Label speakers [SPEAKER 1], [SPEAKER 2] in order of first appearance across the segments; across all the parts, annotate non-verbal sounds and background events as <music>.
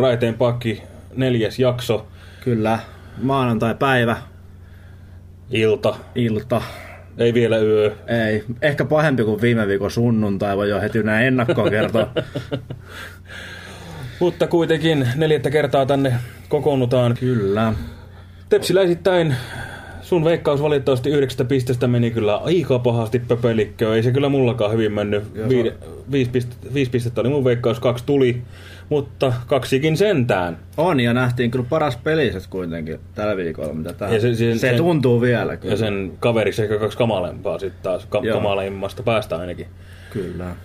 [SPEAKER 1] Raiteen pakki, neljäs jakso,
[SPEAKER 2] Kyllä, maanantai-päivä,
[SPEAKER 1] ilta,
[SPEAKER 2] ilta.
[SPEAKER 1] ei vielä yö.
[SPEAKER 2] Ei, ehkä pahempi kuin viime viikon sunnuntai, voi jo heti näin ennakkoon kertoa. <laughs>
[SPEAKER 1] Mutta kuitenkin neljättä kertaa tänne kokoonnutaan.
[SPEAKER 2] Kyllä.
[SPEAKER 1] Tepsiläisittäin sun veikkaus valitettavasti yhdeksästä pistestä meni kyllä aika pahasti pöpelikköön. Ei se kyllä mullakaan hyvin mennyt. Viide, viisi, pistettä, viisi pistettä oli mun veikkaus, kaksi tuli. Mutta kaksikin sentään.
[SPEAKER 2] On, ja nähtiin kyllä paras peliset kuitenkin tällä viikolla, mitä tähän.
[SPEAKER 1] Ja se-
[SPEAKER 2] se,
[SPEAKER 1] se-
[SPEAKER 2] se,
[SPEAKER 1] se-
[SPEAKER 2] tuntuu vielä kyllä.
[SPEAKER 1] Ja sen kaveriksi ehkä kaksi kamalempaa sitten taas. Ka-
[SPEAKER 2] Joo.
[SPEAKER 1] kamalaimmasta päästä ainakin.
[SPEAKER 2] Kyllä.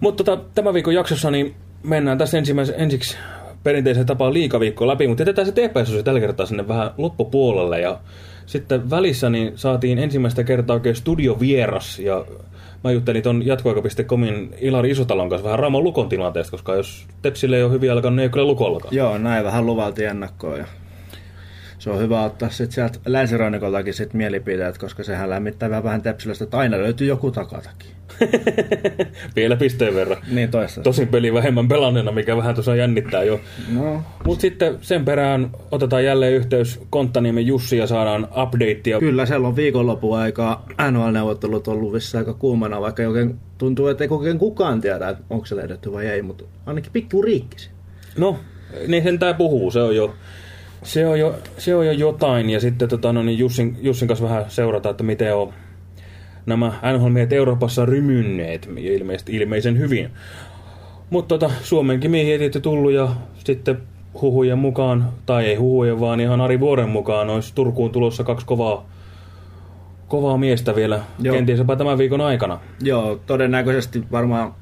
[SPEAKER 1] Mutta tota, tämän viikon jaksossa niin mennään tässä ensimmäisen, ensiksi perinteiseen tapaan liikaviikko läpi, mutta jätetään se TPS tällä kertaa sinne vähän loppupuolelle ja sitten välissä niin saatiin ensimmäistä kertaa oikein studiovieras ja mä juttelin ton jatkoaika.comin Ilari Isotalon kanssa vähän Raamon Lukon tilanteesta, koska jos Tepsille ei ole hyviä alkanut, niin ei ole kyllä Lukollakaan.
[SPEAKER 2] Joo, näin vähän luvaltiin ennakkoon. Ja se on hyvä ottaa sitten sieltä länsirannikoltakin sit mielipiteet, koska sehän lämmittää vähän, vähän tepsilästä, että aina löytyy joku takatakin. <laughs>
[SPEAKER 1] Vielä pisteen verran.
[SPEAKER 2] Niin toista.
[SPEAKER 1] Tosin peli vähemmän pelanneena, mikä vähän tuossa jännittää jo.
[SPEAKER 2] No,
[SPEAKER 1] Mutta sitten sen perään otetaan jälleen yhteys Konttaniemen Jussi ja saadaan updatea.
[SPEAKER 2] Kyllä, siellä on viikonlopun aikaa NHL-neuvottelut ollut vissiin aika kuumana, vaikka ei oikein tuntuu, että ei oikein kukaan tiedä, onko se lehdetty vai ei, mutta ainakin pikku riikkisi.
[SPEAKER 1] No, niin sen tää puhuu, se on jo, se on jo, se on jo jotain. Ja sitten tota, no, niin Jussin, Jussin kanssa vähän seurata, että miten on nämä NHL-miehet Euroopassa rymynneet ilmeisesti ilmeisen hyvin. Mutta tota, Suomenkin miehiä tietysti tullut ja sitten huhujen mukaan, tai ei huhujen vaan ihan Ari Vuoren mukaan, olisi Turkuun tulossa kaksi kovaa, kovaa miestä vielä,
[SPEAKER 2] Joo.
[SPEAKER 1] kenties jopa tämän viikon aikana.
[SPEAKER 2] Joo, todennäköisesti varmaan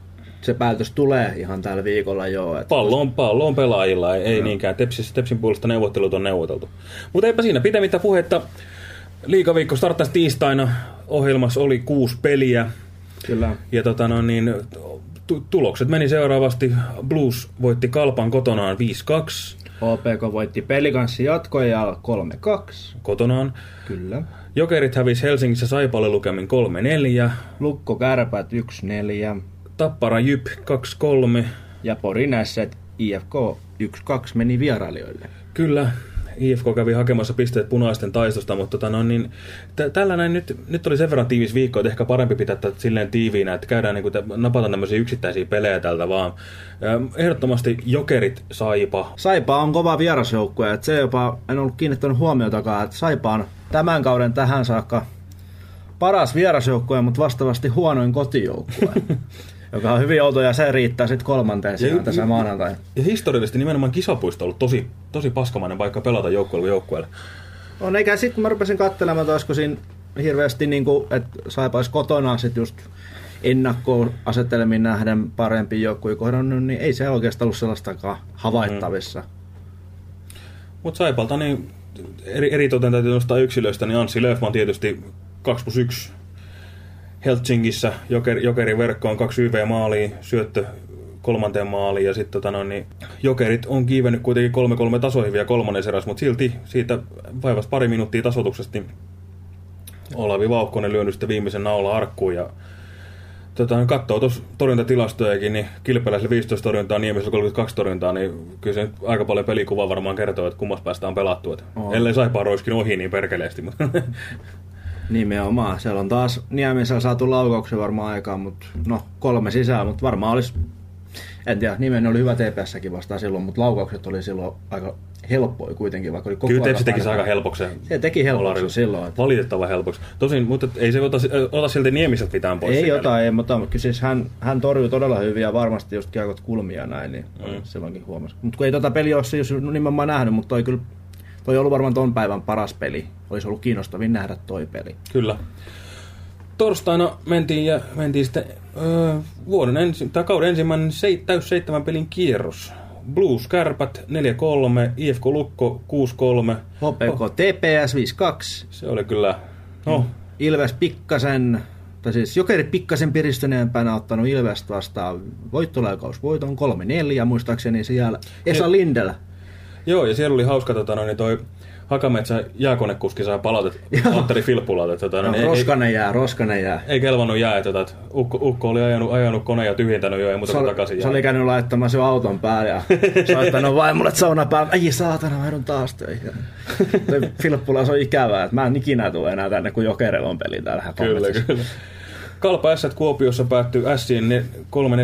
[SPEAKER 2] se päätös tulee ihan tällä viikolla jo. Että
[SPEAKER 1] Pallo on, pallo on pelaajilla, ei, ei niinkään. Tepsis, Tepsin puolesta neuvottelut on neuvoteltu. Mutta eipä siinä pitemmittä puhetta. Liikaviikko starttasi tiistaina. Ohjelmassa oli kuusi peliä.
[SPEAKER 2] Kyllä.
[SPEAKER 1] Ja tota no, niin, tu- tulokset meni seuraavasti. Blues voitti Kalpan kotonaan 5-2
[SPEAKER 2] OPK voitti pelikanssi jatkoja 3-2.
[SPEAKER 1] kotonaan.
[SPEAKER 2] Kyllä.
[SPEAKER 1] Jokerit hävisi Helsingissä Saipalle lukemin 3-4.
[SPEAKER 2] Lukko Kärpät 1-4.
[SPEAKER 1] Tappara Jyp 2-3.
[SPEAKER 2] Ja Porinässet IFK 1-2 meni vierailijoille.
[SPEAKER 1] Kyllä, IFK kävi hakemassa pisteet punaisten taistosta, mutta tota, no, niin, tällä näin nyt, nyt oli sen verran tiivis viikko, että ehkä parempi pitää tätä silleen tiiviinä, että käydään niin kuin, napataan tämmöisiä yksittäisiä pelejä tältä vaan. Ehdottomasti Jokerit, Saipa.
[SPEAKER 2] Saipa on kova vierasjoukkue, että se jopa, en ollut kiinnittänyt huomiotakaan, että Saipa on tämän kauden tähän saakka paras vierasjoukkue, mutta vastaavasti huonoin kotijoukkue. <laughs> joka on hyvin outo ja se riittää sitten kolmanteen sijaan
[SPEAKER 1] Ja-
[SPEAKER 2] tässä maanantaina.
[SPEAKER 1] Ja historiallisesti nimenomaan kisapuisto on ollut tosi, tosi paskamainen paikka pelata joukkueelle joukkueelle.
[SPEAKER 2] On eikä sitten kun mä rupesin katselemaan, olisiko siinä hirveästi, niin kuin, että Saipa olisi kotona sitten just ennakkoon asettelemiin nähden parempi joukkue kohdannut, niin ei se oikeastaan ollut sellaistakaan havaittavissa. Mm.
[SPEAKER 1] Mutta Saipalta niin eri, eritoten täytyy nostaa yksilöistä, niin Anssi Löfman tietysti 2 plus 1 Helsingissä, Joker, Jokerin verkkoon kaksi YV-maalia, syöttö kolmanteen maaliin ja sitten tota noin, niin Jokerit on kiivennyt kuitenkin 3-3 tasoihin vielä kolmannen eräs, mutta silti siitä vaivasi pari minuuttia tasoituksesta, niin Olavi Vauhkonen lyönyt sitten viimeisen naula arkkuun ja Tota, katsoo tuossa torjuntatilastojakin, niin Kilpeläisellä 15 torjuntaa, Niemisellä 32 torjuntaa, niin kyllä se aika paljon pelikuva varmaan kertoo, että kummassa päästä on pelattu. Et
[SPEAKER 2] On.
[SPEAKER 1] ellei saipaa roiskin ohi niin perkeleesti. Mutta <laughs>
[SPEAKER 2] Nimenomaan. Siellä on taas Niemisellä saatu laukauksia varmaan aikaan, mutta no kolme sisään, mutta varmaan olisi, en tiedä, nimen oli hyvä TPSsäkin vastaan silloin, mutta laukaukset oli silloin aika helppoja kuitenkin, vaikka oli koko
[SPEAKER 1] kyllä
[SPEAKER 2] ajan
[SPEAKER 1] Tepsi teki se aika helpoksi.
[SPEAKER 2] Se teki helpoksi silloin, että-
[SPEAKER 1] Valitettavan helpoksi. Tosin, mutta ei se ota, ota silti Niemiseltä mitään pois.
[SPEAKER 2] Ei ota, ei, mutta siis hän, hän torjuu todella hyvin ja varmasti just kiekot kulmia ja näin, niin
[SPEAKER 1] Mm.
[SPEAKER 2] silloinkin huomasi. Mutta kun ei tota peliä ole siis nimenomaan nähnyt, mutta toi kyllä, toi on ollut varmaan ton päivän paras peli. Olisi ollut kiinnostavin nähdä toi peli.
[SPEAKER 1] Kyllä. Torstaina mentiin ja mentiin sitten öö, vuoden ensi, tai kauden ensimmäinen se, täys seitsemän pelin kierros. Blues Kärpät 4-3, IFK Lukko 6-3.
[SPEAKER 2] HPK TPS 5-2,
[SPEAKER 1] Se oli kyllä, no,
[SPEAKER 2] Ilves pikkasen, tai siis Jokerit pikkasen piristyneempänä ottanut Ilvestä vastaan voittolaukaus voiton 3-4, muistaakseni siellä Esa Lindellä.
[SPEAKER 1] Joo, ja siellä oli hauska tota, no, niin toi Hakametsä jääkonekuski sai palautet <laughs> Valtteri Filppulalta. Tota, no, niin,
[SPEAKER 2] roskanen ei, jää, roskanen jää.
[SPEAKER 1] Ei kelvannut jää, tota, että ukko, ukko, oli ajanut, ajanut koneen ja tyhjentänyt jo, ei muuta kuin takaisin
[SPEAKER 2] Se oli käynyt laittamaan se auton päälle ja soittanut vaimolle sauna päälle. Ai saatana, mä joudun taas töihin. Filppula se on ikävää, että mä en ikinä tule enää tänne, kun Jokerelon peli täällä
[SPEAKER 1] Kyllä, kyllä. Kalpa S Kuopiossa päättyi Sien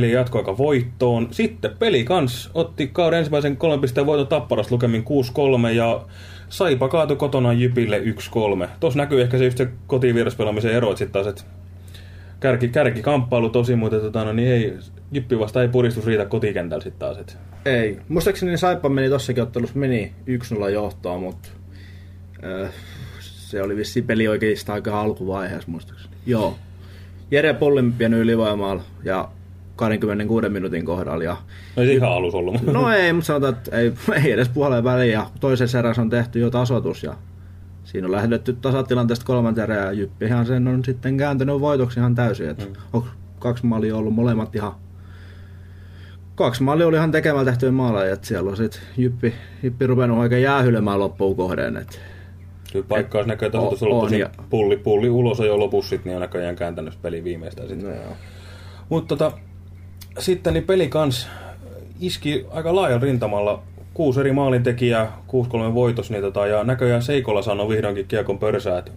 [SPEAKER 1] 3-4 jatkoaika voittoon. Sitten peli kans otti kauden ensimmäisen kolmen pisteen voiton tapparasta lukemin 6-3 ja Saipa kaatu kotona Jypille 1-3. Tuossa näkyy ehkä se just se kotivieraspelaamisen ero, että sitten taas, että kärki, kärki kamppailu tosi, mutta tota, no, niin ei, Jyppi vasta ei puristus riitä kotikentällä sitten taas. Et.
[SPEAKER 2] Ei. Muistaakseni Saipa meni tossakin ottelussa meni 1-0 johtoa, mutta äh, se oli vissi peli oikeastaan aika alkuvaiheessa muistaakseni. Joo. Jere Pollin pieni ylivoimalla ja 26 minuutin kohdalla. Ja,
[SPEAKER 1] no ei ihan alus ollut.
[SPEAKER 2] No ei, mutta sanotaan, että ei, <laughs> ei edes puoleen väliin. Ja toisessa erässä on tehty jo tasoitus ja siinä on lähdetty tasatilanteesta kolmanteen erään ja Jyppihän sen on sitten kääntynyt voitoksi ihan täysin. Että mm. kaksi maalia ollut molemmat ihan kaksi maalia oli ihan tekemällä tehtyä maaleja, että siellä on sitten Jyppi, Jyppi ruvennut oikein jäähylemään loppuun kohden. Että
[SPEAKER 1] Kyllä paikka olisi näköjään tasoitus ollut ja... pulli, pulli ulos jo lopussa, niin on näköjään kääntänyt peli viimeistään sitten. No, Mutta tota, sitten niin peli kans iski aika laajan rintamalla kuusi eri maalintekijää, 6-3 voitos, niin tota, ja näköjään Seikolla sanoi vihdoinkin kiekon pörsää, että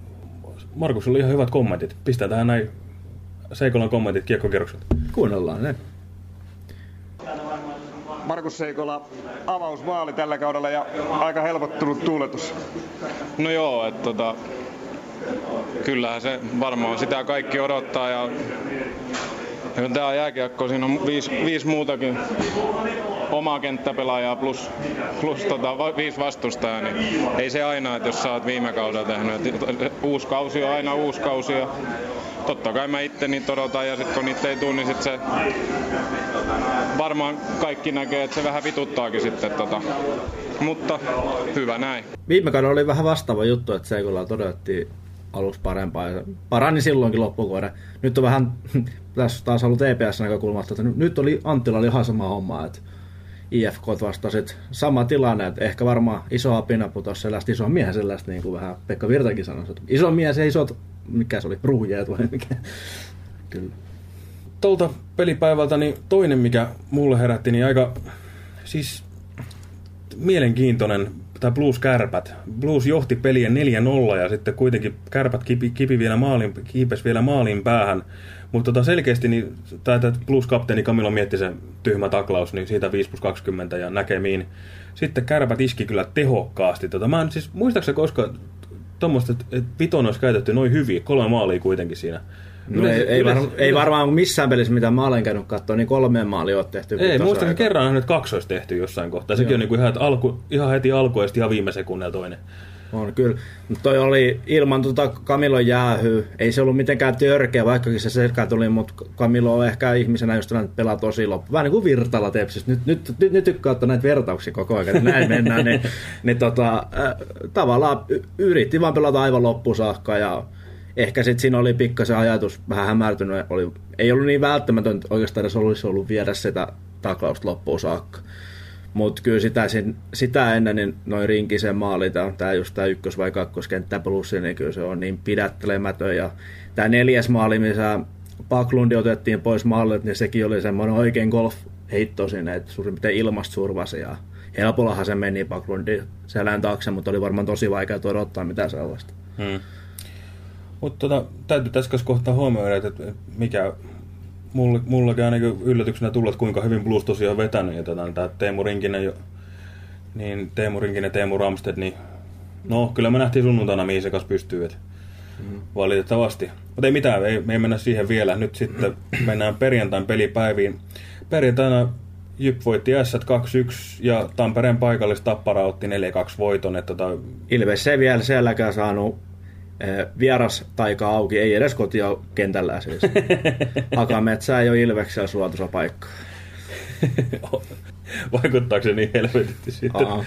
[SPEAKER 1] Markus oli ihan hyvät kommentit. Pistää tähän näin Seikolan kommentit kiekkokierrokselta.
[SPEAKER 2] Kuunnellaan ne.
[SPEAKER 3] Markus Seikola avausmaali tällä kaudella ja aika helpottunut tuuletus.
[SPEAKER 4] No joo, että tota, kyllähän se varmaan sitä kaikki odottaa ja Tämä on jääkiekko, siinä on viisi, viisi muutakin omaa kenttäpelaajaa plus, plus tota, viisi vastustajaa, niin ei se aina, että jos sä oot viime kaudella tehnyt, että uusi kausi on aina uusi kausi ja totta kai mä itse niin odotan ja sitten kun niitä ei tule, niin sit se varmaan kaikki näkee, että se vähän vituttaakin sitten. Tota. Mutta hyvä näin.
[SPEAKER 2] Viime kaudella oli vähän vastaava juttu, että Seikolla todettiin aluksi parempaa. Ja parani silloinkin loppuvuoden. Nyt on vähän, <laughs> tässä taas ollut EPS-näkökulmasta, että nyt oli Anttila oli ihan sama homma, että IFK vastasit sama tilanne, että ehkä varmaan iso apina putosi sellaista iso miehen sellaista, niin kuin vähän Pekka Virtakin sanoi, että iso mies ja isot, mikä se oli, ruujeet vai mikä.
[SPEAKER 1] Kyllä. Tuolta pelipäivältä niin toinen, mikä mulle herätti, niin aika siis mielenkiintoinen tai Blues Kärpät. Blues johti peliä 4-0 ja sitten kuitenkin Kärpät kipi, kipi vielä maalin, kiipesi vielä maalin päähän. Mutta tota selkeästi niin, tämä Blues-kapteeni Camilo mietti sen tyhmä taklaus, niin siitä 5 plus 20 ja näkemiin. Sitten Kärpät iski kyllä tehokkaasti. Tota, mä en siis, muistaakseni koska tuommoista, että Piton olisi käytetty noin hyvin, kolme maalia kuitenkin siinä
[SPEAKER 2] No ei, ei, varma, ei varmaan missään pelissä, mitä mä olen käynyt katsoa, niin kolmeen maali on tehty.
[SPEAKER 1] Ei, muistan kerran nyt kaksi olisi tehty jossain kohtaa. Sekin Joo. on niin kuin ihan, alku, ihan heti alku ja ihan viime sekunnilla toinen.
[SPEAKER 2] On kyllä. Mutta toi oli ilman tota Camilon jäähyä. Ei se ollut mitenkään törkeä, vaikkakin se selkä tuli, mutta Camilo on ehkä ihmisenä just tällainen pelaa tosi loppu. Vähän niin kuin Virtala tepsistä. Nyt, nyt, nyt, nyt tykkää ottaa näitä vertauksia koko ajan, että näin mennään. niin, <laughs> niin tota, äh, tavallaan yritti vaan pelata aivan loppuun saakka ja ehkä sitten siinä oli pikkasen ajatus vähän hämärtynyt. Oli, ei ollut niin välttämätöntä oikeastaan edes olisi ollut viedä sitä taklausta loppuun saakka. Mutta kyllä sitä, sitä ennen niin noin rinkisen maali, tämä just tämä ykkös- vai kakkoskenttä plussi, niin kyllä se on niin pidättelemätön. Ja tämä neljäs maali, missä Paklundi otettiin pois maalilta, niin sekin oli semmoinen oikein golf-heitto sinne, että suurin piirtein ilmasta survasi. Ja helpollahan se meni Paklundi selän taakse, mutta oli varmaan tosi vaikea odottaa mitään sellaista. Hmm.
[SPEAKER 1] Mutta tota, täytyy tässä kohtaa huomioida, että, mikä mulle, mullakin ainakin yllätyksenä tullut, että kuinka hyvin Blues tosiaan on vetänyt. Ja tota, tämä Teemu Rinkinen, jo, niin Teemu Rinkinen ja Teemu Ramsted, niin no kyllä me nähtiin sunnuntaina, mihin se kanssa pystyy. Että mm. Valitettavasti. Mutta ei mitään, ei, me ei mennä siihen vielä. Nyt sitten <clears throat> mennään perjantain pelipäiviin. Perjantaina Jyp voitti S 2-1 ja Tampereen paikallista Tappara otti 4-2 voiton. Että tota...
[SPEAKER 2] Ilves ei vielä sielläkään saanut vieras taika auki, ei edes kotia kentällä siis. <laughs> Hakametsä ei ole Ilveksellä suotuisa paikka. <laughs>
[SPEAKER 1] Vaikuttaako se niin helvetitti sitten?
[SPEAKER 2] Aa.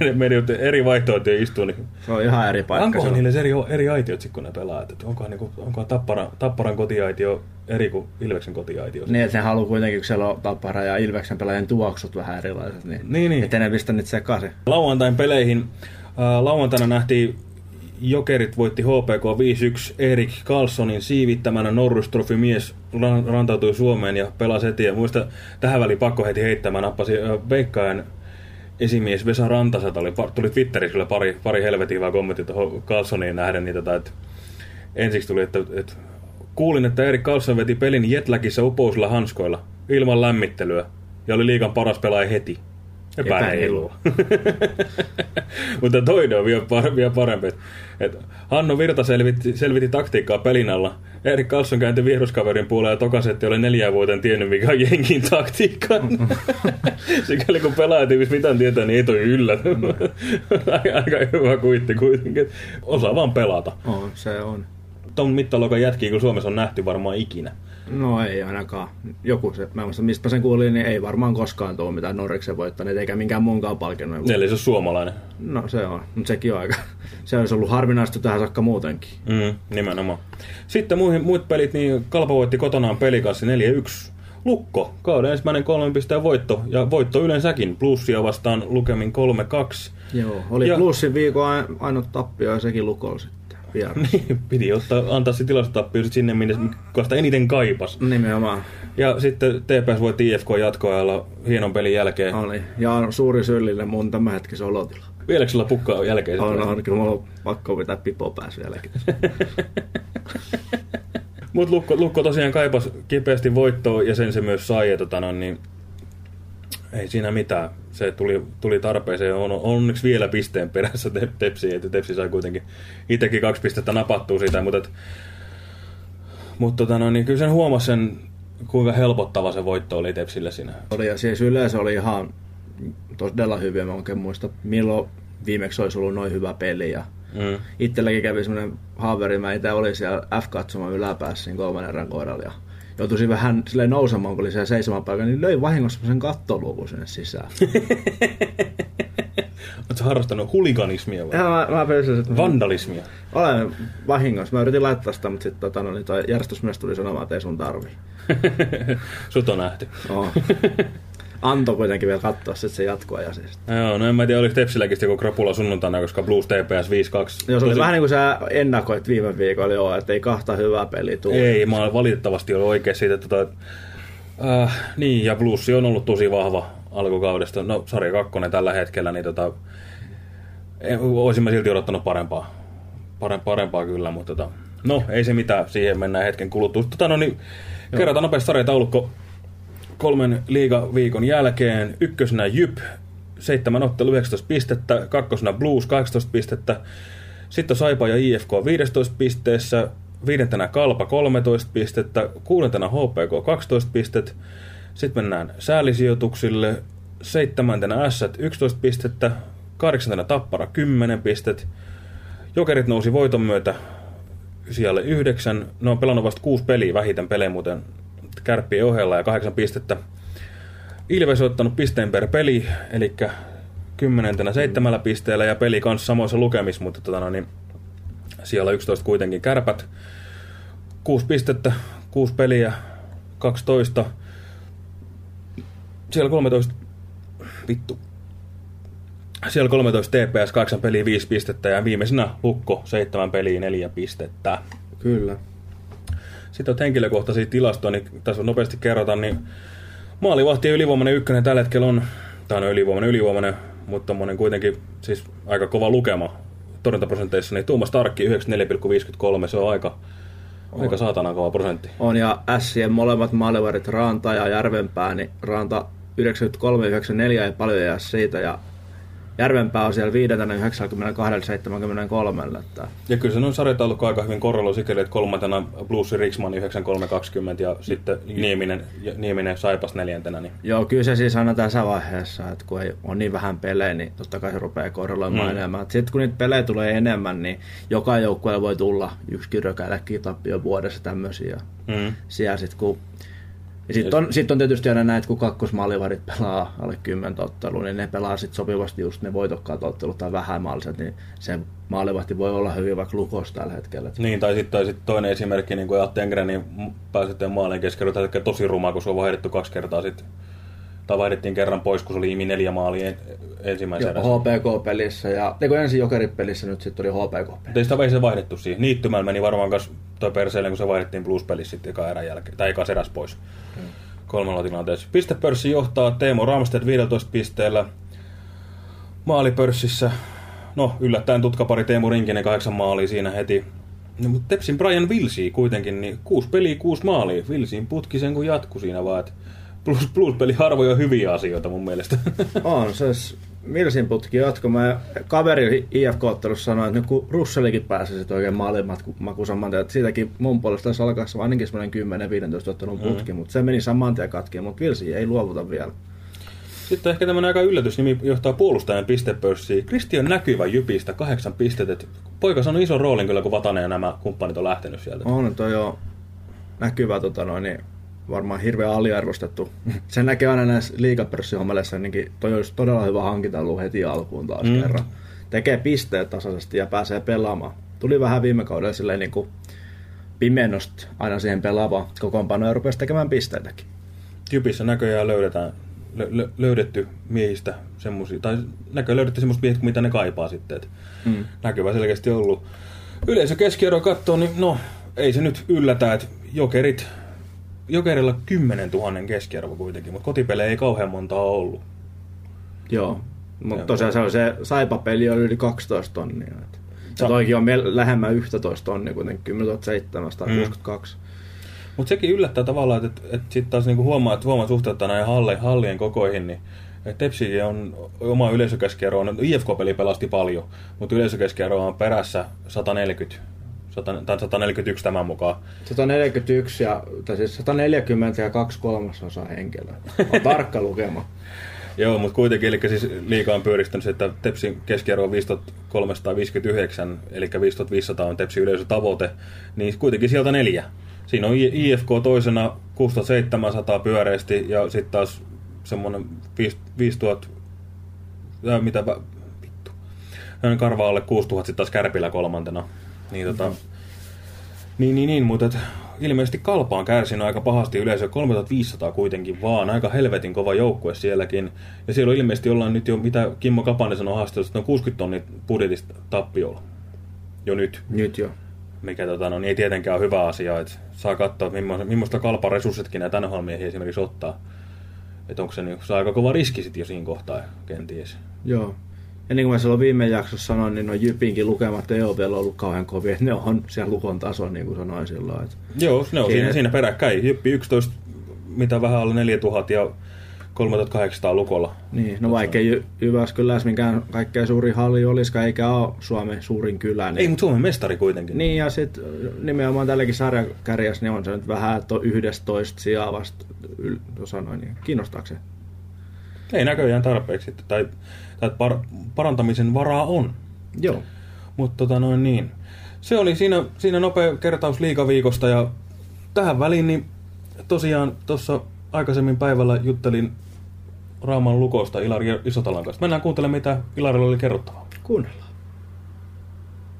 [SPEAKER 1] Meni, meni eri vaihtoehtoja istuu, niin
[SPEAKER 2] Se on ihan eri paikka.
[SPEAKER 1] Onkohan niille eri, eri aitiot sit, kun ne pelaa? Että onkohan, niinku, onkohan tappara, tapparan kotiaitio eri kuin Ilveksen kotiaitio?
[SPEAKER 2] Niin, että ne haluaa kuitenkin, kun siellä on Tappara ja Ilveksen pelaajien tuoksut vähän erilaiset, niin,
[SPEAKER 1] Niin, niin.
[SPEAKER 2] ettei ne pistä niitä sekaisin.
[SPEAKER 1] Lauantain peleihin. Äh, lauantaina nähtiin Jokerit voitti HPK 5-1. Erik Carlsonin siivittämänä Norris Trophy mies ran- rantautui Suomeen ja pelasi heti. Ja muista tähän väliin pakko heti heittämään. Nappasi Veikkajan esimies Vesa Rantaselta. Oli, tuli Twitterissä kyllä pari, pari helvetin hyvää kommenttia tuohon Carlsoniin nähden. Niin tota, että ensiksi tuli, että, että kuulin, että Erik Carlson veti pelin Jetläkissä upousilla hanskoilla ilman lämmittelyä ja oli liikan paras pelaaja heti. Epäreilua. <laughs> Mutta toinen on vielä, par- vielä parempi. Et, Hanno Virta selvitti, selvitti taktiikkaa pelin alla. Erik Carlson kääntyi vieruskaverin puoleen ja tokasi, että ei ole neljään vuoteen tiennyt, mikä on jenkin taktiikka. <laughs> Sikäli kun pelaajat ei mitään tietää, niin ei toi yllätä. aika, <laughs> aika hyvä kuitti kuitenkin. Osaa vaan pelata.
[SPEAKER 2] On, se on.
[SPEAKER 1] Ton mittaluokan jätkiä, kun Suomessa on nähty varmaan ikinä.
[SPEAKER 2] No ei ainakaan. Joku se, mä en muista mistä sen kuulin, niin ei varmaan koskaan tuo mitään Norriksen voittaneet, eikä minkään muunkaan palkinnon.
[SPEAKER 1] Eli se on suomalainen.
[SPEAKER 2] No se on, mutta sekin on aika. Se olisi ollut harvinaista tähän saakka muutenkin.
[SPEAKER 1] Mm, nimenomaan. Sitten muihin, muut pelit, niin Kalpa voitti kotonaan pelikanssi 4-1. Lukko, kauden ensimmäinen kolmen pisteen voitto, ja voitto yleensäkin, plussia vastaan lukemin 3-2.
[SPEAKER 2] Joo, oli
[SPEAKER 1] Ja-
[SPEAKER 2] plussin viikon ai- ainut tappio ja sekin lukolla sitten. Vieras. <laughs>
[SPEAKER 1] Piti ottaa, antaa se tilastotappio sinne, minne sitä eniten kaipas.
[SPEAKER 2] Nimenomaan
[SPEAKER 1] Ja sitten TPS voitti IFK jatkoajalla hienon pelin jälkeen.
[SPEAKER 2] oli. Ja on suuri syllille mun tämän hetkisen olotila.
[SPEAKER 1] Vieläkö sulla pukkaa jälkeen?
[SPEAKER 2] On, on, kyllä mulla on pakko pitää pipo päässä vieläkin. <laughs>
[SPEAKER 1] Mutta Lukko, Lukko tosiaan kaipas kipeästi voittoa ja sen se myös sai. Ja tota, no, niin, ei siinä mitään. Se tuli, tuli tarpeeseen. On onneksi vielä pisteen perässä te, Tepsi. Että Tepsi sai kuitenkin itsekin kaksi pistettä napattua siitä. Mutta, et, mutta tota, no, niin kyllä sen huomasi sen, kuinka helpottava se voitto oli Tepsille siinä.
[SPEAKER 2] oli, ja siis yleensä oli ihan todella hyviä. Mä oikein muista, milloin viimeksi olisi ollut noin hyvä peli. Ja
[SPEAKER 1] Mm.
[SPEAKER 2] itselläkin kävi semmoinen haaveri, mä itse olin siellä F-katsoman yläpäässä kolmannen erän kohdalla. Ja joutuisin vähän silleen nousemaan, kun oli siellä seitsemän paikan, niin löi vahingossa semmoisen kattoluvun sinne sisään. <laughs>
[SPEAKER 1] Oletko harrastanut huliganismia vai?
[SPEAKER 2] Ja mä, mä pyysin, että
[SPEAKER 1] Vandalismia.
[SPEAKER 2] olen vahingossa. Mä yritin laittaa sitä, mutta sitten tota, no, niin toi järjestysmies tuli sanomaan, että ei sun tarvii. <laughs>
[SPEAKER 1] Sut on nähty.
[SPEAKER 2] Oo. <laughs> Antoi kuitenkin vielä katsoa sitten se jatkoa ja siis.
[SPEAKER 1] Joo, no en mä tiedä, oliko Tepsilläkin joku krapula sunnuntaina, koska Blues TPS 5-2.
[SPEAKER 2] Joo, se oli
[SPEAKER 1] Tosi-
[SPEAKER 2] vähän niin kuin sä ennakoit viime viikolla, joo, että ei kahta hyvää peliä tule.
[SPEAKER 1] Ei, mä olen valitettavasti ollut oikein siitä, että tota, äh, niin, ja Blues on ollut tosi vahva alkukaudesta. No, sarja kakkonen tällä hetkellä, niin tota, en- olisin mä silti odottanut parempaa. Pare, parempaa kyllä, mutta tota, no, ei se mitään, siihen mennään hetken kuluttua. Tota, no niin, kerrotaan nopeasti sarjataulukko kolmen liigaviikon jälkeen. Ykkösenä Jyp, 7 ottelu 19 pistettä, kakkosena Blues 18 pistettä, sitten on Saipa ja IFK 15 pisteessä, viidentenä Kalpa 13 pistettä, kuudentena HPK 12 pistet, sitten mennään säällisijoituksille, seitsemäntenä S 11 pistettä, kahdeksantena Tappara 10 pistet, Jokerit nousi voiton myötä sijalle yhdeksän. Ne on pelannut vasta kuusi peliä, vähiten pelejä muuten kärppien ohella ja kahdeksan pistettä. Ilves on ottanut pisteen per peli, eli kymmenentenä seitsemällä pisteellä ja peli kanssa samoissa lukemissa, mutta tota, no, niin, siellä 11 kuitenkin kärpät. Kuusi pistettä, kuusi peliä, 12. Siellä 13, vittu, siellä 13 TPS, 8 peliä, 5 pistettä ja viimeisenä Lukko, 7 peliä, 4 pistettä.
[SPEAKER 2] Kyllä.
[SPEAKER 1] Sitten on henkilökohtaisia tilastoja, niin tässä nopeasti kerrotaan, niin maalivahti ja ylivoimainen ykkönen tällä hetkellä on, tai no ylivoimainen ylivoimainen, mutta tommonen kuitenkin siis aika kova lukema torjuntaprosenteissa, niin Tuomas Tarkki 94,53, se on aika, aika saatana kova prosentti.
[SPEAKER 2] On ja Sien molemmat maalivarit Ranta ja Järvenpää, niin Ranta 93-94 ei paljon jää siitä ja Järvenpää on siellä viidentenä 92-73. Että
[SPEAKER 1] Ja kyllä se on sarjataulukko aika hyvin korreloi sikäli, että kolmantena Blues Riksman 9320 ja sitten Nieminen, Nieminen Saipas neljäntenä. Niin.
[SPEAKER 2] Joo, kyllä se siis aina tässä vaiheessa, että kun ei on niin vähän pelejä, niin totta kai se rupeaa korreloimaan
[SPEAKER 1] Mm.
[SPEAKER 2] mm. enemmän. Sitten kun niitä pelejä tulee enemmän, niin joka joukkueella voi tulla yksi kirjokäälläkin tappio vuodessa tämmöisiä.
[SPEAKER 1] Mm.
[SPEAKER 2] Siellä sitten kun Ja sitten on, sit on tietysti aina näitä, kun kakkosmaalivahdit pelaa alle 10 ottelua, niin ne pelaa sitten sopivasti just ne voitokkaat ottelut tai vähämaaliset, niin se maalivahti voi olla hyvin vaikka lukossa tällä hetkellä.
[SPEAKER 1] Niin, tai sitten sit toinen esimerkki, niin kuin Atte Engrenin pääsettyjen maalin keskellä, tosi ruma, kun se on vaihdettu kaksi kertaa sitten tai vaihdettiin kerran pois, kun se oli imi neljä maalia ensimmäisen
[SPEAKER 2] HPK-pelissä ja niin ensin Jokeripelissä nyt sitten oli HPK-pelissä.
[SPEAKER 1] Ei sitä se vaihdettu siihen. Niittymällä meni varmaan kanssa toi perseelle, kun se vaihdettiin Blues-pelissä sitten eka erän jälkeen, tai eka eräs pois. Hmm. Kolmella tilanteessa. Pistepörssi johtaa Teemo Ramstedt 15 pisteellä. Maalipörssissä, no yllättäen tutkapari Teemu Rinkinen kahdeksan maalia siinä heti. No, mutta Tepsin Brian Vilsi kuitenkin, niin kuusi peliä, kuusi maalia. Vilsiin putki sen kun jatku siinä vaan, että Plus, plus-peli harvoja hyviä asioita mun mielestä. <laughs>
[SPEAKER 2] On, se Milsin putki jatko. Mä kaveri IFK-ottelussa sanoi, että nyt kun Russelikin pääsi sitten oikein maalimaku saman tien, että siitäkin mun puolesta taisi alkaa ainakin semmoinen 10-15 ottelun putki, mm. mutta se meni saman tien katkiin, mutta Vilsi ei luovuta vielä.
[SPEAKER 1] Sitten ehkä tämmöinen aika yllätysnimi johtaa puolustajan pistepörssiin. Kristian Näkyvä Jypistä, kahdeksan pistettä. Poika sanoi ison roolin kyllä, kun Vatanen ja nämä kumppanit on lähtenyt sieltä.
[SPEAKER 2] On, toi jo näkyvä tota noin, niin varmaan hirveän aliarvostettu. <laughs> Se näkee aina näissä liikapörssihommeleissa, niin toi olisi todella hyvä hankinta ollut heti alkuun taas mm. kerran. Tekee pisteet tasaisesti ja pääsee pelaamaan. Tuli vähän viime kaudella silleen niin kuin pimennosta aina siihen pelaavaan kokoonpanoon ja rupesi tekemään pisteitäkin.
[SPEAKER 1] Jypissä näköjään löydetään, lö, löydetty miehistä semmoisia, tai näköjään löydetty semmoista miehistä, mitä ne kaipaa sitten. Et mm. Näkyvä selkeästi ollut. Yleisö keskiarvo katsoo, niin no, ei se nyt yllätä, että jokerit Jokerilla 10 000 keskiarvo kuitenkin, mutta kotipelejä ei kauhean monta ole ollut.
[SPEAKER 2] Joo, mutta tosiaan se, on se Saipa-peli on yli 12 tonnia. Se toikin on lähemmän 11 tonnia kuitenkin, 10 762. Mm.
[SPEAKER 1] Mutta sekin yllättää tavallaan, että, että, että sitten taas niinku huomaa, että huomaa suhteuttaa näihin halle, hallien kokoihin, niin Tepsi on oma yleisökeskiarvo, IFK-peli pelasti paljon, mutta yleisökeskiarvo on perässä 140 tai 141 tämän mukaan.
[SPEAKER 2] 141 ja, tai siis 140 ja 2 kolmasosaa henkilöä. On <laughs> tarkka lukema.
[SPEAKER 1] Joo, mutta kuitenkin, eli siis liikaa on pyöristänyt se, että Tepsin keskiarvo on 5359, eli 5500 on Tepsin yleisötavoite, niin kuitenkin sieltä neljä. Siinä on IFK toisena 6700 pyöreästi ja sitten taas semmoinen 5000, mitä vittu, karva alle 6000 sitten taas Kärpillä kolmantena. Niin, tota. Niin, niin, niin, mutta et, ilmeisesti Kalpa on kärsinyt aika pahasti yleisö 3500 kuitenkin vaan, aika helvetin kova joukkue sielläkin. Ja siellä on ilmeisesti ollaan nyt jo, mitä Kimmo Kapanen sanoi haastattelussa, että on 60 tonnin budjetista tappiolla. Jo nyt.
[SPEAKER 2] Nyt jo.
[SPEAKER 1] Mikä tota, no, niin ei tietenkään ole hyvä asia, että saa katsoa, millaista kalpa resurssitkin näitä nhl esimerkiksi ottaa. Että onko se, niin, se aika kova riski sitten jo siinä kohtaa kenties.
[SPEAKER 2] Joo. Ja niin kuin mä silloin viime jaksossa sanoin, niin no Jypinkin lukemat ei ole vielä ollut kauhean kovia. Ne on siellä lukon taso, niin kuin sanoin silloin. Että
[SPEAKER 1] Joo, ne on siinä, siinä peräkkäin. Jyppi 11, mitä vähän alle 4000 ja 3800 lukolla.
[SPEAKER 2] Niin, no vaikka Jy Jyväskylässä mikään kaikkein suurin halli olisikaan, eikä ole Suomen suurin kylä. Niin...
[SPEAKER 1] Ei, mutta Suomen mestari kuitenkin.
[SPEAKER 2] Niin, ja sitten nimenomaan tälläkin sarjakärjässä niin on se nyt vähän, että on 11 sijaa vasta, sanoin, niin kiinnostaako se?
[SPEAKER 1] Ei näköjään tarpeeksi. Tai tai par, parantamisen varaa on.
[SPEAKER 2] Joo.
[SPEAKER 1] Mutta tota noin niin. Se oli siinä, siinä nopea kertaus liikaviikosta ja tähän väliin niin tosiaan tuossa aikaisemmin päivällä juttelin Raaman lukosta Ilari Isotalan kanssa. Mennään kuuntelemaan, mitä Ilarilla oli kerrottavaa.
[SPEAKER 2] Kuunnellaan.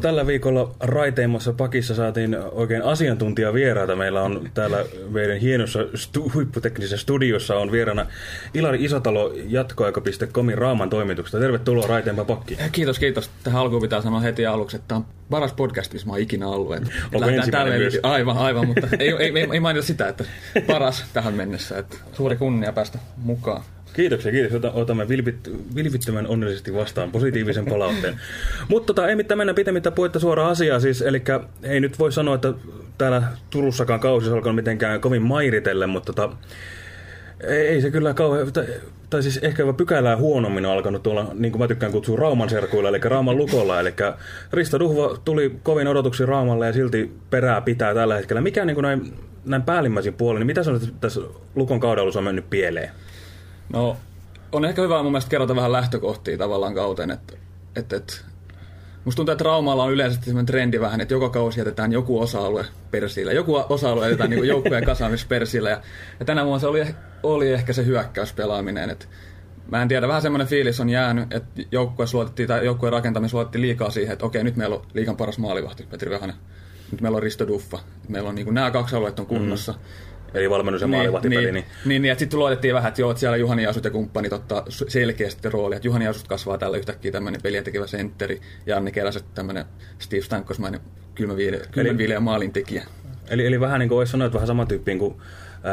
[SPEAKER 1] Tällä viikolla raiteimmassa pakissa saatiin oikein asiantuntijavieraita. Meillä on täällä meidän hienossa stu huipputeknisessä studiossa on vieraana Ilari Isotalo jatkoaika.comin Raaman toimituksesta. Tervetuloa raiteimpa pakkiin.
[SPEAKER 5] Kiitos, kiitos. Tähän alkuun pitää sanoa heti aluksi, että tämä on paras podcast, missä mä oon ikinä ollut.
[SPEAKER 1] Onko ensimmäinen myös?
[SPEAKER 5] Aivan, aivan, mutta ei, ei, ei, ei mainita sitä, että paras tähän mennessä. Että suuri kunnia päästä mukaan.
[SPEAKER 1] Kiitoksia, kiitos. Otamme vilpit, vilpittömän onnellisesti vastaan positiivisen palautteen. <laughs> Mutta tota, ei mitään mennä pitemmittä puhetta suoraan asiaan. Siis, eli ei nyt voi sanoa, että täällä Turussakaan kausi alkanut mitenkään kovin mairitelle, mutta tota, ei se kyllä kauhean, tai, tai siis ehkä jopa pykälää huonommin on alkanut tuolla, niin kuin mä tykkään kutsua Rauman serkuilla, eli Rauman lukolla. Eli Risto Duhva tuli kovin odotuksi Raamalle ja silti perää pitää tällä hetkellä. Mikä niin kuin näin, näin päällimmäisin puolin, niin mitä sanoit, että tässä Lukon kaudella on mennyt pieleen?
[SPEAKER 5] No, on ehkä hyvä mun mielestä kerrota vähän lähtökohtia tavallaan kauteen, että, että, että Musta tuntuu, että Raumalla on yleisesti sellainen trendi vähän, että joka kausi jätetään joku osa-alue persille. Joku osa-alue jätetään niin joukkueen kasaamispersille. Ja, ja tänä vuonna se oli, oli ehkä se hyökkäyspelaaminen. Että mä en tiedä, vähän semmoinen fiilis on jäänyt, että joukkueen, suotettiin, tai joukkueen rakentaminen suotettiin liikaa siihen, että okei, nyt meillä on liikan paras maalivahti, Petri Vähänen. Nyt meillä on Risto Duffa. Meillä on niin kuin, nämä kaksi aluetta on kunnossa. Mm.
[SPEAKER 1] Eli valmennus ja maalivahtipeli.
[SPEAKER 5] Niin, niin, niin, niin että sitten luotettiin vähän, että joo, että siellä Juhani Asut ja kumppanit ottaa selkeästi roolia. Että Juhani Asut kasvaa tällä yhtäkkiä tämmöinen peliä tekevä sentteri ja Anni Keräset tämmöinen Steve Stankosmainen kylmänviileä maalintekijä.
[SPEAKER 1] Eli, eli vähän niin kuin voisi sanoa, että vähän sama tyyppiin kuin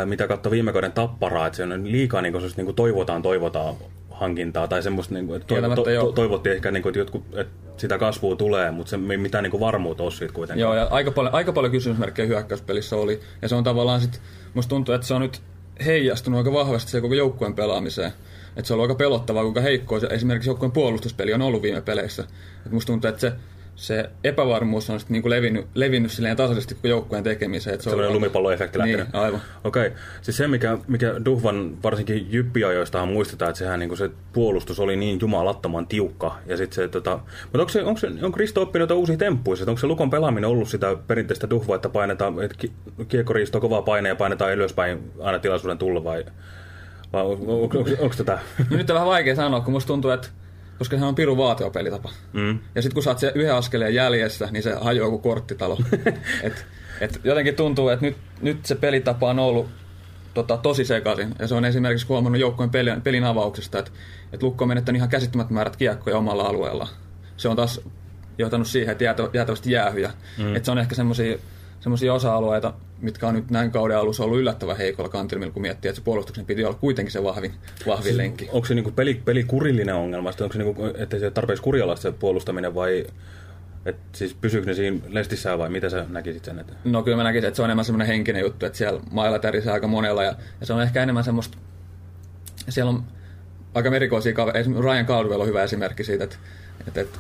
[SPEAKER 1] mitä katsoi viime kauden tapparaa, että se on liikaa niin kuin, niin kuin toivotaan, toivotaan hankintaa tai semmoista, niin kuin, että toivo, to, to, toivottiin ehkä, niin kuin, että, jotkut, että sitä kasvua tulee, mutta se ei mitään niin kuin varmuutta ole siitä kuitenkaan.
[SPEAKER 5] Joo, ja aika paljon, aika paljon kysymysmerkkejä hyökkäyspelissä oli, ja se on tavallaan sitten, musta tuntuu, että se on nyt heijastunut aika vahvasti se koko joukkueen pelaamiseen. Että se on ollut aika pelottavaa, kuinka heikkoa se esimerkiksi joukkueen puolustuspeli on ollut viime peleissä. Et musta tuntuu, että se se epävarmuus on niin kuin levinnyt, levinnyt silleen tasaisesti koko joukkueen tekemiseen. Että
[SPEAKER 1] se Sellainen on lumipalloefekti
[SPEAKER 5] niin, lähtenyt. aivan.
[SPEAKER 1] Okei. Okay. Siis se, mikä, mikä Duhvan varsinkin jyppiajoistahan muistetaan, että sehän niin kuin se puolustus oli niin jumalattoman tiukka. Ja sit se, tota... Mutta onko, se, onko, se, onko Risto oppinut uusia temppuja? Onko se Lukon pelaaminen ollut sitä perinteistä Duhvaa, että painetaan, että kiekkoriisto kovaa paine ja painetaan ylöspäin aina tilaisuuden tulla vai, vai onko, onko, onko, onko tätä?
[SPEAKER 5] Nyt on vähän vaikea sanoa, kun musta tuntuu, että koska se on pirun vaateva pelitapa. Mm. Ja sitten kun saat se yhden askeleen jäljessä, niin se hajoaa kuin korttitalo. <laughs> et, et jotenkin tuntuu, että nyt, nyt se pelitapa on ollut tota, tosi sekaisin. Ja se on esimerkiksi huomannut joukkojen pelin, pelin avauksesta, että et Lukko on menettänyt ihan käsittämättömät määrät kiekkoja omalla alueella. Se on taas johtanut siihen, että jäätävästi jäähyjä. Mm. Et se on ehkä semmoisia semmoisia osa-alueita, mitkä on nyt näin kauden alussa ollut yllättävän heikolla kantilmilla, kun miettii, että se puolustuksen piti olla kuitenkin se vahvin, vahvin siis, lenkki.
[SPEAKER 1] Onko se niinku peli, pelikurillinen ongelma, onko se niinku, että se tarpeeksi kurjalla se puolustaminen vai et siis pysyykö ne siinä lestissään vai mitä sä näkisit sen? Että...
[SPEAKER 5] No kyllä mä näkisin, että se on enemmän semmoinen henkinen juttu, että siellä mailla tärisee aika monella ja, ja se on ehkä enemmän semmoista, siellä on aika merikoisia kavereita, Ryan Caldwell on hyvä esimerkki siitä, että, että, että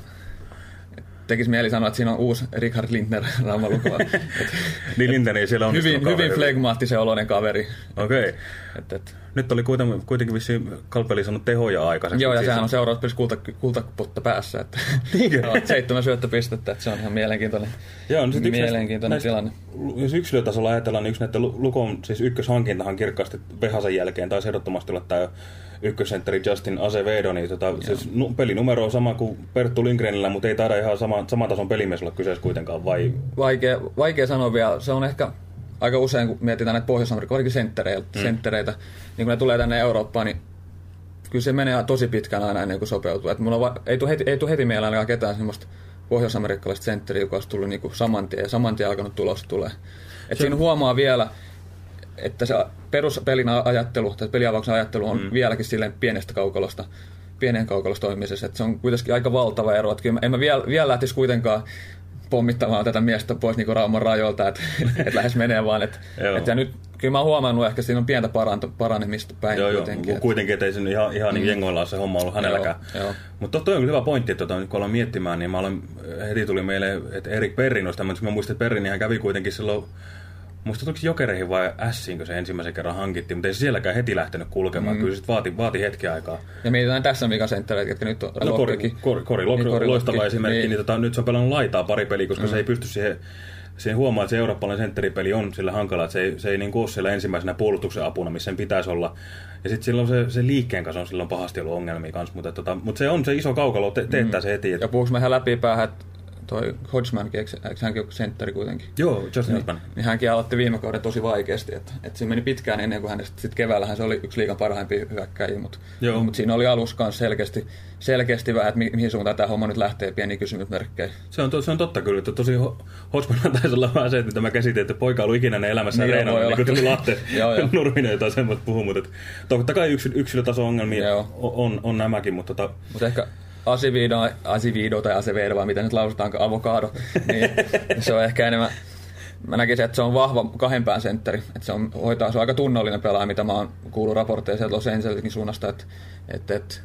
[SPEAKER 5] tekisi mieli sanoa, että siinä on uusi Richard Lindner <laughs> Raumalukova. <laughs>
[SPEAKER 1] niin Lindner ei siellä on
[SPEAKER 5] Hyvin, hyvin flegmaattisen oloinen kaveri.
[SPEAKER 1] Okei. Okay. Et, et. Nyt oli kuitenkin, kuitenkin vissiin Kalpeli saanut tehoja aikaisemmin.
[SPEAKER 5] Joo, ja sehän on seuraavassa pelissä kulta, kultapotta päässä. Että <laughs> no, seitsemän syöttöpistettä, että se on ihan mielenkiintoinen, Joo, no sit mielenkiintoinen näistä, tilanne.
[SPEAKER 1] Jos yksilötasolla ajatellaan, niin yksi näiden Lukon siis ykköshankintahan kirkkaasti Vehasen jälkeen, tai ehdottomasti olla tämä ykkössentteri Justin Acevedo, niin tota, siis pelinumero on sama kuin Perttu Lindgrenillä, mutta ei taida ihan sama, saman tason pelimies olla kyseessä kuitenkaan, vai?
[SPEAKER 5] Vaikea, vaikea sanoa vielä. Se on ehkä aika usein, kun mietitään näitä Pohjois-Amerikan senttereitä, mm. senttereitä, niin kun ne tulee tänne Eurooppaan, niin kyllä se menee tosi pitkään aina ennen kuin sopeutuu. Et mulla va- ei tule heti, ei tule heti meillä ainakaan ketään semmoista pohjois-amerikkalaista sentteriä, joka olisi tullut niin saman tien, ja saman tien alkanut tulos tulee. Et se... siinä huomaa vielä, että se peruspelin ajattelu, tai peliavauksen ajattelu on mm. vieläkin silleen pienestä kaukalosta, pienen kaukalosta toimimisessa, että se on kuitenkin aika valtava ero, että kyllä en mä vielä, vielä lähtisi kuitenkaan pommittamaan tätä miestä pois niin Rauman rajoilta, että, <laughs> että lähes menee vaan. Että, että ja nyt kyllä mä oon huomannut ehkä, että siinä on pientä paranto, paranemista päin
[SPEAKER 1] joo, kuitenkin. Joo, kuitenkin, että ei se ihan, ihan niin mm. jengoillaan se homma ollut hänelläkään. Mutta toi on kyllä hyvä pointti, että tota, kun ollaan miettimään, niin mä olen, heti tuli meille, että Erik Perrin olisi tämmöinen, mä muistan, että Perrin hän kävi kuitenkin silloin Muista tuliko jokereihin vai kun se ensimmäisen kerran hankittiin, mutta ei se sielläkään heti lähtenyt kulkemaan. Mm. Kyllä se vaati, vaati hetki aikaa.
[SPEAKER 5] Ja mietitään tässä mikä senttereitä, että nyt on
[SPEAKER 1] no, kori, kori, kori, niin, kori, loistava lokki. esimerkki. Niin. Niin, tota, nyt se on pelannut laitaa pari peliä, koska mm. se ei pysty siihen siihen huomaa, että se eurooppalainen sentteripeli on sillä hankala, että se ei, se ei niin ole siellä ensimmäisenä puolustuksen apuna, missä sen pitäisi olla. Ja sitten silloin se, se liikkeen kanssa on silloin pahasti ollut ongelmia kanssa, mutta, tota, mutta se on se iso kaukalo, te, teettää mm. se heti.
[SPEAKER 5] Että... Ja puhuks me ihan läpi päähän, että toi Hodgman, eikö, eikö hänkin ole sentteri kuitenkin?
[SPEAKER 1] Joo, Justin niin, Hodgman.
[SPEAKER 5] Niin hänkin aloitti viime kauden tosi vaikeasti, että, että se meni pitkään ennen kuin hänestä sitten keväällähän se oli yksi liigan parhaimpia hyökkäjiä, mutta, mutta siinä oli alussa kanssa selkeästi, selkeästi vähän, että mihin suuntaan tämä homma nyt lähtee, pieni kysymysmerkkejä.
[SPEAKER 1] Se on, to, se on totta kyllä, että tosi Hodgman taisi olla vähän se, että mä käsitin, että poika on ollut ikinä elämässä niin, reenannut, niin kun tuli Lahteen Nurminen jotain semmoista puhua, mutta totta kai yksilötaso-ongelmia on, on, on, nämäkin, mutta... Tota...
[SPEAKER 5] Mutta ehkä Asivido, Asivido tai Asevedo, vai miten nyt lausutaanko, avokado, niin se on ehkä enemmän, mä näkisin, että se on vahva kahden sentteri, että se on, hoitaa, se on aika tunnollinen pelaaja, mitä mä oon kuullut raportteja sieltä Los Angelesin suunnasta, että, että, että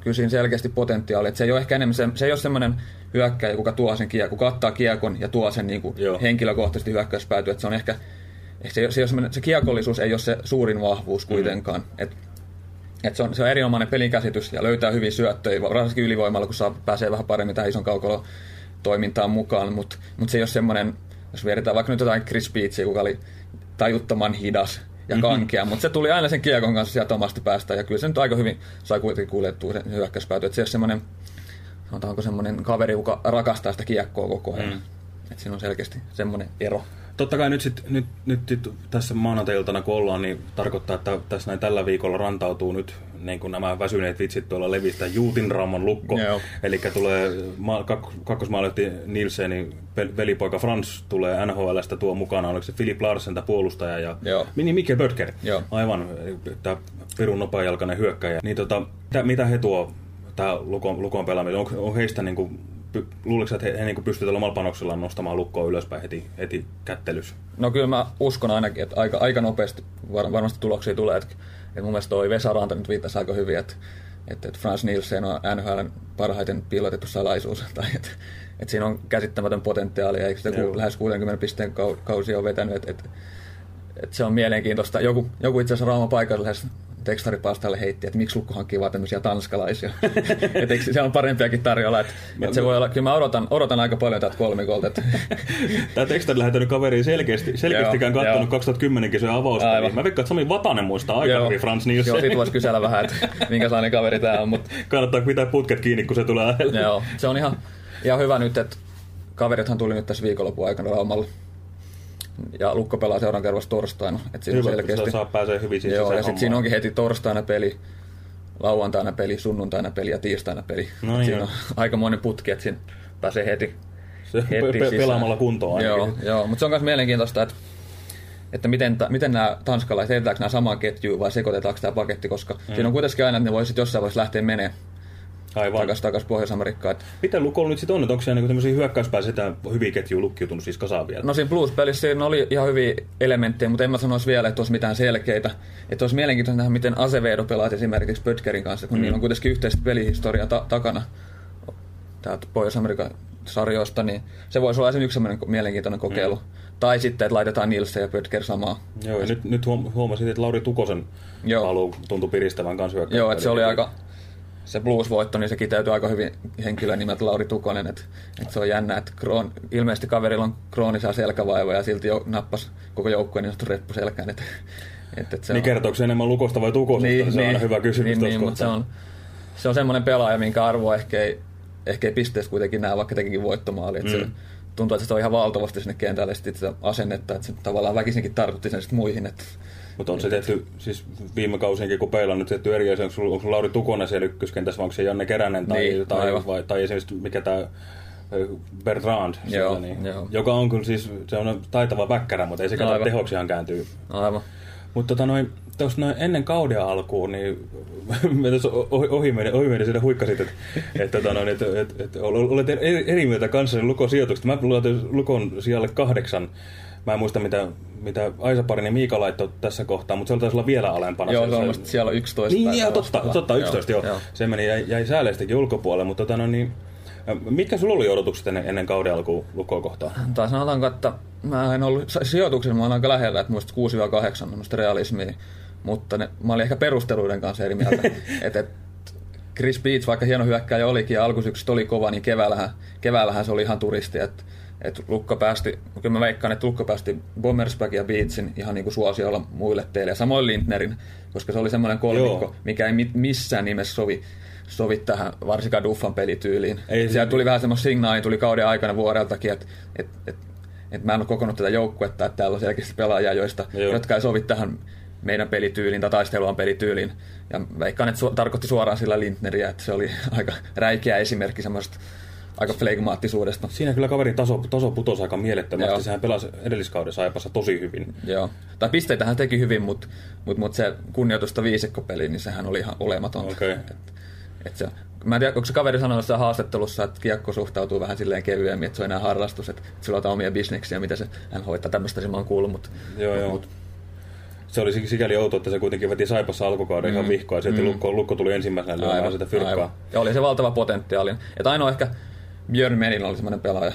[SPEAKER 5] kyllä siinä selkeästi potentiaali, että se ei ole ehkä enemmän, se, se ei ole semmoinen hyökkäjä, kuka tuo sen kiekon, kattaa kiekon ja tuo sen niin kuin henkilökohtaisesti hyökkäyspäätyä, että se on ehkä, ehkä se, se, se kiekollisuus ei ole se suurin vahvuus kuitenkaan, mm. että et se, on, se on erinomainen pelinkäsitys ja löytää hyvin syöttöjä, varsinkin ylivoimalla, kun saa, pääsee vähän paremmin tähän ison kaukolo toimintaan mukaan, mutta mut se ei ole semmoinen, jos vieritään vaikka nyt jotain Chris Beatsia, joka oli tajuttoman hidas ja
[SPEAKER 1] Mhm.
[SPEAKER 5] kankea, mutta se tuli aina sen kiekon kanssa sieltä omasta päästä, ja kyllä se nyt aika hyvin sai kuitenkin kuljettua sen hyökkäyspääty, että se ole semmoinen, sanotaanko semmoinen kaveri, joka rakastaa sitä kiekkoa koko ajan. Mm. Että siinä on selkeästi semmoinen ero.
[SPEAKER 1] Totta kai nyt, sit, nyt, nyt, nyt tässä maanantai-iltana kun ollaan, niin tarkoittaa, että tässä näin tällä viikolla rantautuu nyt niin kuin nämä väsyneet vitsit tuolla levistä Juutin Ramon lukko.
[SPEAKER 5] Joo.
[SPEAKER 1] Eli tulee kak- kakkosmaalehti Nielsenin velipoika Frans tulee NHLstä tuo mukana, oliko se Philip Larsen, tämä puolustaja ja
[SPEAKER 5] Joo.
[SPEAKER 1] Mini Mikkel Böttger.
[SPEAKER 5] Joo.
[SPEAKER 1] Aivan, tämä pirun nopeajalkainen hyökkäjä. Niin tota, mitä, he tuo tämä lukon, lukon pelaaminen? On, on heistä niin kuin, luuletko, että he, he niin pystyvät omalla panoksellaan nostamaan lukkoa ylöspäin heti, heti kättelyssä?
[SPEAKER 5] No kyllä mä uskon ainakin, että aika, aika nopeasti var, varmasti tuloksia tulee. Että, että mun mielestä toi Vesa Ranta nyt viittasi aika hyvin, että, että, että Frans Nielsen on NHLn parhaiten piilotettu salaisuus. <laughs> Tai että, että siinä on käsittämätön potentiaali, eikä sitä
[SPEAKER 1] Joo.
[SPEAKER 5] ku, lähes 60 pisteen kau, kausi on vetänyt. Että, että, että se on mielenkiintoista. Joku, joku itse asiassa Rauma paikallisessa tekstaripalstalle heitti, että miksi Lukko hankkii vaan tämmöisiä tanskalaisia. <laughs> että eikö siellä on parempiakin tarjolla. Että, että se voi olla, kyllä mä odotan, odotan aika paljon täältä kolmikolta. Että, <laughs>
[SPEAKER 1] Tämä tekstari lähettänyt kaveriin selkeästi, selkeästikään
[SPEAKER 5] Joo,
[SPEAKER 1] katsonut
[SPEAKER 5] joo.
[SPEAKER 1] 2010 kisojen avauspeliä.
[SPEAKER 5] Aivan.
[SPEAKER 1] Mä veikkaan, että Sami Vatanen muistaa aika hyvin Frans Nielsen.
[SPEAKER 5] Joo, sit voisi kysellä vähän, että minkälainen kaveri tämä on. Mutta <laughs>
[SPEAKER 1] Kannattaa pitää putket kiinni, kun se tulee lähelle.
[SPEAKER 5] joo, se on ihan, ihan hyvä nyt, että kaverithan tuli nyt tässä viikonlopun aikana Raumalla. Ja Lukko pelaa seuraan kerrassa torstaina. Että siinä
[SPEAKER 1] Hyvä,
[SPEAKER 5] selkeästi...
[SPEAKER 1] saa pääsee hyvin siis
[SPEAKER 5] Joo,
[SPEAKER 1] sisään
[SPEAKER 5] ja sitten siinä onkin heti torstaina peli, lauantaina peli, sunnuntaina peli ja tiistaina peli.
[SPEAKER 1] No
[SPEAKER 5] Et
[SPEAKER 1] niin,
[SPEAKER 5] siinä
[SPEAKER 1] joo.
[SPEAKER 5] on aikamoinen putki, että siinä pääsee heti,
[SPEAKER 1] Se
[SPEAKER 5] heti
[SPEAKER 1] pe- pe-
[SPEAKER 5] sisään.
[SPEAKER 1] pelaamalla kuntoon
[SPEAKER 5] Joo,
[SPEAKER 1] ainakin.
[SPEAKER 5] joo mutta se on myös mielenkiintoista, että että miten, ta, miten nämä tanskalaiset, heitetäänkö nämä samaan ketjuun vai sekoitetaanko tämä paketti, koska mm. siinä on kuitenkin aina, että ne voisit jossain vaiheessa lähteä menemään
[SPEAKER 1] Aivan.
[SPEAKER 5] takaisin takas Pohjois-Amerikkaan.
[SPEAKER 1] Miten Lukolla nyt sitten on, onko siellä niinku tämmöisiä hyökkäyspäässä sitä hyviä ketjuja lukkiutunut siis kasaan vielä?
[SPEAKER 5] No siinä Blues-pelissä siinä oli ihan hyviä elementtejä, mutta en mä sanoisi vielä, että olisi mitään selkeitä. Että olisi mielenkiintoista nähdä, miten Azevedo pelaat esimerkiksi Pötkerin kanssa, kun mm. niillä on kuitenkin yhteistä pelihistoriaa ta- takana täältä Pohjois-Amerikan sarjoista, niin se voisi olla esimerkiksi yksi sellainen mielenkiintoinen kokeilu. Mm. Tai sitten, että laitetaan Nielsen ja Pötker samaa.
[SPEAKER 1] Joo, ja nyt, nyt huom- huomasin, että Lauri Tukosen
[SPEAKER 5] Joo.
[SPEAKER 1] halu tuntui piristävän kanssa.
[SPEAKER 5] Joo, että se oli aika, se Blues-voitto, niin se kiteytyi aika hyvin henkilön nimeltä Lauri Tukonen, että, että se on jännä, että kroon, ilmeisesti kaverilla on kroonisia selkävaivoja ja silti jo, nappas koko joukkueen niin sanottu reppu selkään, että, että, että se
[SPEAKER 1] Niin kertooko se enemmän Lukosta vai Tukosesta? Niin, se on aina hyvä kysymys
[SPEAKER 5] niin, niin, mutta se on, se on semmoinen pelaaja, minkä arvo ehkä ei, ehkä ei pisteessä kuitenkin näe, vaikka tekikin voittomaali. Että
[SPEAKER 1] Mm.
[SPEAKER 5] se, tuntuu, että se on ihan valtavasti sinne kentälle sit sitä asennetta, että se tavallaan väkisinkin tartutti sen sit muihin. Että,
[SPEAKER 1] Mutta on se tehty, siis viime kausienkin kun peilaa nyt tehty eri asia, onko sulla, onko sulla Lauri Tukonen siellä ykköskentässä vai onko se Janne Keränen tai,
[SPEAKER 5] Niin,
[SPEAKER 1] tai,
[SPEAKER 5] aivan.
[SPEAKER 1] vai, tai esimerkiksi mikä tämä Bertrand, siellä,
[SPEAKER 5] Joo,
[SPEAKER 1] niin,
[SPEAKER 5] joo.
[SPEAKER 1] joka on kyllä siis se on taitava väkkärä, mutta ei se kato
[SPEAKER 5] Aivan.
[SPEAKER 1] tehoksi ihan kääntyy.
[SPEAKER 5] aivan.
[SPEAKER 1] Mutta tota noin, tuossa noin ennen kauden alkuun, niin <laughs> me tuossa ohi, meni, ohi meni siitä huikkasit, että, että, tota noin, että, että, että olet eri, eri mieltä kanssani Lukon sijoituksesta. Mä luotin Lukon sijalle kahdeksan. Mä en muista, mitä, mitä Aisa Parin ja Miika laittoi tässä kohtaa, mutta se oli taisi olla vielä alempana.
[SPEAKER 5] Joo,
[SPEAKER 1] se,
[SPEAKER 5] se siellä on 11.
[SPEAKER 1] Niin, joo, totta, totta 11, joo. joo. Se meni, jäi, jäi sääleistäkin ulkopuolelle, mutta tota, no, niin, mitkä sulla oli odotukset ennen, ennen kauden alkuun Lukkoa kohtaan?
[SPEAKER 5] Tai sanotaanko, että mä en ollut sijoituksessa, mä olen aika lähellä, että muista 6-8 on realismia, mutta ne, mä olin ehkä perusteluiden kanssa eri mieltä. <laughs> että et, Chris Beach, vaikka hieno hyökkääjä olikin ja alkusyksystä oli kova, niin keväällähän, keväällähän se oli ihan turisti. Että et Lukko päästi, kyllä mä veikkaan, että Lukko päästi Bommersback ja Beatsin ihan niin kuin suosiolla muille teille ja samoin Lindnerin, koska se oli semmoinen kolmikko,
[SPEAKER 1] Joo.
[SPEAKER 5] mikä ei mi- missään nimessä sovi sovi tähän varsinkaan Duffan pelityyliin.
[SPEAKER 1] Ei
[SPEAKER 5] Ei,
[SPEAKER 1] se-
[SPEAKER 5] Siellä tuli vähän semmoista signaali, tuli kauden aikana vuodeltakin, että et, et, et mä en ole kokonut tätä joukkuetta, että täällä on selkeästi pelaajia, joista,
[SPEAKER 1] Joo.
[SPEAKER 5] jotka ei sovi tähän meidän pelityyliin tai taisteluan pelityyliin. Ja veikkaan, että su- tarkoitti suoraan sillä Lindneriä, että se oli <laughs> aika räikeä esimerkki semmoista aika flegmaattisuudesta.
[SPEAKER 1] Siinä kyllä kaverin taso, taso putosi aika mielettömästi.
[SPEAKER 5] Joo.
[SPEAKER 1] Sehän pelasi edelliskaudessa Aipassa tosi hyvin.
[SPEAKER 5] Joo. Tai pisteitä hän teki hyvin, mutta mut, mut se kunnioitusta viisikkopeliin, niin sehän oli ihan olematonta.
[SPEAKER 1] Okei.
[SPEAKER 5] Et, et se, mä en tiedä, onko se kaveri sanonut jossain haastattelussa, että kiekko suhtautuu vähän silleen kevyemmin, että se on enää harrastus, että sillä on omia bisneksiä, mitä se hän hoitaa, tämmöistä mä oon kuullut, mutta
[SPEAKER 1] Joo, joo. Se oli sikäli outo, että se kuitenkin veti Saipassa alkukauden mm. ihan vihkoa ja silti mm. Lukko, Lukko tuli ensimmäisenä lyömään sitä fyrkkaa.
[SPEAKER 5] Ja oli se valtava potentiaali. Että ainoa ehkä Björn Menillä oli semmoinen pelaaja,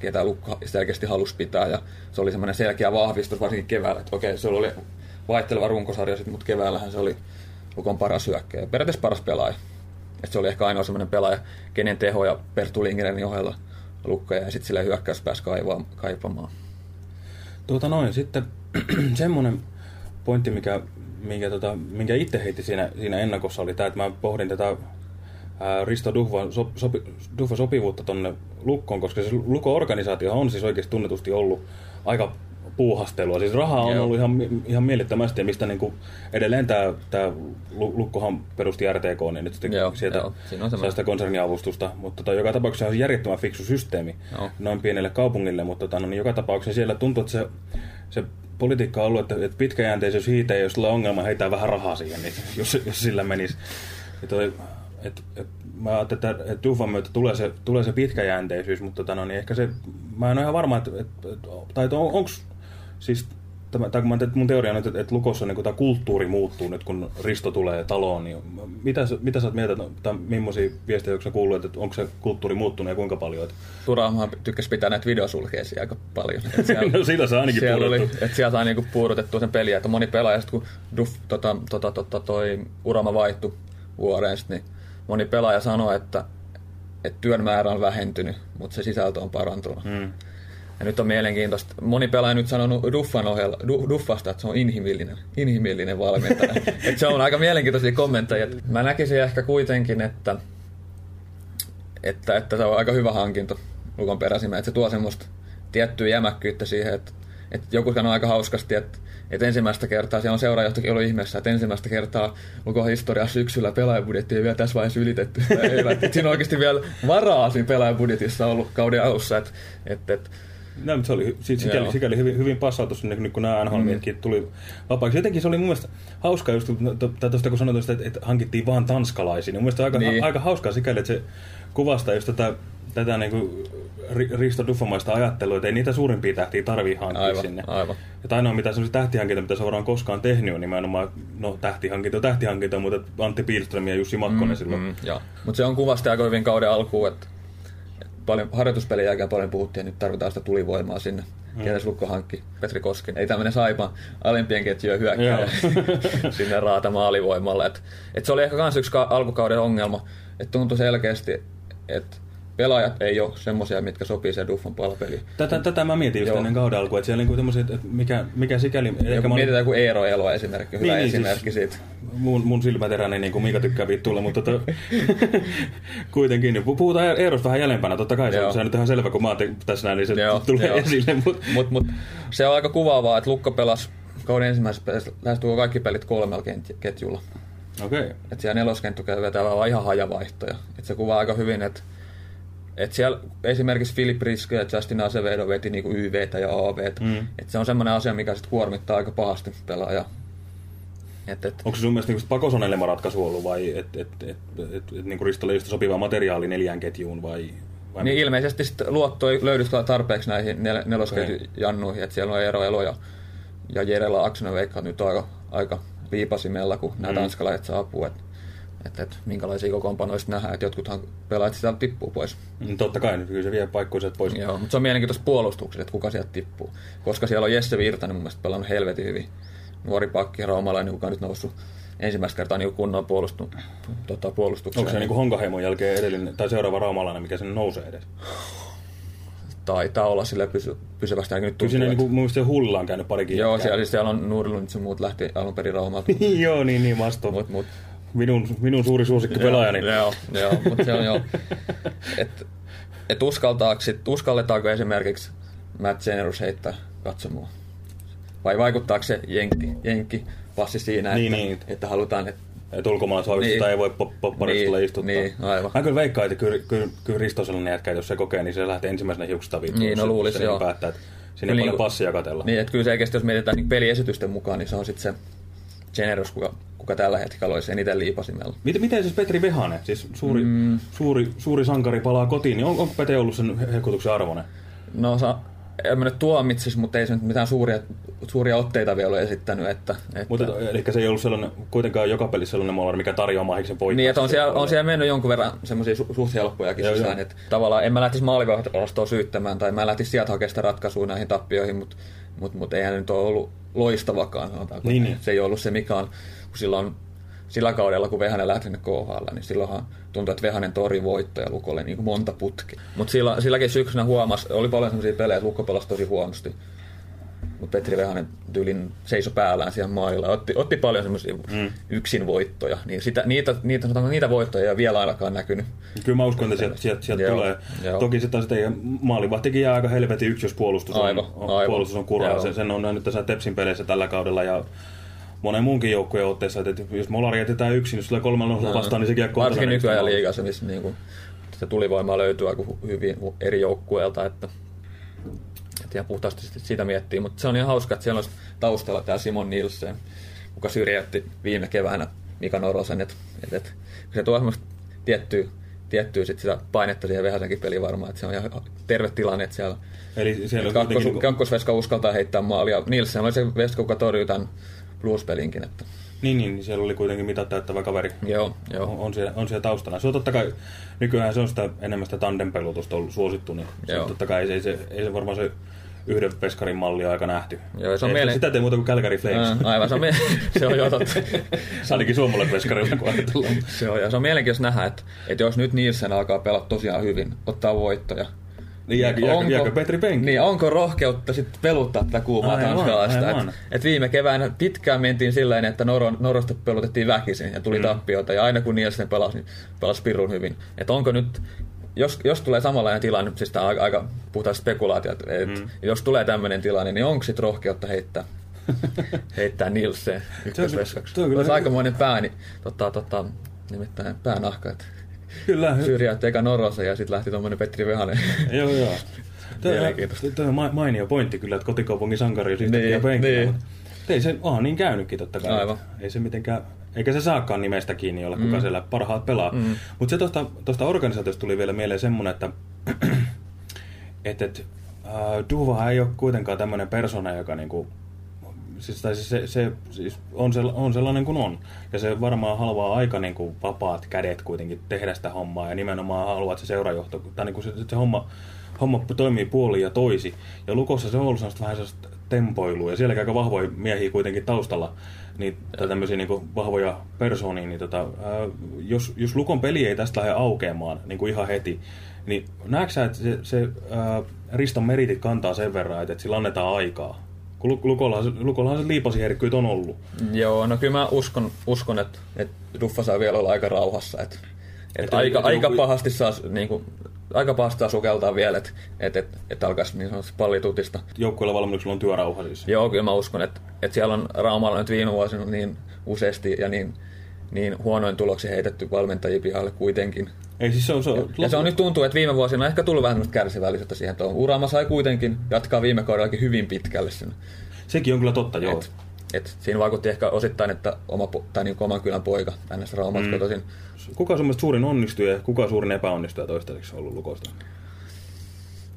[SPEAKER 5] ketä Lukko selkeästi halusi pitää ja se oli semmoinen selkeä vahvistus varsinkin keväällä, että okei, se oli vaihteleva runkosarja, sit, mutta keväällähän se oli Lukon paras hyökkäjä, periaatteessa paras pelaaja. Et se oli ehkä ainoa semmoinen pelaaja, kenen teho ja Perttu Lindgrenin ohella lukkoja ja sitten sille hyökkäys pääsi kaivaa, kaipamaan.
[SPEAKER 1] Tuota noin, sitten <clears throat> semmoinen pointti, mikä, minkä, tota, minkä itse heitti siinä, siinä ennakossa, oli tämä, että mä pohdin tätä Risto Duhva, so, sopi, Duhva sopivuutta tonne Lukkoon, koska se Lukko-organisaatio on siis oikeasti tunnetusti ollut aika puuhastelua. Siis rahaa on
[SPEAKER 5] Joo.
[SPEAKER 1] ollut ihan, ihan mielettömästi, mistä niin kuin edelleen tämä, tämä Lukkohan perusti RTK, niin nyt sitten
[SPEAKER 5] Joo,
[SPEAKER 1] sieltä saa sitä konserniavustusta. Mutta tota, joka tapauksessa se on järjettömän fiksu systeemi
[SPEAKER 5] Joo.
[SPEAKER 1] noin pienelle kaupungille, mutta tota, no, niin joka tapauksessa siellä tuntuu, että se, se politiikka on ollut, että, että pitkäjänteisyys hiitä, ja jos sulla on ongelma, heitää vähän rahaa siihen, niin jos, jos sillä menisi. Ja toi, et, et, mä ajattelin, että, että Duffan myötä tulee se, tulee se pitkäjänteisyys, mutta tota, no, niin ehkä se, mä en ole ihan varma, että, että, että tai että on, onko siis Tämä, tämä, kun mä- mun teoria on, että, että Lukossa niin tämä kulttuuri muuttuu nyt, kun Risto tulee taloon, niin mitä, mitä sä oot mieltä, että- tai millaisia viestejä onko sä kuullut, että onko se kulttuuri muuttunut ja kuinka paljon? Että
[SPEAKER 5] Turaamaan tykkäsi pitää näitä videosulkeisia aika paljon. Et <laughs>
[SPEAKER 1] No, sillä saa ainakin
[SPEAKER 5] siellä oli, että sieltä saa niinku puudutettua sen peliä, että moni pelaaja, kun Duff, tota, tota, tota, toi Urama vaihtui vuoreen, niin moni pelaaja sanoi, että, että työn määrä on vähentynyt, mutta se sisältö on parantunut.
[SPEAKER 1] mm.
[SPEAKER 5] Ja nyt on mielenkiintoista. Moni pelaaja nyt sanonut Duffan ohella, du, Duffasta, että se on inhimillinen, inhimillinen valmentaja. <laughs> että se on aika mielenkiintoisia kommentteja. Et Mä näkisin ehkä kuitenkin, että, että, että se on aika hyvä hankinto Lukon peräsimään. Että se tuo semmoista tiettyä jämäkkyyttä siihen, että, että joku sanoo aika hauskasti, että, että ensimmäistä kertaa, siellä on seuraajohtakin ollut ihmeessä, että ensimmäistä kertaa Lukon historiassa syksyllä pelaajabudjetti ei vielä tässä vaiheessa ylitetty. Sitä ei hyvä. Että siinä on oikeasti vielä varaa siinä pelaajabudjetissa ollut kauden alussa. Että, että, että
[SPEAKER 1] No, mutta se oli si- sikäli, sikäli hyvin, hyvin passautu sinne, nyt kun nämä nhl mm. tuli vapaaksi. Jotenkin se oli mun mielestä hauska just, no, tuosta kun sanoit, että, että hankittiin vaan tanskalaisia, niin mun mielestä aika,
[SPEAKER 5] Niin.
[SPEAKER 1] aika hauskaa sikäli, että se kuvastaa just tätä, tätä niin kuin Risto Duffamaista ajattelua, että ei niitä suurimpia tähtiä tarvii hankkia
[SPEAKER 5] Aivan,
[SPEAKER 1] sinne.
[SPEAKER 5] aivan.
[SPEAKER 1] Ja ainoa mitä semmoisia tähtihankintoja, mitä on koskaan tehnyt, on nimenomaan, no tähtihankinto, tähtihankinto, mutta Antti Pihlström ja Jussi Makkonen mm, silloin. Mm.
[SPEAKER 5] Mutta se on kuvasti aika hyvin kauden alkuun, että että paljon, harjoituspelin jälkeen paljon puhuttiin, että nyt tarvitaan sitä tulivoimaa sinne. Mm. Ketäs Lukko hankki? Petri Koskinen. Ei tämmöinen saipa alimpien ketjujen hyökkääjä <laughs> sinne raata maalivoimalla. Et, et se oli ehkä myös yksi ka- alkukauden ongelma, että tuntui selkeästi, että pelaajat ei ole semmoisia, mitkä sopii sen Duffon palapeliin.
[SPEAKER 1] Tätä, tätä mä mietin just
[SPEAKER 5] Joo.
[SPEAKER 1] ennen kauden alkua, että siellä niinku tämmöiset, että mikä, mikä sikäli... mä olin-
[SPEAKER 5] mietitään kuin Eero Elo esimerkki, hyvä
[SPEAKER 1] Niin,
[SPEAKER 5] niin, esimerkki
[SPEAKER 1] siis-
[SPEAKER 5] siitä.
[SPEAKER 1] mun, mun silmäteräinen, niin kuin Miika tykkää vittuilla, mutta tota, <laughs> kuitenkin. niin Puhutaan Eerosta vähän jäljempänä, totta kai se on, se on nyt ihan selvä, kun mä oon tässä näin, niin se
[SPEAKER 5] Joo,
[SPEAKER 1] tulee
[SPEAKER 5] joo.
[SPEAKER 1] esille. Mutta
[SPEAKER 5] Mut, mut, se on aika kuvaavaa, että Lukko pelasi kauden ensimmäisessä pelissä lähestulkoon kaikki pelit kolmella ketjulla.
[SPEAKER 1] okei. Okay.
[SPEAKER 5] Että siellä neloskenttu käy vetää vaan ihan hajavaihtoja. Et se kuvaa aika hyvin, että et siellä esimerkiksi Philip Riske ja Justin Acevedo veti niinku YVtä ja AVtä.
[SPEAKER 1] Mm.
[SPEAKER 5] Et se on semmoinen asia, mikä sit kuormittaa aika pahasti pelaajaa. Et, et,
[SPEAKER 1] Onko se sun mielestä niin Pakoson ratkaisu ollut vai että et, et, et, et, et, niin Ristolle just sopiva materiaali neljään ketjuun vai? vai
[SPEAKER 5] niin ilmeisesti sit luotto ei löydy tarpeeksi näihin nel- nelosketjujannuihin, että siellä on Eero Elo ja, ja Jerela Aksonen veikkaa nyt on aika, aika viipasimella, kun nämä
[SPEAKER 1] Mm.
[SPEAKER 5] tanskalaiset saa apua. Että et, et, minkälaisia kokoonpanoja nähdään, että jotkuthan pelaajat sitä tippuu pois.
[SPEAKER 1] Mm, Totta kai, kyllä se vie paikkoja pois.
[SPEAKER 5] Joo, mutta se on mielenkiintoista puolustukset, että kuka sieltä tippuu. Koska siellä on Jesse Virtanen mun mielestä pelannut helvetin hyvin. Nuori pakki, raumalainen, kuka on nyt noussut ensimmäistä kertaa niin kunnon puolustu, tota, puolustukseen.
[SPEAKER 1] Onko se niin kuin Honkaheimon jälkeen edellinen, tai seuraava raumalainen, mikä sen nousee edes?
[SPEAKER 5] Taitaa olla sille pysy, pysyvästi ainakin nyt
[SPEAKER 1] Kyllä
[SPEAKER 5] tuntuu,
[SPEAKER 1] siinä niin
[SPEAKER 5] että-
[SPEAKER 1] mun mielestä Hulla on käynyt parikin
[SPEAKER 5] Joo, siellä, siis siellä on Nurlund sun muut lähti alun perin Raumalta. <laughs>
[SPEAKER 1] Joo, niin, niin vasto.
[SPEAKER 5] mut, mut,
[SPEAKER 1] Minun, minun suuri suosikki pelaajani.
[SPEAKER 5] Joo, joo mutta se on jo, että et uskaltaako sit, uskalletaanko esimerkiksi Matt Generous heittää katsomaan? Vai vaikuttaako se jenkki, jenkki passi siinä,
[SPEAKER 1] Niin,
[SPEAKER 5] että,
[SPEAKER 1] niin.
[SPEAKER 5] että halutaan, että
[SPEAKER 1] Että ulkomaalaisvahvistusta
[SPEAKER 5] Niin.
[SPEAKER 1] ei voi pop- popparistolle
[SPEAKER 5] Niin,
[SPEAKER 1] istuttaa.
[SPEAKER 5] niin, aivan.
[SPEAKER 1] Mä kyllä veikkaan, että kyllä, kyllä, kyllä Risto sellainen jätkä, että jos se kokee, niin se lähtee ensimmäisenä hiuksista vittuun.
[SPEAKER 5] Niin, no
[SPEAKER 1] Se-
[SPEAKER 5] luulisin,
[SPEAKER 1] se
[SPEAKER 5] joo.
[SPEAKER 1] päättää, että sinne
[SPEAKER 5] niin
[SPEAKER 1] paljon passia katella.
[SPEAKER 5] Niin, että kyllä selkeästi jos mietitään niin peliesitysten mukaan, niin se on sitten se Generous, kuka, kuka tällä hetkellä olisi eniten liipasimella.
[SPEAKER 1] Miten, miten siis Petri Vehanen, siis suuri, mm. suuri, suuri sankari palaa kotiin, niin on, onko Pete ollut sen hekutuksen arvoinen?
[SPEAKER 5] No sa, en mä nyt tuomitsis, mutta ei se nyt mitään suuria, suuria otteita vielä ole esittänyt. Että, että,
[SPEAKER 1] Mutta, eli se ei ollut sellainen, kuitenkaan joka pelissä sellainen molari, mikä tarjoaa mahiksen voittaa.
[SPEAKER 5] niin, että on siellä, on siellä mennyt jonkun verran semmoisia su, suht helppojakin
[SPEAKER 1] Joo,
[SPEAKER 5] sisään.
[SPEAKER 1] joo.
[SPEAKER 5] Että tavallaan en mä lähtisi maalivahtorastoa syyttämään tai mä lähtisi sieltä hakemaan sitä ratkaisua näihin tappioihin, mutta mut, mut eihän nyt ole ollut loistavakaan. sanotaanko.
[SPEAKER 1] Niin, niin.
[SPEAKER 5] Se ei ollut se, mikä on, kun silloin sillä kaudella, kun Vehanen lähti sinne KHL, niin silloinhan tuntui, että Vehanen tori voittoja Lukolle niin kuin monta putki. Mutta sillä, silläkin syksynä huomasi, oli paljon sellaisia pelejä, että Lukko pelasi tosi huonosti. Mutta Petri Vehanen tyylin seisoi päällään siihen maalilla. Otti, otti paljon semmoisia mm. yksin voittoja. Niin sitä, niitä, niitä, sanotaanko, niitä voittoja ei ole vielä ainakaan näkynyt.
[SPEAKER 1] Kyllä mä uskon, että sieltä, sieltä, sieltä
[SPEAKER 5] Joo,
[SPEAKER 1] tulee.
[SPEAKER 5] joo.
[SPEAKER 1] Toki sitten taas maalivahtikin jää aika helvetin yksi, jos puolustus on,
[SPEAKER 5] Aivan,
[SPEAKER 1] puolustus on kuraa. Sen, sen on nyt tässä Tepsin peleissä tällä kaudella ja monen muunkin joukkueen otteessa, että jos Molari jätetään yksin, jos tulee kolme nolla vastaan, niin se kiekko on
[SPEAKER 5] Varsinkin nykyään liigassa, missä niin kuin, sitä tulivoimaa löytyy aika hyvin eri joukkueilta, että ihan puhtaasti sit- sitä miettii, mutta se on ihan hauska, että siellä olisi taustalla tämä Simon Nielsen, joka syrjäytti viime keväänä Mika Norosen, että et, et, se tuo semmoista tiettyä, tiettyä sit sitä painetta siihen Vehasenkin peliin varmaan, että se on ihan terve tilanne, että siellä
[SPEAKER 1] Eli siellä on
[SPEAKER 5] kakkos,
[SPEAKER 1] kuitenkin... niinku-
[SPEAKER 5] kakkosveska uskaltaa heittää maalia. Nielsen oli se veska, joka torjui tämän blues-pelinkin, että
[SPEAKER 1] Niin, niin, niin siellä oli kuitenkin mitat täyttävä kaveri.
[SPEAKER 5] joo, joo.
[SPEAKER 1] On, on, siellä, on siellä taustana. Se on totta kai, nykyään se on sitä enemmän sitä tandempelutusta ollut suosittu, niin se,
[SPEAKER 5] Joo.
[SPEAKER 1] totta kai ei se, ei se varmaan se yhden peskarin malli aika nähty.
[SPEAKER 5] Joo, se on
[SPEAKER 1] Ei
[SPEAKER 5] mielen-
[SPEAKER 1] Sitä tee muuta kuin Calgary Flames.
[SPEAKER 5] Ää, Aivan, se on, mie- se on jo totta. <laughs>
[SPEAKER 1] Ainakin suomalaisveskarilla, kun ajatellaan.
[SPEAKER 5] Se on, ja se on mielenkiintoista nähdä, että, että jos nyt Nielsen alkaa pelata tosiaan hyvin, ottaa voittoja.
[SPEAKER 1] Niin jääkö, jääkö, jääkö Petri Penki?
[SPEAKER 5] Niin, onko rohkeutta sitten peluttaa tätä kuumaa
[SPEAKER 1] Aivan,
[SPEAKER 5] tanskalaista?
[SPEAKER 1] aivan.
[SPEAKER 5] Et, et viime keväänä pitkään mentiin silleen, että Noro, Norosta pelutettiin väkisin ja tuli mm. tappiota. Ja aina kun Nielsen pelasi, niin pelasi pirun hyvin. Että onko nyt, jos, jos tulee samanlainen tilanne, siis tämä on aika, aika puhutaan spekulaatiot, että mm. jos tulee tämmöinen tilanne, niin onko sitten rohkeutta heittää, <laughs> heittää Nielsen ykkösveskaksi?
[SPEAKER 1] tuo on
[SPEAKER 5] aikamoinen pää, niin, tota, tota, nimittäin päänahka, että
[SPEAKER 1] Kyllä.
[SPEAKER 5] syrjäytti eka Norosen ja sitten lähti tuommoinen Petri Vehanen.
[SPEAKER 1] Joo, joo. <laughs> Tuo on, on mainio pointti kyllä, että kotikaupungin sankari on siis
[SPEAKER 5] Niin,
[SPEAKER 1] niin, Penki.
[SPEAKER 5] niin.
[SPEAKER 1] Mutta Ei se, onhan niin käynytkin totta kai.
[SPEAKER 5] Aivan.
[SPEAKER 1] Ei se mitenkään, eikä se saakaan nimestä kiinni olla, kuka siellä parhaat pelaa. Mm. Mutta se tuosta, tuosta organisaatiosta tuli vielä mieleen semmoinen, että <clears throat> et, et, äh, Duva ei ole kuitenkaan tämmöinen persona, joka niinku, siis, tai siis se, se siis on, sel, on sellainen kuin on. Ja se varmaan haluaa aika niinku vapaat kädet kuitenkin tehdä sitä hommaa ja nimenomaan haluaa, että se seurajohto, tai niinku se, se homma, homma toimii puoli ja toisi. Ja Lukossa se on ollut sellaista vähän sellaista tempoilua ja sielläkin aika vahvoja miehiä kuitenkin taustalla, niin, tai tämmöisiä niinku vahvoja persoonia, niin tota, ää, jos, jos Lukon peli ei tästä lähde aukeamaan niin kuin ihan heti, niin näetkö sä, että se, se ää, Riston meritit kantaa sen verran, että, että sillä annetaan aikaa? Kun Lu- Lukollahan, se- Lukollahan se liipasiherkkyyt on ollut.
[SPEAKER 5] Joo, no kyllä mä uskon, uskon että, että Duffa saa vielä olla aika rauhassa. Että, että
[SPEAKER 1] Että-
[SPEAKER 5] aika,
[SPEAKER 1] että
[SPEAKER 5] aika,
[SPEAKER 1] joku-
[SPEAKER 5] pahasti saa, niin kuin, aika pahasti saa sukeltaa vielä, että, että, että, että alkaisi niin sanotusti pallitutista.
[SPEAKER 1] Joukkueella valmennuksella on työrauha siis.
[SPEAKER 5] Joo, kyllä mä uskon, että, että siellä on Raumalla nyt viime vuosina niin useasti ja niin, niin huonoin tuloksi heitetty valmentajia pihalle kuitenkin.
[SPEAKER 1] Ei siis se on... Se on
[SPEAKER 5] Ja se on nyt tuntuu, että viime vuosina on ehkä tullut vähän kärsivällisyyttä siihen tuohon. Uraama sai kuitenkin jatkaa viime kaudellakin hyvin pitkälle sen.
[SPEAKER 1] Sekin on kyllä totta, joo.
[SPEAKER 5] Et, et siinä vaikutti ehkä osittain, että oma, tai niin oman kylän poika tänne Raumalta mm. kotoisin.
[SPEAKER 1] Kuka on sun mielestä suurin onnistuja ja kuka on suurin epäonnistuja toistaiseksi ollut Lukosta?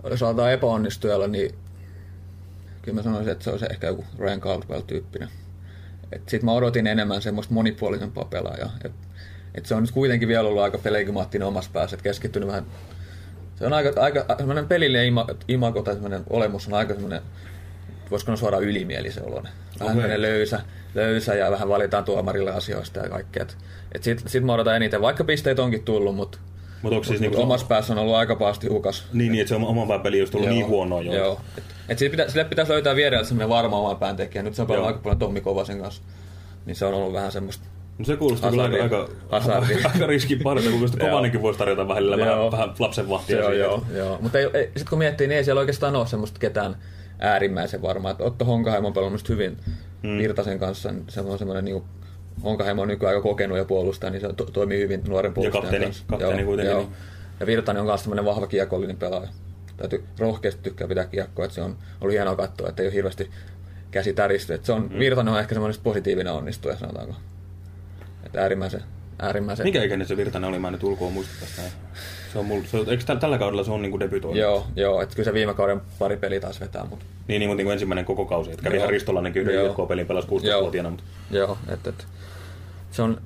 [SPEAKER 5] Jos aletaan epäonnistujalla, niin kyllä mä sanoisin, että se olisi ehkä joku Ryan Caldwell-tyyppinen. Sitten mä odotin enemmän semmoista monipuolisempaa pelaajaa. Et se on nyt kuitenkin vielä ollut aika pelegimaattinen omassa päässä, että keskittynyt vähän... Se on aika, aika semmoinen pelillinen ima, imago tai semmoinen olemus on aika semmoinen, voisiko suoraan ylimielisen oloinen. Vähän okay. löysä, löysä ja vähän valitaan tuomarille asioista ja kaikkea. Et, et sit, sit mä odotan eniten, vaikka pisteet onkin tullut, mutta
[SPEAKER 1] Mutta onko siis
[SPEAKER 5] mut
[SPEAKER 1] niinku,
[SPEAKER 5] omassa päässä on ollut aika pahasti hukas.
[SPEAKER 1] niin, niin, että se oma, oman pään peli olisi tullut niin huonoa jo.
[SPEAKER 5] Joo. Et, et sille, pitä, sille pitäisi löytää vierellä semmoinen varma oman pään tekijä. Nyt se on
[SPEAKER 1] Joo.
[SPEAKER 5] paljon aika paljon Tommi Kovasen kanssa. Niin se on ollut vähän semmoista...
[SPEAKER 1] No se kuulostaa kyllä aika,
[SPEAKER 5] Hazardia. <laughs>
[SPEAKER 1] aika, aika riskin kun <laughs>
[SPEAKER 5] Joo.
[SPEAKER 1] Kovanenkin voisi tarjota välillä vähän, vähän lapsen vahtia.
[SPEAKER 5] Joo,
[SPEAKER 1] siihen.
[SPEAKER 5] joo, joo. Mutta ei, ei, sit kun miettii, niin ei siellä oikeastaan ole semmoista ketään äärimmäisen varmaa. Otto Honkaheimo on pelannut hyvin hmm. Virtasen kanssa. niin Se on semmoinen niin Honkaheimo on nykyään aika kokenut ja puolustaja, niin se to, toimii hyvin nuoren puolustajan
[SPEAKER 1] kapteeni-
[SPEAKER 5] kanssa.
[SPEAKER 1] kapteeni
[SPEAKER 5] Joo,
[SPEAKER 1] kuitenkin,
[SPEAKER 5] joo.
[SPEAKER 1] niin.
[SPEAKER 5] Ja Virtanen on myös semmoinen vahva kiekollinen pelaaja. Täytyy rohkeasti tykkää pitää kiekkoa, että se on ollut hienoa katsoa, että ei ole hirveästi käsi täristy. Että se on, hmm. Virtanen on ehkä semmoinen positiivinen onnistuja, sanotaanko. Että äärimmäisen, äärimmäisen
[SPEAKER 1] Mikä ikäinen se Virtanen oli? Mä en nyt ulkoa muista tästä. Se on mulla, se eikö tällä, tällä kaudella se on niin debytoinut?
[SPEAKER 5] Joo, joo, että kyllä se viime kauden pari peliä taas vetää, mutta
[SPEAKER 1] Niin, niin, mutta niin kuin ensimmäinen koko kausi. Että kävi
[SPEAKER 5] Joo.
[SPEAKER 1] ihan Ristolainenkin yhden
[SPEAKER 5] Joo.
[SPEAKER 1] YK-pelin pelasi
[SPEAKER 5] Joo.
[SPEAKER 1] 16-vuotiaana. Mutta...
[SPEAKER 5] Joo, että et, se on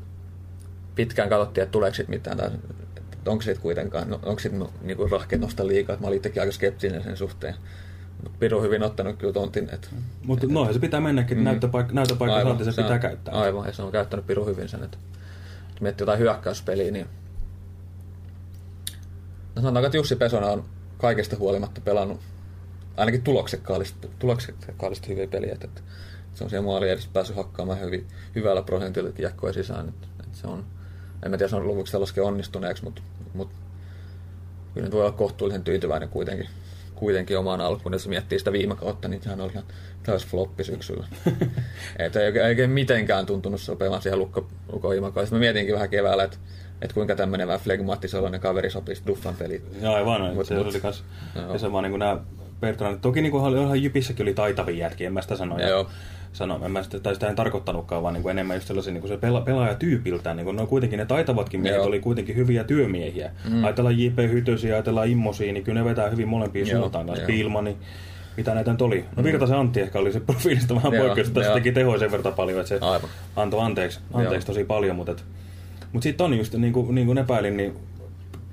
[SPEAKER 5] pitkään katsottiin, että tuleeko siitä mitään, tai että onko siitä kuitenkaan, no, onko siitä no, niinku rohkeet nostaa liikaa, että mä olin itsekin aika skeptinen sen suhteen. Piru hyvin ottanut kyllä tontin. Et,
[SPEAKER 1] Mutta noinhan se pitää mennäkin, että näyttöpaikka, näyttöpaikka saati se pitää
[SPEAKER 5] on-
[SPEAKER 1] käyttää.
[SPEAKER 5] Aivan, ja se on käyttänyt Piru hyvin sen. Että, jos miettii jotain hyökkäyspeliä, niin no sanotaanko, että Jussi Pesonen on kaikesta huolimatta pelannut ainakin tuloksekkaallisesti, hyviä peliä. Että, että se on siellä maali edes päässyt hakkaamaan hyvin, hyvällä prosentilla kiekkoja sisään. Että, että se on, en mä tiedä, se on luvuksi se onnistuneeksi, mutta, mutta kyllä nyt voi olla kohtuullisen tyytyväinen kuitenkin, kuitenkin omaan alkuun. Jos miettii sitä viime kautta, niin sehän oli ihan täys floppi syksyllä. <laughs> Et ei, oikein- ei oikein mitenkään tuntunut sopivan siihen lukko, lukko Imakoon. Sitten mä mietinkin vähän keväällä, että, että kuinka tämmöinen vähän flegmatisollainen kaveri sopisi Duffan peliin.
[SPEAKER 1] Ja aivan,
[SPEAKER 5] Mut-
[SPEAKER 1] se
[SPEAKER 5] mut-
[SPEAKER 1] oli kans,
[SPEAKER 5] Joo.
[SPEAKER 1] ja se vaan niinku nää Bertrand, toki niinku oli, olihan Jypissäkin oli taitavia jätkiä, en mä sitä sano. Ja
[SPEAKER 5] Joo.
[SPEAKER 1] Sano en mä sitä, tai sitä en tarkoittanutkaan, vaan niinku enemmän just sellaisia niinku se pela, pelaajatyypiltään. Niinku, no kuitenkin ne taitavatkin miehet
[SPEAKER 5] Joo.
[SPEAKER 1] oli kuitenkin hyviä työmiehiä. Mm. Ajatellaan J.P. Hytösiä, ajatellaan Immosia, niin kyllä ne vetää hyvin molempiin
[SPEAKER 5] Joo,
[SPEAKER 1] suuntaan kanssa.
[SPEAKER 5] Mm.
[SPEAKER 1] Piilmani, mitä näitä nyt oli. No Virtasen Antti ehkä oli se profiilista vähän poikkeus, että se teki tehoja sen verran paljon, että se
[SPEAKER 5] Aivan.
[SPEAKER 1] antoi anteeksi, anteeksi tosi paljon, mutta, et, mutta sitten on just, niin kuin, niin kuin epäilin, niin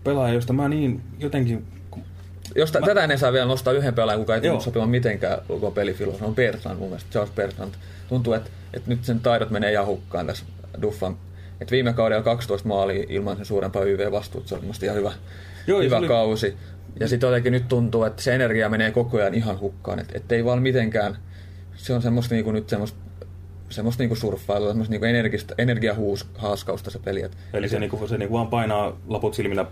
[SPEAKER 1] pelaaja, josta mä niin jotenkin
[SPEAKER 5] Jos t- tätä ennen saa vielä nostaa yhden pelaajan, kuka ei tunnu sopimaan mitenkään ulkoa pelifilo, se on Bertrand mun mielestä, Charles Bertrand. Tuntuu, että, että nyt sen taidot menee ihan hukkaan tässä Duffan. Et viime kaudella 12 maalia ilman sen suurempaa YV-vastuuta, se oli musta ihan hyvä,
[SPEAKER 1] Joo,
[SPEAKER 5] hyvä
[SPEAKER 1] se oli-
[SPEAKER 5] kausi. Ja sitten jotenkin nyt tuntuu, että se energia menee koko ajan ihan hukkaan, että et ei vaan mitenkään, se on semmoista niinku nyt semmoista semmoista niinku surffailua, semmoista niinku energista, energiahaaskausta se peli. Et,
[SPEAKER 1] Eli se, niinku, se niinku vaan painaa laput silmillä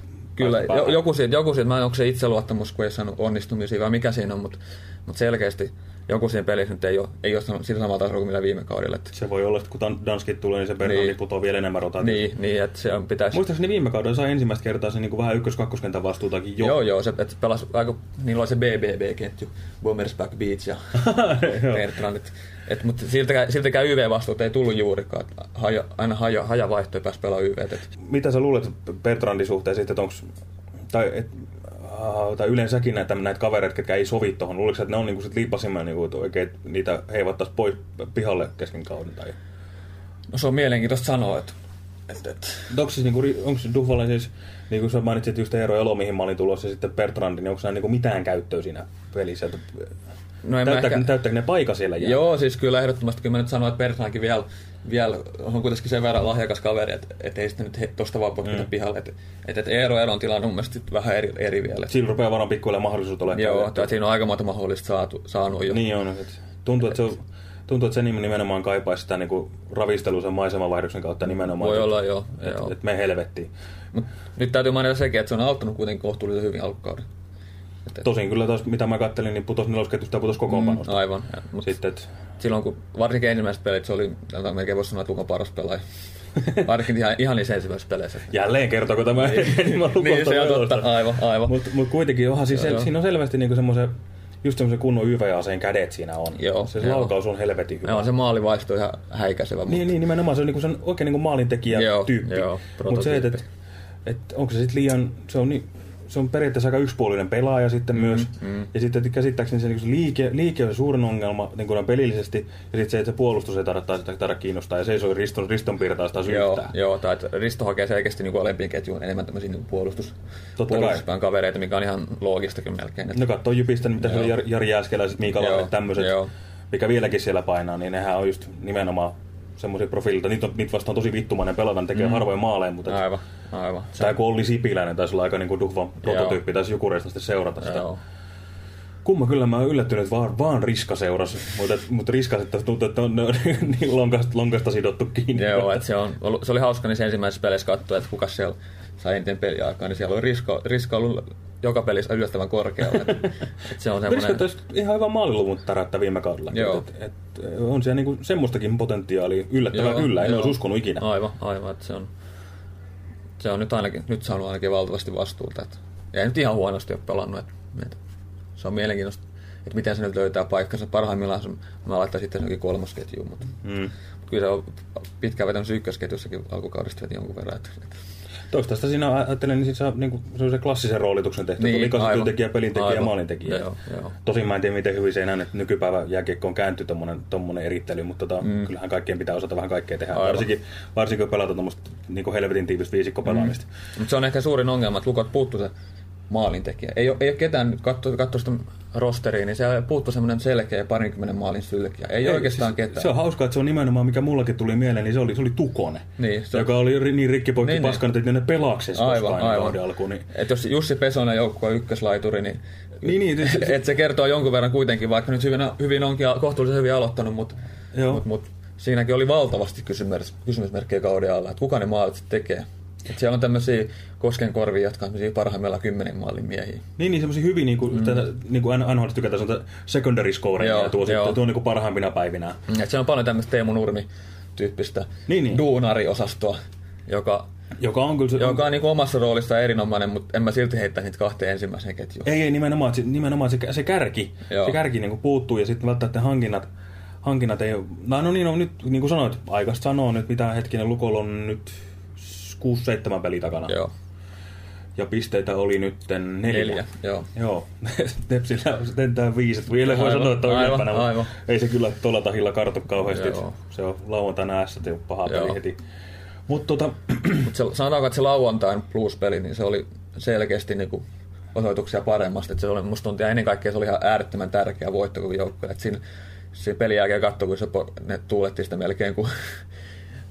[SPEAKER 5] Kyllä, jo, joku siitä, joku siitä, mä en onko se itseluottamus, kun ei saanut onnistumisia vai mikä siinä on, mutta, mutta selkeästi joku siinä pelissä nyt ei ole, ei ole sillä samalla tasolla kuin mitä viime kaudella. Että,
[SPEAKER 1] Se voi olla, että kun Dan- Danskit tulee, niin se Bernardi
[SPEAKER 5] Niin.
[SPEAKER 1] putoaa vielä enemmän rotaatioon.
[SPEAKER 5] niin, niin, että se on, pitäisi...
[SPEAKER 1] Muistaakseni viime kaudella sai ensimmäistä kertaa se niinku vähän ykkös-kakkoskentän vastuutakin jo.
[SPEAKER 5] Joo, joo, se että pelasi aika, niillä oli se BBB-ketju, Bombers Back Beach ja <laughs>
[SPEAKER 1] Joo.
[SPEAKER 5] Bertrand, et, et, mutta siltäkään, siltäkään YV-vastuuta ei tullut juurikaan, haja, aina haja, haja vaihto ja pääsi pelaamaan YV. Et,
[SPEAKER 1] Mitä sä luulet Bertrandin suhteen sitten, että onks, tai, et, äh, tai yleensäkin näitä, näitä kavereita, ketkä ei sovi tuohon, luuletko että ne on niinku sit liipasimmilla, niinku, että oikein niitä heivattaisi pois pihalle kesken kauden? Tai...
[SPEAKER 5] no se on mielenkiintoista sanoa, että, että, että
[SPEAKER 1] Onko siis, niinku, onko Duffalla siis, niin kuin sä mainitsit just Eero Elo, mihin mä olin tulossa, ja sitten Bertrandi, niin onko nämä niinku mitään käyttöä siinä pelissä? Että,
[SPEAKER 5] no en
[SPEAKER 1] täyttääkö,
[SPEAKER 5] ehkä...
[SPEAKER 1] täyttääkö ne paikka siellä jää?
[SPEAKER 5] Joo, siis kyllä ehdottomasti. Kyllä mä nyt sanoin, että Bertrandkin vielä, vielä on kuitenkin sen verran lahjakas kaveri, että, että ei sitä nyt tosta vaan potkita mm. pihalle. Että, että, että Eero Elon tilanne on mun mielestä vähän eri, eri vielä.
[SPEAKER 1] Siinä rupeaa varmaan pikkuhiljaa mahdollisuus olemaan.
[SPEAKER 5] Joo, tai siinä on aika monta mahdollista saatu, saanut jo.
[SPEAKER 1] Niin on. Että tuntuu, että se on, tuntuu, että se nimenomaan kaipaisi sitä niinku ravistelua sen maisemavaihdoksen kautta nimenomaan.
[SPEAKER 5] Voi
[SPEAKER 1] että-
[SPEAKER 5] olla, joo,
[SPEAKER 1] Että
[SPEAKER 5] joo.
[SPEAKER 1] et me helvettiin.
[SPEAKER 5] Mut nyt täytyy mainita sekin, että se on auttanut kuitenkin kohtuullisen hyvin alkukauden.
[SPEAKER 1] Tosin kyllä taas, mitä mä kattelin, niin putos nelosketjusta ja putos kokoonpanosta.
[SPEAKER 5] mm, aivan. Ja, mut
[SPEAKER 1] Sitten, että
[SPEAKER 5] silloin kun varsinkin ensimmäiset pelit, se oli, melkein voisi sanoa, että Lukon paras pelaaja. <laughs> Varsinkin ihan, ihan niissä ensimmäisissä peleissä.
[SPEAKER 1] jälleen kertooko tämä <laughs> enemmän
[SPEAKER 5] niin, se on totta, aivan, aivan.
[SPEAKER 1] Mutta mut kuitenkin onhan siis,
[SPEAKER 5] Joo, joo.
[SPEAKER 1] siinä on selvästi niinku semmoisen, just semmoisen kunnon YV-aseen kädet siinä on.
[SPEAKER 5] Joo,
[SPEAKER 1] se
[SPEAKER 5] joo.
[SPEAKER 1] laukaus on helvetin hyvä.
[SPEAKER 5] Ja on se maalivaisto ihan häikäisevä.
[SPEAKER 1] Niin, niin, nimenomaan se on niinku sen oikein niinku maalintekijä
[SPEAKER 5] Joo,
[SPEAKER 1] tyyppi.
[SPEAKER 5] joo,
[SPEAKER 1] Mutta se, että et, et, onko se sitten liian, se on, niin, se on periaatteessa aika yksipuolinen pelaaja sitten mm, myös. Mm. Ja sitten käsittääkseni se, niinku se liike, liike on se suurin ongelma niin kuin pelillisesti. Ja sitten se, että se puolustus ei tarvitse sitä taida kiinnostaa. Ja se ei soi riston, riston piirtaista taas
[SPEAKER 5] Joo, joo tai että Risto hakee selkeästi niin alempiin ketjuun enemmän tämmöisiä niin puolustus, puolustuspään kavereita, mikä on ihan loogistakin melkein. Että,
[SPEAKER 1] No katsoo Jypistä, mitä se
[SPEAKER 5] Joo.
[SPEAKER 1] on Jari, Jääskeläiset, Miika Lahdet, tämmöiset, mikä vieläkin siellä painaa, niin nehän on just nimenomaan semmoisia profiililta. Niitä, on, niitä vastaan tosi vittumainen pelata, ne tekee mm. harvoin maaleja, mutta
[SPEAKER 5] aivan, aivan. Se,
[SPEAKER 1] Tämä kun Olli Sipiläinen taisi olla aika niin kuin Duffan prototyyppi, taisi Jukureista sitten seurata sitä.
[SPEAKER 5] joo.
[SPEAKER 1] Kumma kyllä mä oon yllättynyt, että vaan, vaan Riska seurasi, mutta, mutta Riska sitten tuntuu, että on, <laughs> niin lonkasta, lonkasta sidottu kiinni.
[SPEAKER 5] Joo, että se, on, ollut- se oli hauska niissä ensimmäisissä peleissä katsoa, että kuka siellä sai eniten peliaikaa, niin siellä oli Risko, Risko ollut joka pelissä yllättävän korkealla. <laughs> Se on
[SPEAKER 1] Riska
[SPEAKER 5] semmoinen...
[SPEAKER 1] taisi ihan hyvä maaliluvun täräyttää viime kaudella.
[SPEAKER 5] Joo.
[SPEAKER 1] Et, et, on siellä niinku semmoistakin potentiaalia yllättävän
[SPEAKER 5] Joo,
[SPEAKER 1] kyllä, en olisi uskonut ikinä.
[SPEAKER 5] Aivan, aivan, että se on, se on nyt ainakin, nyt saanut ainakin valtavasti vastuuta. Että, ei nyt ihan huonosti ole pelannut. Että, että, se on mielenkiintoista, että miten se nyt löytää paikkansa. Parhaimmillaan se, mä laittaisin sitten jonkin kolmosketjuun, mutta,
[SPEAKER 1] Mm.
[SPEAKER 5] kyllä se on pitkään vetänyt ykkösketjussakin alkukaudesta veti jonkun verran. Että, että,
[SPEAKER 1] Toista siinä ajattelen, niin sit saa niinku, se on se klassisen roolituksen tehty.
[SPEAKER 5] Niin,
[SPEAKER 1] Niin,
[SPEAKER 5] aivan.
[SPEAKER 1] työntekijä, pelintekijä ja maalintekijä.
[SPEAKER 5] Joo, joo.
[SPEAKER 1] Tosin mä en tiedä, miten hyvin se enää, että nykypäivän jääkiekko on käänty tommonen, tommonen erittely, mutta tota, mm. kyllähän kaikkien pitää osata vähän kaikkea tehdä.
[SPEAKER 5] Aivan.
[SPEAKER 1] Varsinkin, varsinkin kun pelataan tuommoista niin helvetin tiivistä viisikkopelaamista. Mm.
[SPEAKER 5] Mutta se on ehkä suurin ongelma, että lukot puuttuu se maalintekijä. Ei ole, ei ole ketään, katso, katso sitä rosteriin, niin siellä puuttuu semmoinen selkeä parinkymmenen maalin sylkiä. Ei, ei oikeastaan
[SPEAKER 1] siis
[SPEAKER 5] ketään.
[SPEAKER 1] Se on hauskaa, että se on nimenomaan, mikä mullakin tuli mieleen, niin se oli, se oli Tukone.
[SPEAKER 5] Niin, se-
[SPEAKER 1] joka oli niin rikkipoikki
[SPEAKER 5] Niin,
[SPEAKER 1] niin,
[SPEAKER 5] niin.
[SPEAKER 1] että ne pelaaksesi
[SPEAKER 5] Aivan,
[SPEAKER 1] ennen
[SPEAKER 5] aivan.
[SPEAKER 1] alkuun. Niin,
[SPEAKER 5] Et jos Jussi Pesonen joukkue on ykköslaituri, niin,
[SPEAKER 1] Niin, niin, se- se- <laughs>
[SPEAKER 5] et se kertoo jonkun verran kuitenkin, vaikka nyt hyvin, hyvin onkin kohtuullisen hyvin aloittanut, mutta mut, mut, siinäkin oli valtavasti kysymys, kysymysmerkkejä kauden alla, että kuka ne maalit tekee. Et siellä on tämmöisiä koskenkorvia, jotka on tämmöisiä parhaimmillaan kymmenen maalin miehiä.
[SPEAKER 1] niin, niin semmoisia hyvin, niin kuin, mm. tätä, niin kuin NHL tykätään sanoa, secondary scoring,
[SPEAKER 5] Joo,
[SPEAKER 1] ja tuo,
[SPEAKER 5] joo.
[SPEAKER 1] tuo niin kuin parhaimpina päivinä.
[SPEAKER 5] Et siellä on paljon tämmöistä Teemu Nurmi-tyyppistä
[SPEAKER 1] Niin, niin.
[SPEAKER 5] duunariosastoa, joka,
[SPEAKER 1] Joka on kyllä se,
[SPEAKER 5] joka on niin omassa roolissa erinomainen, mutta en mä silti heittäisi niitä kahteen ensimmäiseen ketjuun.
[SPEAKER 1] Ei, ei nimenomaan, se, nimenomaan se, se kärki,
[SPEAKER 5] Joo.
[SPEAKER 1] se kärki niin kuin puuttuu ja sitten välttämättä hankinnat, hankinnat ei ole, no, no niin, no, nyt niin kuin sanoit, aikaista sanoa nyt, mitä hetkinen Lukolla on nyt 6-7 peli takana.
[SPEAKER 5] Joo,
[SPEAKER 1] Ja pisteitä oli nyt neljä.
[SPEAKER 5] neljä, joo.
[SPEAKER 1] Joo, <laughs> Tepsillä on sentään viisi. että Vielä voi sanoa, että on
[SPEAKER 5] aivan,
[SPEAKER 1] ylempänä,
[SPEAKER 5] aivan.
[SPEAKER 1] ei se kyllä tuolla tahilla kartu kauheasti.
[SPEAKER 5] Joo.
[SPEAKER 1] Se on lauantaina S, että paha peli
[SPEAKER 5] Joo.
[SPEAKER 1] heti. Mutta tota, <clears throat>
[SPEAKER 5] Mut se, sanotaanko, että se lauantain blues-peli, niin se oli selkeästi niinku osoituksia paremmasta. Et se oli, musta tuntuu, ja ennen kaikkea se oli ihan äärettömän tärkeä voitto kuin joukkue. Et siinä, siinä pelin jälkeen katsoi, kun se, ne tuuletti sitä melkein kuin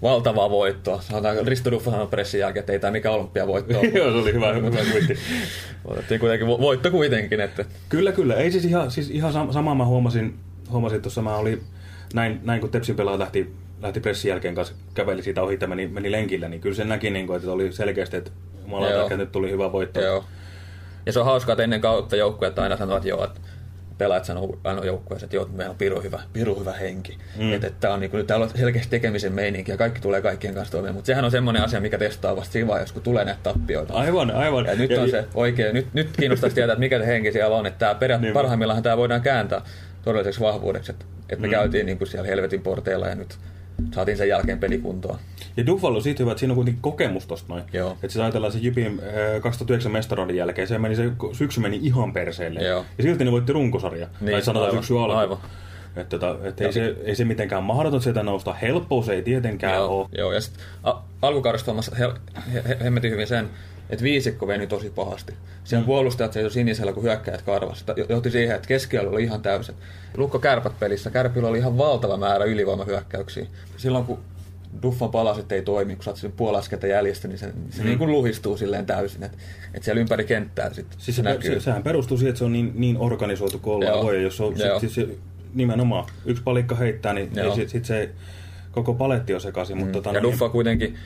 [SPEAKER 5] valtavaa voittoa. Sanotaan, Risto Duffa sanoi pressin jälkeen, että ei tämä mikä olympiavoitto <laughs>
[SPEAKER 1] joo, se oli hyvä, hyvä kuitti.
[SPEAKER 5] Otettiin kuitenkin vo- voitto kuitenkin. Että,
[SPEAKER 1] Kyllä, kyllä. Ei siis ihan, siis ihan sam- samaa mä huomasin, huomasin tuossa, mä oli, näin, näin kun Tepsin pelaaja lähti, lähti pressin jälkeen kanssa, käveli siitä ohi ja meni, meni lenkillä, niin kyllä sen näki, niin kuin, että oli selkeästi, että. Jumalauta, nyt tuli hyvä voitto.
[SPEAKER 5] joo. Ja se on hauskaa, että ennen kautta joukkueet aina sanoo, että joo, että pelaajat sanoo aina joukkueessa, että joo, meillä on piru hyvä, piru hyvä henki. Mm. Että, että on, niin kuin, täällä on selkeästi tekemisen meininki ja kaikki tulee kaikkien kanssa toimeen. Mutta sehän on semmoinen asia, mikä testaa vasta siinä vaiheessa, kun tulee näitä tappioita.
[SPEAKER 1] Aivan, aivan.
[SPEAKER 5] Ja nyt on se oikein, nyt, nyt kiinnostaisi tietää, että mikä se henki siellä on. Että tämä peria-
[SPEAKER 1] Niin.
[SPEAKER 5] parhaimmillaan tämä voidaan kääntää todelliseksi vahvuudeksi. Että, että me
[SPEAKER 1] Mm.
[SPEAKER 5] käytiin niin kuin siellä helvetin porteilla ja nyt saatiin sen jälkeen pelikuntoon.
[SPEAKER 1] Ja Duffalo on siitä hyvä, että siinä on kuitenkin kokemus tosta noin.
[SPEAKER 5] Joo.
[SPEAKER 1] Että siis ajatellaan se Jypin äh, 2009 mestaroinnin jälkeen, se, meni, se syksy meni ihan perseelle.
[SPEAKER 5] Joo.
[SPEAKER 1] Ja silti ne voitti runkosarja.
[SPEAKER 5] Niin,
[SPEAKER 1] tai sanotaan
[SPEAKER 5] aivan,
[SPEAKER 1] syksy alku.
[SPEAKER 5] aivan.
[SPEAKER 1] Että tota, et ei, se, ei se mitenkään mahdoton sieltä nousta. Helppo se ei tietenkään
[SPEAKER 5] Joo,
[SPEAKER 1] ole.
[SPEAKER 5] joo, ja sitten alkukaudesta he, he, he, hemmetin hyvin sen, että viisikko veni tosi pahasti. Siellä mm. puolustajat seisoi sinisellä, kun hyökkäjät karvasi. Johti siihen, että keskiöllä oli ihan täysin. Lukko kärpät pelissä. Kärpillä oli ihan valtava määrä ylivoimahyökkäyksiä. Silloin kun Duffan palaset ei toimi, kun sä oot sen puolaskelta jäljestä, niin se, se mm. niin kuin luhistuu silleen täysin. Että et siellä ympäri kenttää sit
[SPEAKER 1] Siis
[SPEAKER 5] se näkyy.
[SPEAKER 1] se, sehän perustuu siihen, että se on niin, niin organisoitu kuin ollaan voi. Jos on,
[SPEAKER 5] Joo.
[SPEAKER 1] sit, siis nimenomaan yksi palikka heittää, niin
[SPEAKER 5] Joo.
[SPEAKER 1] ei, sit, sit se koko paletti on sekaisin. Mm. Mutta, tota,
[SPEAKER 5] Ja Duffa kuitenkin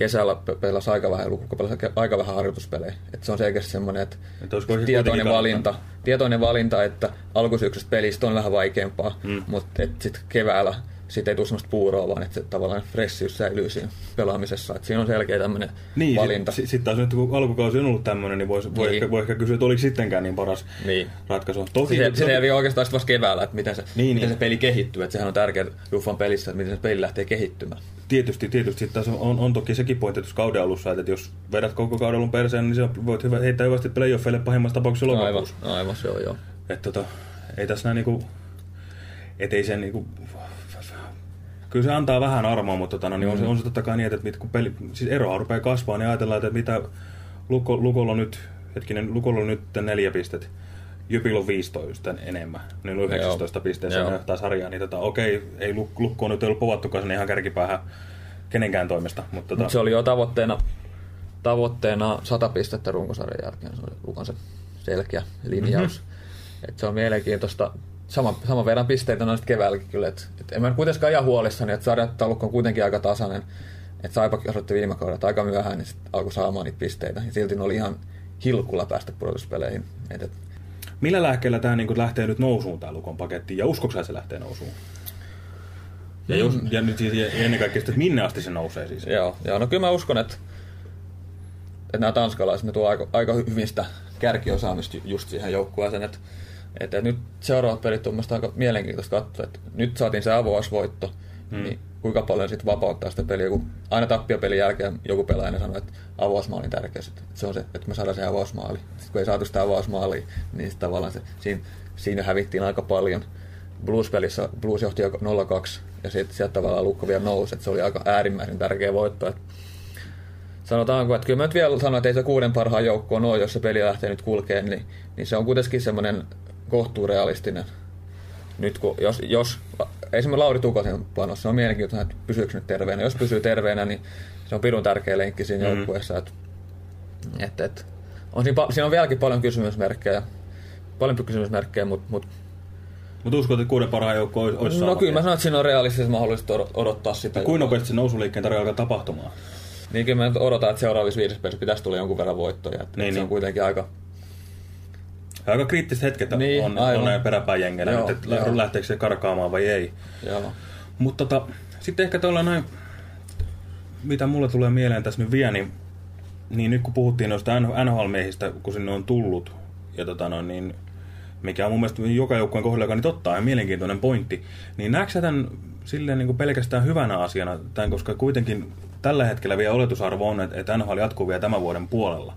[SPEAKER 5] kesällä pe- pelasi aika vähän, pelasi ke- aika vähän harjoituspelejä. Et se on selkeästi semmoinen, että
[SPEAKER 1] Että se
[SPEAKER 5] tietoinen valinta, tietoinen valinta, että alkusyksystä pelistä on vähän vaikeampaa, mm. mutta sitten keväällä sit ei tule semmoista puuroa, vaan että se tavallaan freshiys säilyy siinä pelaamisessa. Et siinä on selkeä tämmöinen
[SPEAKER 1] Niin,
[SPEAKER 5] valinta.
[SPEAKER 1] Sitten sit taas nyt kun alkukausi on ollut tämmöinen, niin voi, voi,
[SPEAKER 5] Niin.
[SPEAKER 1] Ehkä, voi ehkä kysyä, että oliko sittenkään niin paras
[SPEAKER 5] Niin.
[SPEAKER 1] ratkaisu. Toki,
[SPEAKER 5] Se, se selviää oikeastaan sit vasta keväällä, että miten se,
[SPEAKER 1] Niin,
[SPEAKER 5] miten
[SPEAKER 1] niin.
[SPEAKER 5] se peli kehittyy. Et sehän on tärkeää Duffan pelissä, että miten se peli lähtee kehittymään.
[SPEAKER 1] Tietysti, tietysti. Taas on, on toki sekin pointti tuossa kauden alussa, että jos vedät koko kauden perseen, niin se voit hyvä, heittää hyvästi playoffeille pahimmassa tapauksessa
[SPEAKER 5] Aivan,
[SPEAKER 1] lokakuussa.
[SPEAKER 5] aivan se on joo.
[SPEAKER 1] Että tota, ei tässä näin niinku, et ei sen niinku, kyllä se antaa vähän armoa, mutta tota, no, niin on, se, on se totta kai niin, että mit, kun peli, siis eroa rupeaa kasvaa, niin ajatellaan, että mitä Luko, Lukolla on nyt, hetkinen, Lukolla on nyt neljä pistettä. Jypillä on 15 enemmän, niin on 19
[SPEAKER 5] Joo.
[SPEAKER 1] pisteessä
[SPEAKER 5] Joo.
[SPEAKER 1] ne johtaa sarjaa, niin tota, okei, ei Luk- Lukko on nyt ollut povattukaan sinne ihan kärkipäähän kenenkään toimesta, mutta tota,
[SPEAKER 5] Mut se oli jo tavoitteena, tavoitteena 100 pistettä runkosarjan jälkeen. Se oli Lukan se selkeä linjaus. Mm-hmm. Et se on mielenkiintoista. Sama, saman verran pisteitä noista keväälläkin kyllä. Et, et en mä kuitenkaan ihan huolissani, että sarjataulukko on kuitenkin aika tasainen. Että Saipa osoitti viime kaudella aika myöhään, niin sit alkoi saamaan niitä pisteitä. Ja silti ne oli ihan hilkulla päästä pudotuspeleihin. Et, et,
[SPEAKER 1] millä lääkkeellä tämä niin lähtee nyt nousuun tämä Lukon paketti, ja uskoksä se lähtee nousuun? Ja, jos, ja nyt siis ja ennen kaikkea, että minne asti se nousee siis?
[SPEAKER 5] Joo, joo, no kyllä mä uskon, että, että nämä tanskalaiset, ne tuo aika, aika hyvin sitä kärkiosaamista ju- just siihen joukkueeseen, että, että nyt seuraavat pelit on mielestäni aika mielenkiintoista katsoa, että nyt saatiin se avausvoitto, hmm. niin kuinka paljon sitten vapauttaa sitä peliä, kun aina tappiopelin jälkeen joku pelaaja sanoo, että avausmaali on tärkeä, että se on se, että me saadaan se avausmaali. Sitten kun ei saatu sitä avausmaalia, niin sit tavallaan se, siinä, siinä hävittiin aika paljon. Blues-pelissä Blues johti jo 0-2 ja sitten sieltä tavallaan lukko vielä nousi, että se oli aika äärimmäisen tärkeä voitto. Että sanotaanko, että kyllä mä nyt vielä sanon, että ei se kuuden parhaan joukkoon ole, jos se peli lähtee nyt kulkeen, niin, niin se on kuitenkin semmoinen kohtuurealistinen. Nyt kun, jos, jos esimerkiksi Lauri Tukosen panossa on mielenkiintoista, että pysyykö nyt terveenä. Jos pysyy terveenä, niin se on pirun tärkeä lenkki siinä mm. joukkueessa. Että, että, että, on siinä, siinä, on vieläkin paljon kysymysmerkkejä, paljon kysymysmerkkejä, mutta mut,
[SPEAKER 1] Mutta uskot, että kuuden parhaan joukko olisi,
[SPEAKER 5] no kyllä mä sanon, että siinä on realistisesti mahdollista odottaa sitä.
[SPEAKER 1] Kuinka nopeasti se nousuliikkeen tarvitsee alkaa tapahtumaan?
[SPEAKER 5] Niin kyllä mä nyt odotan, että seuraavissa viidessä pelissä pitäisi tulla jonkun verran voittoja. Että
[SPEAKER 1] Niin,
[SPEAKER 5] se on
[SPEAKER 1] niin.
[SPEAKER 5] kuitenkin aika...
[SPEAKER 1] Aika kriittiset hetket
[SPEAKER 5] Niin,
[SPEAKER 1] on,
[SPEAKER 5] aivan.
[SPEAKER 1] on näin peräpääjengellä,
[SPEAKER 5] Joo,
[SPEAKER 1] nyt, että
[SPEAKER 5] joo.
[SPEAKER 1] lähteekö se karkaamaan vai ei.
[SPEAKER 5] Joo.
[SPEAKER 1] Mutta tota, sitten ehkä tuolla noin, mitä mulle tulee mieleen tässä nyt vielä, niin, niin nyt kun puhuttiin noista NHL-miehistä, kun sinne on tullut, ja tota noin, niin, mikä on mun mielestä joka joukkueen kohdalla, joka nyt ottaa, ja mielenkiintoinen pointti, niin näetkö sä tämän silleen niin kuin pelkästään hyvänä asiana, tämän, koska kuitenkin tällä hetkellä vielä oletusarvo on, että, että NHL jatkuu vielä tämän vuoden puolella.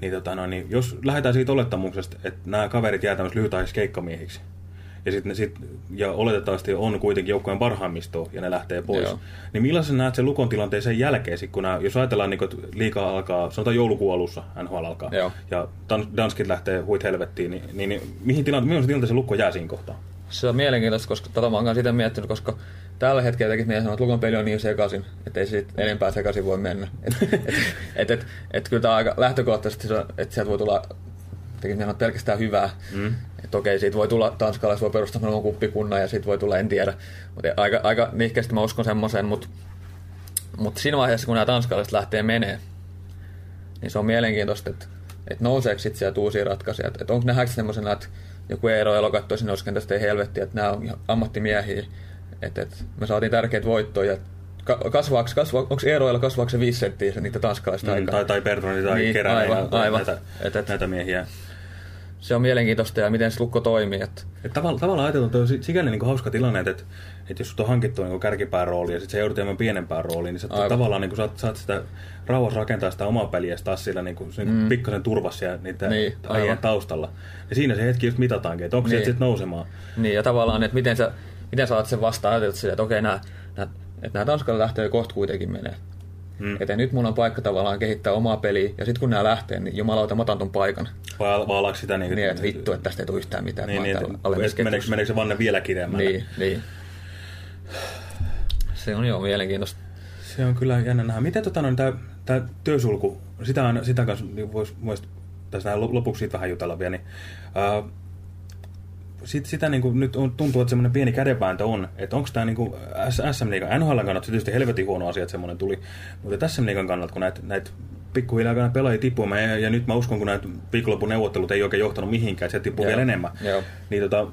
[SPEAKER 1] Niin, tota, no, niin jos lähdetään siitä olettamuksesta, että nämä kaverit jää tämmöisiksi lyhytaisiksi keikkamiehiksi, ja, sit ne sit, ja oletettavasti on kuitenkin joukkojen parhaimmisto, ja ne lähtee pois,
[SPEAKER 5] Joo.
[SPEAKER 1] niin millaisen näet sen lukon tilanteen sen jälkeen, sit kun nämä, jos ajatellaan, niin, että liikaa alkaa, sanotaan joulukuun alussa, NHL alkaa,
[SPEAKER 5] Joo.
[SPEAKER 1] ja Dan- Danskit lähtee huit helvettiin, niin, niin, niin mihin tilante, millaisen tilanteen se lukko jää siinä kohtaa?
[SPEAKER 5] Se on mielenkiintoista, koska tota mä oon sitä miettinyt, koska tällä hetkellä tekisi mieleen sanoa, että Lukon peli on niin sekaisin, että ei siitä enempää sekaisin voi mennä. Et, et, et, et, et, kyllä tämä aika lähtökohtaisesti, että sieltä voi tulla tekisi mieleen että pelkästään hyvää. Mm. Että okei, siitä voi tulla tanskalais, voi perustaa oman kuppikunnan ja siitä voi tulla, en tiedä. Mutta aika, aika nihkeästi mä uskon semmoisen, mutta mutta siinä vaiheessa, kun nämä tanskalaiset lähtee menee, niin se on mielenkiintoista, että, että nouseeko sitten sieltä uusia ratkaisuja. Että, että onko nähdäänkö semmoisena, että joku Eero Elo katsoi sinne tästä ei helvettiä, että nämä on ammattimiehiä. Että, että me saatiin tärkeitä voittoja. Ka- Kasvaako, kasva, onko Eero Elo, kasvaako se viisi senttiä se niitä tanskalaista
[SPEAKER 1] Mm,
[SPEAKER 5] aikaa?
[SPEAKER 1] tai, tai Bertroni tai
[SPEAKER 5] Niin,
[SPEAKER 1] Keränen
[SPEAKER 5] aivan,
[SPEAKER 1] ja
[SPEAKER 5] aivan.
[SPEAKER 1] Näitä,
[SPEAKER 5] Et, et.
[SPEAKER 1] näitä miehiä.
[SPEAKER 5] Se on mielenkiintoista ja miten se lukko toimii. Että,
[SPEAKER 1] Et tavallaan, tavallaan ajatellaan, että on sikäli niin hauska tilanne, että, että jos sut on hankittu niin kärkipään rooli ja sitten se joudut jäämään pienempään rooliin, niin sä
[SPEAKER 5] Aivan.
[SPEAKER 1] tavallaan niin saat, saat sitä rauhassa rakentaa sitä omaa peliä taas sillä niin kuin, niin mm. pikkasen turvassa ja niiden
[SPEAKER 5] Niin, aivan.
[SPEAKER 1] taustalla. Ja siinä se hetki just mitataankin, että onko. Niin. sieltä sitten nousemaan.
[SPEAKER 5] Niin, ja tavallaan, että miten sä, miten sä oot sen vastaan ajatellut sille, että okei, nämä, nämä, että nämä Tanskalla lähtee kohta kuitenkin menee. Mm. Että nyt mun on paikka tavallaan kehittää omaa peliä, ja sitten kun nämä lähtee, niin jumalauta, mä otan ton paikan.
[SPEAKER 1] Vai, vai sitä niin,
[SPEAKER 5] Niin, että vittu, että tästä ei tule yhtään mitään.
[SPEAKER 1] niin, niin, että, että meneekö, meneekö se vanne vielä kireemmälle?
[SPEAKER 5] Niin, niin. Se on jo mielenkiintoista.
[SPEAKER 1] Se on kyllä jännä nähdä. Miten tota, no, tämä, tämä työsulku, sitä, on- sitä kanssa niin voisi vois, tässä lopuksi siitä vähän jutella vielä, niin, ää, sit, sitä niin kuin, nyt on, tuntuu, että semmoinen pieni kädenvääntö on, että onko tämä niin kuin SM Liigan, NHL kannalta se tietysti helvetin huono asia, että semmoinen tuli, mutta SM Liigan kannalta, kun näitä, näitä pikkuhiljaa näitä pelaajia tippumaan, ja, ja, nyt mä uskon, kun näitä viikonlopun neuvottelut ei oikein johtanut mihinkään, että se tippuu vielä enemmän,
[SPEAKER 5] Joo.
[SPEAKER 1] niin tota,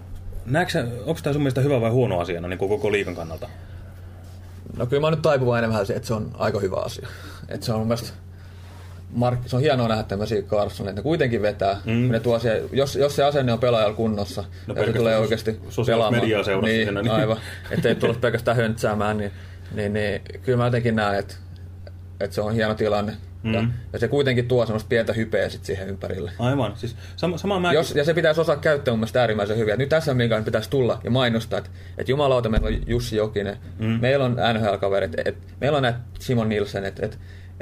[SPEAKER 1] näetkö onko tämä sun mielestä hyvä vai huono asiana niin kuin koko liikan kannalta?
[SPEAKER 5] No kyllä mä oon nyt taipuvainen enemmän että se on aika hyvä asia. Että se on mun mielestä Mark, se on hienoa nähdä tämmöisiä Carson, että ne kuitenkin vetää. Mm. Ne tuo siellä, jos, jos se asenne on pelaajalla kunnossa,
[SPEAKER 1] No
[SPEAKER 5] ja se tulee oikeasti pelaamaan.
[SPEAKER 1] mediaa seurassa
[SPEAKER 5] niin,
[SPEAKER 1] siinä, niin.
[SPEAKER 5] aivan. Että ei tule pelkästään höntsäämään, niin, niin, niin kyllä mä jotenkin näen, että, että se on hieno tilanne. Mm. Ja, ja, se kuitenkin tuo semmoista pientä hypeä sit siihen ympärille.
[SPEAKER 1] Aivan, siis sama, sama mä...
[SPEAKER 5] Jos, ja se pitäisi osaa käyttää mun mielestä äärimmäisen hyvin. Et nyt tässä mikä pitäisi tulla ja mainostaa, että, että jumalauta, meillä on Jussi Jokinen, mm. meillä on NHL-kaverit, et, meillä on näitä Simon Nielsen, että et, et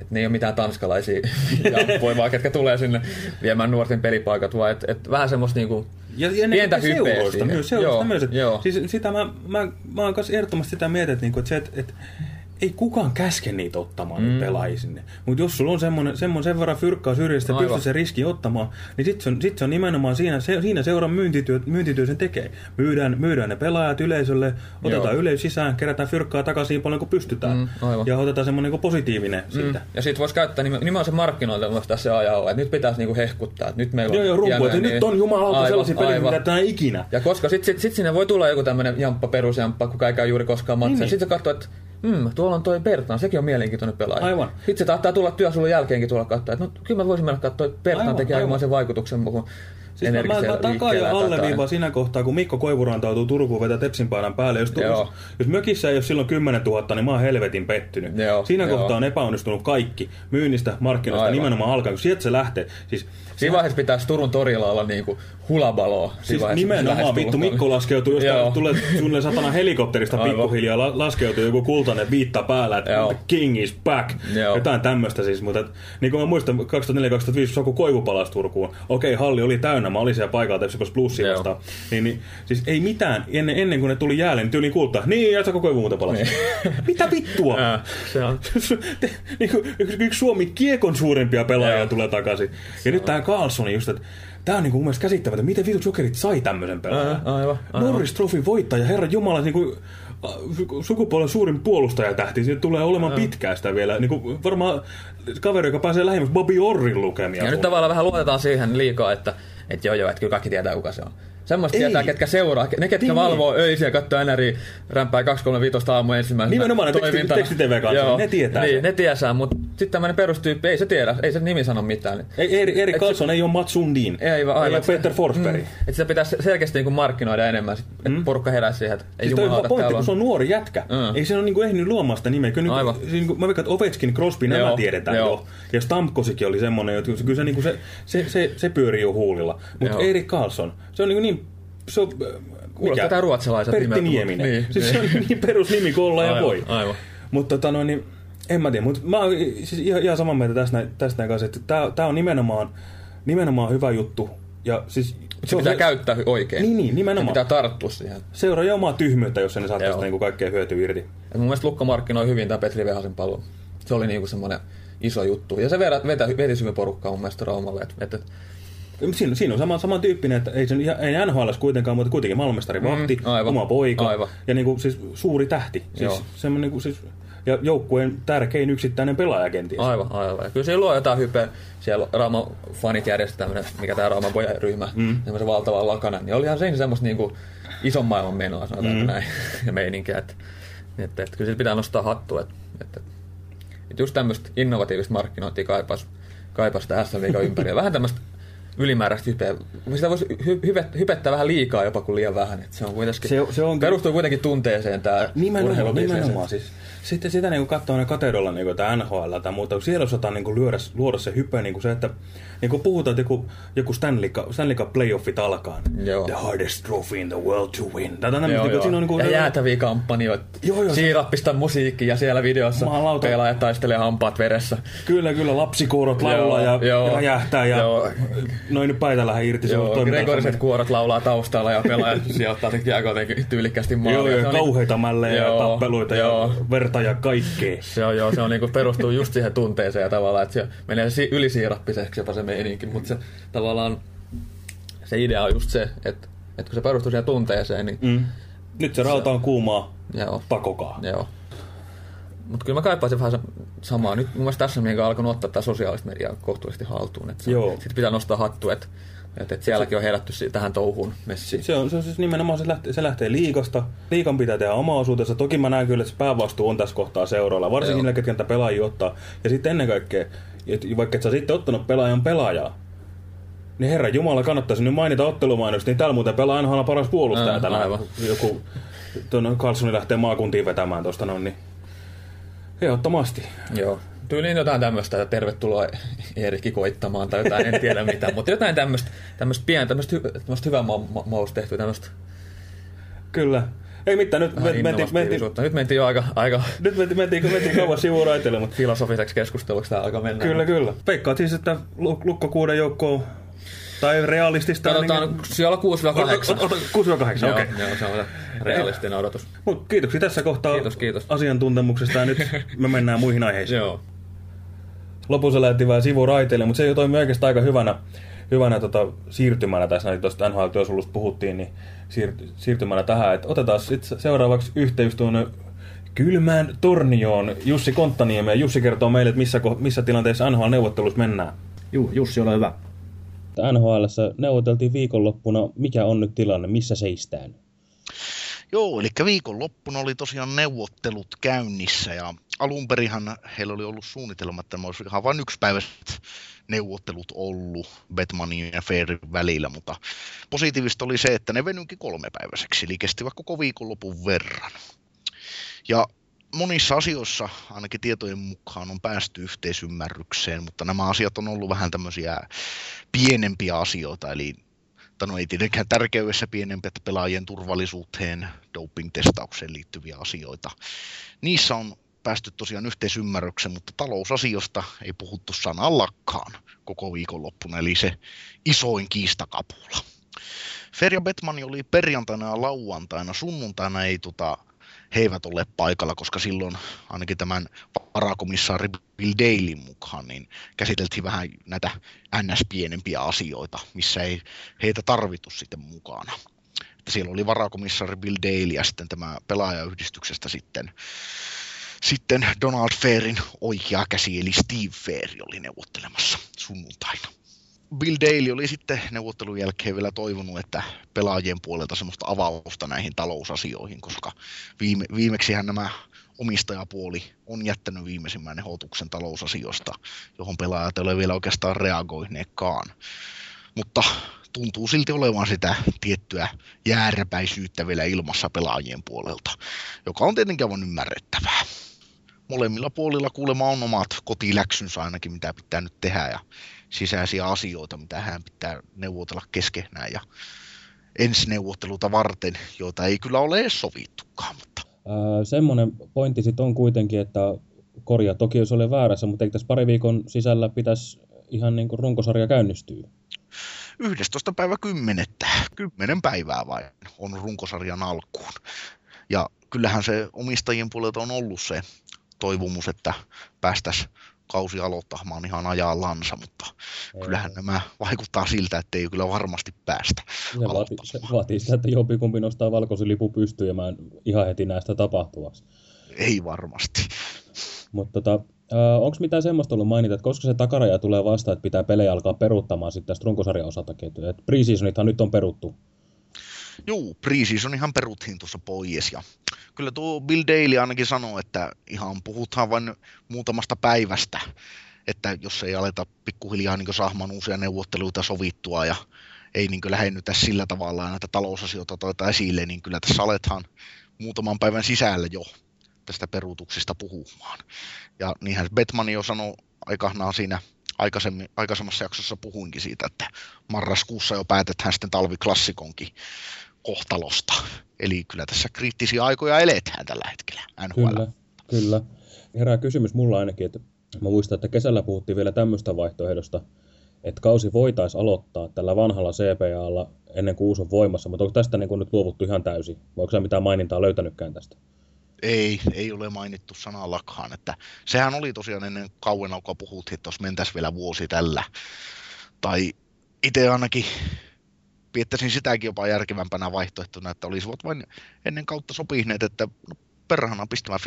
[SPEAKER 5] ne ei ole mitään tanskalaisia <laughs> vaan ketkä tulee sinne viemään nuorten pelipaikat, vaan että et vähän semmoista niinku
[SPEAKER 1] Ja, ja
[SPEAKER 5] pientä hypeä
[SPEAKER 1] seuroista myös, seuroista
[SPEAKER 5] Joo,
[SPEAKER 1] myös.
[SPEAKER 5] Joo.
[SPEAKER 1] Siis sitä mä, mä, mä oon kanssa ehdottomasti sitä mieltä, että, niinku, että, se, että, että ei kukaan käske niitä ottamaan mm. pelaajia sinne. Mutta jos sulla on semmoinen, semmoinen sen verran fyrkkaa syrjästä, että
[SPEAKER 5] Aivan.
[SPEAKER 1] pystyy sen riski ottamaan, niin sitten se, on- sit se on nimenomaan siinä, se, siinä seuran myyntityö, myyntityö sen tekee. Myydään, myydään ne pelaajat yleisölle, otetaan
[SPEAKER 5] Joo.
[SPEAKER 1] yleisö sisään, kerätään fyrkkaa takaisin paljon kuin pystytään.
[SPEAKER 5] Mm, aivan.
[SPEAKER 1] ja otetaan semmoinen niin positiivinen siitä.
[SPEAKER 5] Ja sitten voisi käyttää nimen- nimenomaan se markkinointi mielestä tässä ajaa, että nyt pitäisi niinku hehkuttaa, että nyt meillä on
[SPEAKER 1] Joo, joo, rumpu, että
[SPEAKER 5] niin-
[SPEAKER 1] nyt on jumalauta sellaisia pelejä, mitä ei ikinä.
[SPEAKER 5] Ja koska sitten sit, sit sinne voi tulla joku tämmöinen jamppa, perusjamppa, kuka ei käy juuri koskaan matseja.
[SPEAKER 1] Niin,
[SPEAKER 5] Niin, sitten se katsoo, että hmm, tuolla on toi Bertan, sekin on mielenkiintoinen pelaaja.
[SPEAKER 1] Aivan.
[SPEAKER 5] Sitten se tahtoo tulla työsulun jälkeenkin tulla katsoa, että no kyllä mä voisin mennä katsoa, että Bertan tekee
[SPEAKER 1] aivan.
[SPEAKER 5] aikamoisen vaikutuksen muuhun.
[SPEAKER 1] Siis mä, mä, mä takaan jo
[SPEAKER 5] liikkeellä
[SPEAKER 1] alleviivaan
[SPEAKER 5] jotain.
[SPEAKER 1] siinä kohtaa, kun Mikko Koivu rantautuu Turkuun vetää Tepsin paidan päälle. Jos, jos, jos mökissä ei ole silloin 10 000, niin mä oon helvetin pettynyt.
[SPEAKER 5] Joo,
[SPEAKER 1] siinä
[SPEAKER 5] joo.
[SPEAKER 1] kohtaa on epäonnistunut kaikki. Myynnistä, markkinoista,
[SPEAKER 5] Aivan.
[SPEAKER 1] nimenomaan alkaa, kun sieltä se lähtee. Siis,
[SPEAKER 5] Siinä vaiheessa pitäisi Turun torilla olla niinku hulabaloa.
[SPEAKER 1] Siis
[SPEAKER 5] se
[SPEAKER 1] nimenomaan vittu. Mikko laskeutuu, jos tulee suunnilleen satana helikopterista
[SPEAKER 5] Aivan.
[SPEAKER 1] pikkuhiljaa, la, laskeutuu joku kultainen viitta päällä, että
[SPEAKER 5] Joo.
[SPEAKER 1] king is back.
[SPEAKER 5] Joo.
[SPEAKER 1] Jotain tämmöistä siis, mutta et, niin kuin mä muistan 2004-2005, kun Saku Koivu palasi Turkuun, okei, halli oli täynnä, mä olin siellä paikalla Tepsi Plussia vastaan, niin, niin, siis ei mitään, ennen, ennen kuin ne tuli jäälle, niin tyyliin kuulta, niin, ja Saku Koivu muuten palasi. Mitä vittua?
[SPEAKER 5] Ää, se on. <laughs>
[SPEAKER 1] niin kuin, yksi, Suomi kiekon suurimpia pelaajia tulee takaisin. Ja nyt tää Carlson just, että tää on niinku mun mielestä käsittämätöntä, miten vitut jokerit sai tämmöisen pelaajan.
[SPEAKER 5] Ää, aivan, aivan.
[SPEAKER 1] Norris Trophy voittaja, herra Jumala, niinku, sukupuolen suurin puolustajatähti, se tulee olemaan pitkään sitä vielä. Niinku, varmaan kaveri, joka pääsee lähemmäs Bobby Orrin lukemia.
[SPEAKER 5] Ja nyt tavallaan vähän luotetaan siihen liikaa, että, että joo joo, että kyllä kaikki tietää kuka se on. Semmoista tietää, ketkä seuraa. Ne, ketkä
[SPEAKER 1] Niin,
[SPEAKER 5] valvoo öisiä ja katsoo NRI rämpää 235 aamu ensimmäisenä
[SPEAKER 1] Nimenomaan ne teksti-
[SPEAKER 5] toimintana.
[SPEAKER 1] teksti-TV-katsojat,
[SPEAKER 5] Joo.
[SPEAKER 1] ne tietää
[SPEAKER 5] Niin,
[SPEAKER 1] sen.
[SPEAKER 5] ne tietää, mutta sitten tämmöinen perustyyppi, ei se tiedä, ei se nimi sano mitään.
[SPEAKER 1] Ei, Erik, Erik
[SPEAKER 5] Et-
[SPEAKER 1] Carlson ei ole Mats Sundin.
[SPEAKER 5] Ei, aivan.
[SPEAKER 1] Ei ole Peter Forsberg.
[SPEAKER 5] Mm, että sitä pitäisi selkeästi niin kuin markkinoida enemmän, että porukka herää siihen, että ei
[SPEAKER 1] Siis
[SPEAKER 5] jumalauta,
[SPEAKER 1] pointti,
[SPEAKER 5] täällä
[SPEAKER 1] kun se
[SPEAKER 5] on.
[SPEAKER 1] nuori jätkä.
[SPEAKER 5] Mm.
[SPEAKER 1] Ei se ole niinku ehtinyt luomaan sitä nimeä. Kyllä
[SPEAKER 5] Aivan.
[SPEAKER 1] niinku, siis niinku, mä veikkaan, että Ovechkin, Crosby, nämä
[SPEAKER 5] Joo,
[SPEAKER 1] tiedetään
[SPEAKER 5] joo.
[SPEAKER 1] jo. Ja Stamkosikin oli semmoinen, että kyllä se, niinku se, se, se, se pyörii jo huulilla. Mutta. Erik Karlsson, se on niinku niin... Se on,
[SPEAKER 5] Kuulostaa tää ruotsalaiset
[SPEAKER 1] Pertti
[SPEAKER 5] nimet,
[SPEAKER 1] Nieminen.
[SPEAKER 5] niin,
[SPEAKER 1] siis se on
[SPEAKER 5] niin.
[SPEAKER 1] niin perusnimi kuin olla ja voi.
[SPEAKER 5] aivan.
[SPEAKER 1] Mutta tota noin, niin, en mä tiedä, mutta mä oon siis ihan, ihan samaa mieltä tästä, tästä näin kanssa, että tää, tää on nimenomaan, nimenomaan hyvä juttu. Ja siis,
[SPEAKER 5] Se pitää käyttää oikein.
[SPEAKER 1] Niin, niin,
[SPEAKER 5] Se
[SPEAKER 1] nimenomaan.
[SPEAKER 5] pitää tarttua siihen.
[SPEAKER 1] Seuraa jo omaa tyhmyyttä, jos ne saa tästä niinku kaikkea hyötyä irti.
[SPEAKER 5] Et mun mielestä Lukko markkinoi hyvin tämä Petri Vehasen pallon. Se oli niinku semmoinen iso juttu. Ja se vetä, vetä, veti hyvin porukkaa mun mielestä Raumalle. Et, et,
[SPEAKER 1] Siinä, siinä on sama, sama tyyppinen, että ei, sen, ei NHL kuitenkaan, mutta kuitenkin maailmestari vahti,
[SPEAKER 5] Mm, aivan.
[SPEAKER 1] oma poika
[SPEAKER 5] Aivan.
[SPEAKER 1] ja niin kuin, siis suuri tähti. Siis, semmoinen, niin kuin, siis, ja joukkueen tärkein yksittäinen pelaaja kenties.
[SPEAKER 5] aivan, aivan. Ja kyllä se luo jotain hypeä. Siellä Rauman fanit järjestää tämmönen, mikä tämä Rauman pojaryhmä, mm. semmoisen valtavan lakana. Niin olihan se semmoista niinku ison maailman menoa, sanotaan mm. näin, <laughs> ja meininkiä. Että, että, että kyllä siitä pitää nostaa hattua. Että, että, että just tämmöistä innovatiivista markkinointia kaipaisi kaipas sitä SM Liigan ympäri. Ja vähän tämmöistä ylimääräistä hypeä. Sitä voisi hy, hype, hypettää vähän liikaa jopa kuin liian vähän. Että se on kuitenkin,
[SPEAKER 1] Se- se on-
[SPEAKER 5] perustuu kuitenkin tunteeseen tämä
[SPEAKER 1] Nimenomaan, nimenomaan. Siis, sitten sitä niin katsoo ne kateudella niin tämä NHL tai muuta, kun siellä osataan niin luoda, luoda se hype, niin se, että niin kun puhutaan, että joku, joku Stanley, Stanley Cup playoffit alkaa.
[SPEAKER 5] Joo.
[SPEAKER 1] The hardest trophy in the world to win. Tätä
[SPEAKER 5] Joo,
[SPEAKER 1] niin
[SPEAKER 5] joo.
[SPEAKER 1] kuin, siinä on niin kuin,
[SPEAKER 5] ja jäätäviä kampanjoita.
[SPEAKER 1] Joo, joo.
[SPEAKER 5] Siirappista musiikki ja siellä videossa
[SPEAKER 1] Jumalauta.
[SPEAKER 5] pelaajat taistelee hampaat veressä.
[SPEAKER 1] Kyllä, kyllä, lapsikuurot laulaa ja
[SPEAKER 5] joo.
[SPEAKER 1] räjähtää ja
[SPEAKER 5] Joo.
[SPEAKER 1] Noin lähde irti. se
[SPEAKER 5] Joo, Gregoriset kuorot laulaa taustalla ja pelaajat sijoittaa sen kiekko tyylikkästi maalle.
[SPEAKER 1] Joo,
[SPEAKER 5] Ja se
[SPEAKER 1] joo,
[SPEAKER 5] on
[SPEAKER 1] kauheita mällejä ja
[SPEAKER 5] Joo,
[SPEAKER 1] tappeluita
[SPEAKER 5] joo.
[SPEAKER 1] ja verta ja kaikkea.
[SPEAKER 5] Se on, joo, se on niinku perustuu just siihen tunteeseen ja tavallaan, että se menee si- ylisiirappiseksi jopa se meininki, mutta se tavallaan se idea on just se, että, että kun se perustuu siihen tunteeseen, niin
[SPEAKER 1] Mm. Nyt se rauta on kuumaa,
[SPEAKER 5] joo,
[SPEAKER 1] pakokaa.
[SPEAKER 5] Joo. Mutta kyllä mä kaipaisin vähän samaa. Nyt mun mielestä tässä on alkanut ottaa tätä sosiaalista mediaa kohtuullisesti haltuun. Että. Sitten pitää nostaa hattu, että, että, että sielläkin on herätty tähän touhuun messiin.
[SPEAKER 1] Se on, se on siis nimenomaan, se lähtee, se lähtee liikasta. Liikan pitää tehdä oma osuutensa. Toki mä näen kyllä, että se päävastuu on tässä kohtaa seuraalla. Varsinkin niillä, ketkä niitä pelaajia ottaa. Ja sitten ennen kaikkea, että vaikka et sä sitten ottanut pelaajan pelaajaa, niin herra Jumala, kannattaisi nyt mainita ottelumainosti, niin täällä muuten pelaa NHL paras puolustaja
[SPEAKER 5] Ää,
[SPEAKER 1] tänään. Joku, Carlsoni lähtee maakuntiin vetämään tuosta noin, niin ehdottomasti.
[SPEAKER 5] Joo. Tyyliin jotain tämmöistä, että tervetuloa Eerikki koittamaan tai jotain, en tiedä mitä, mutta jotain tämmöistä, tämmöistä pientä, tämmöistä, tämmöistä hyvää ma- ma- mausta tehtyä, tämmöistä
[SPEAKER 1] Kyllä. Ei mitään, nyt
[SPEAKER 5] vähän
[SPEAKER 1] mentiin, mentiin, mentiin.
[SPEAKER 5] Nyt mentiin jo aika, aika
[SPEAKER 1] nyt mentiin, mentiin, mentiin kauan sivuraiteille, mutta
[SPEAKER 5] filosofiseksi keskusteluksi tämä alkaa mennä.
[SPEAKER 1] Kyllä, kyllä. Veikkaat siis, että Lu- Lukko kuuden joukkoon tai realistista.
[SPEAKER 5] Katsotaan siellä 6-8.
[SPEAKER 1] Ota 6-8,
[SPEAKER 5] Joo,
[SPEAKER 1] okei.
[SPEAKER 5] joo, se on se realistinen odotus.
[SPEAKER 1] Mut kiitoksia tässä kohtaa
[SPEAKER 5] Kiitos, kiitos.
[SPEAKER 1] asiantuntemuksesta ja nyt <laughs> me mennään muihin aiheisiin.
[SPEAKER 5] Joo.
[SPEAKER 1] Lopussa lähti vähän sivuraiteille, mutta se jo toimi oikeastaan aika hyvänä, hyvänä tota, siirtymänä tässä, niin tuosta NHL-työsulusta puhuttiin, niin siir- siirtymänä tähän, että otetaan sitten seuraavaksi yhteys tuonne kylmään Tornioon. Jussi Konttaniemi ja Jussi kertoo meille, että missä, missä tilanteessa NHL-neuvottelussa mennään.
[SPEAKER 2] Juu, Jussi, ole hyvä.
[SPEAKER 6] NHL neuvoteltiin viikonloppuna. Mikä on nyt tilanne? Missä seistään?
[SPEAKER 7] Joo, eli viikonloppuna oli tosiaan neuvottelut käynnissä ja alun perinhan heillä oli ollut suunnitelma, että ne olisi ihan vain yksipäiväiset neuvottelut ollut Batmanin ja Fairin välillä, mutta positiivista oli se, että ne venynkin kolmepäiväiseksi, eli kestivät koko viikonlopun verran. Ja monissa asioissa, ainakin tietojen mukaan, on päästy yhteisymmärrykseen, mutta nämä asiat on ollut vähän tämmöisiä pienempiä asioita, eli no ei tietenkään tärkeydessä pienempiä, että pelaajien turvallisuuteen, doping-testaukseen liittyviä asioita. Niissä on päästy tosiaan yhteisymmärrykseen, mutta talousasiosta ei puhuttu sanallakaan koko viikonloppuna, eli se isoin kiistakapula. Ferja Betman oli perjantaina ja lauantaina, sunnuntaina ei tota, he eivät ole paikalla, koska silloin ainakin tämän varakomissaari Bill Daley mukaan niin käsiteltiin vähän näitä NS-pienempiä asioita, missä ei heitä tarvittu sitten mukana. Että siellä oli varakomissaari Bill Daley ja sitten tämä pelaajayhdistyksestä sitten sitten Donald Fairin oikea käsi, eli Steve Fair, oli neuvottelemassa sunnuntaina. Bill Daly oli sitten neuvottelun jälkeen vielä toivonut, että pelaajien puolelta semmoista avausta näihin talousasioihin, koska viime, viimeksihän nämä omistajapuoli on jättänyt viimeisimmän ehdotuksen talousasioista, johon pelaajat ei ole vielä oikeastaan reagoineetkaan. Mutta tuntuu silti olevan sitä tiettyä jääräpäisyyttä vielä ilmassa pelaajien puolelta, joka on tietenkin aivan ymmärrettävää molemmilla puolilla kuulemma on omat kotiläksynsä ainakin, mitä pitää nyt tehdä ja sisäisiä asioita, mitä hän pitää neuvotella keskenään ja ensineuvotteluta varten, joita ei kyllä ole edes sovittukaan. Mutta.
[SPEAKER 1] Ää, semmoinen pointti sitten on kuitenkin, että korjaa toki jos olen väärässä, mutta eikö tässä pari viikon sisällä pitäisi ihan niin kuin runkosarja käynnistyä?
[SPEAKER 7] 11. päivä 10. 10 päivää vain on runkosarjan alkuun. Ja kyllähän se omistajien puolelta on ollut se toivomus, että päästäisiin kausi aloittamaan ihan ajallansa, mutta ei. kyllähän nämä vaikuttaa siltä, että ei kyllä varmasti päästä.
[SPEAKER 1] Se vaatii, se vaatii sitä, että jompikumpi nostaa valkoisen lipu pystyyn ja mä en ihan heti näistä tapahtuvassa.
[SPEAKER 7] Ei varmasti.
[SPEAKER 1] Mutta tota, onko mitään semmoista ollut mainita, että koska se takaraja tulee vasta, että pitää pelejä alkaa peruuttamaan sitten tästä runkosarjan osaltakin? Että preseasonithan nyt on peruttu.
[SPEAKER 7] Joo, preseasonihan peruttiin tuossa pois ja kyllä tuo Bill Daly ainakin sanoo, että ihan puhutaan vain muutamasta päivästä, että jos ei aleta pikkuhiljaa niin saamaan uusia neuvotteluita sovittua ja ei niin lähennytä sillä tavalla näitä talousasioita toita esille, niin kyllä tässä aletaan muutaman päivän sisällä jo tästä peruutuksista puhumaan. Ja niinhän Betman jo sanoi aikanaan siinä aikaisemmassa jaksossa puhuinkin siitä, että marraskuussa jo päätetään sitten talviklassikonkin kohtalosta. Eli kyllä tässä kriittisiä aikoja eletään tällä hetkellä NHL.
[SPEAKER 1] Kyllä, kyllä. Herää kysymys mulla ainakin, että mä muistan, että kesällä puhuttiin vielä tämmöistä vaihtoehdosta, että kausi voitaisiin aloittaa tällä vanhalla CPAlla ennen kuin uusi on voimassa, mutta onko tästä niin kuin nyt luovuttu ihan täysin? Vai onko mitään mainintaa löytänytkään tästä?
[SPEAKER 7] Ei, ei ole mainittu sanallakaan. Että sehän oli tosiaan ennen kauan kun puhuttiin, että jos mentäisiin vielä vuosi tällä. Tai itse ainakin piettäisin sitäkin jopa järkevämpänä vaihtoehtona, että olisivat vain ennen kautta sopineet, että no, perhana pistämään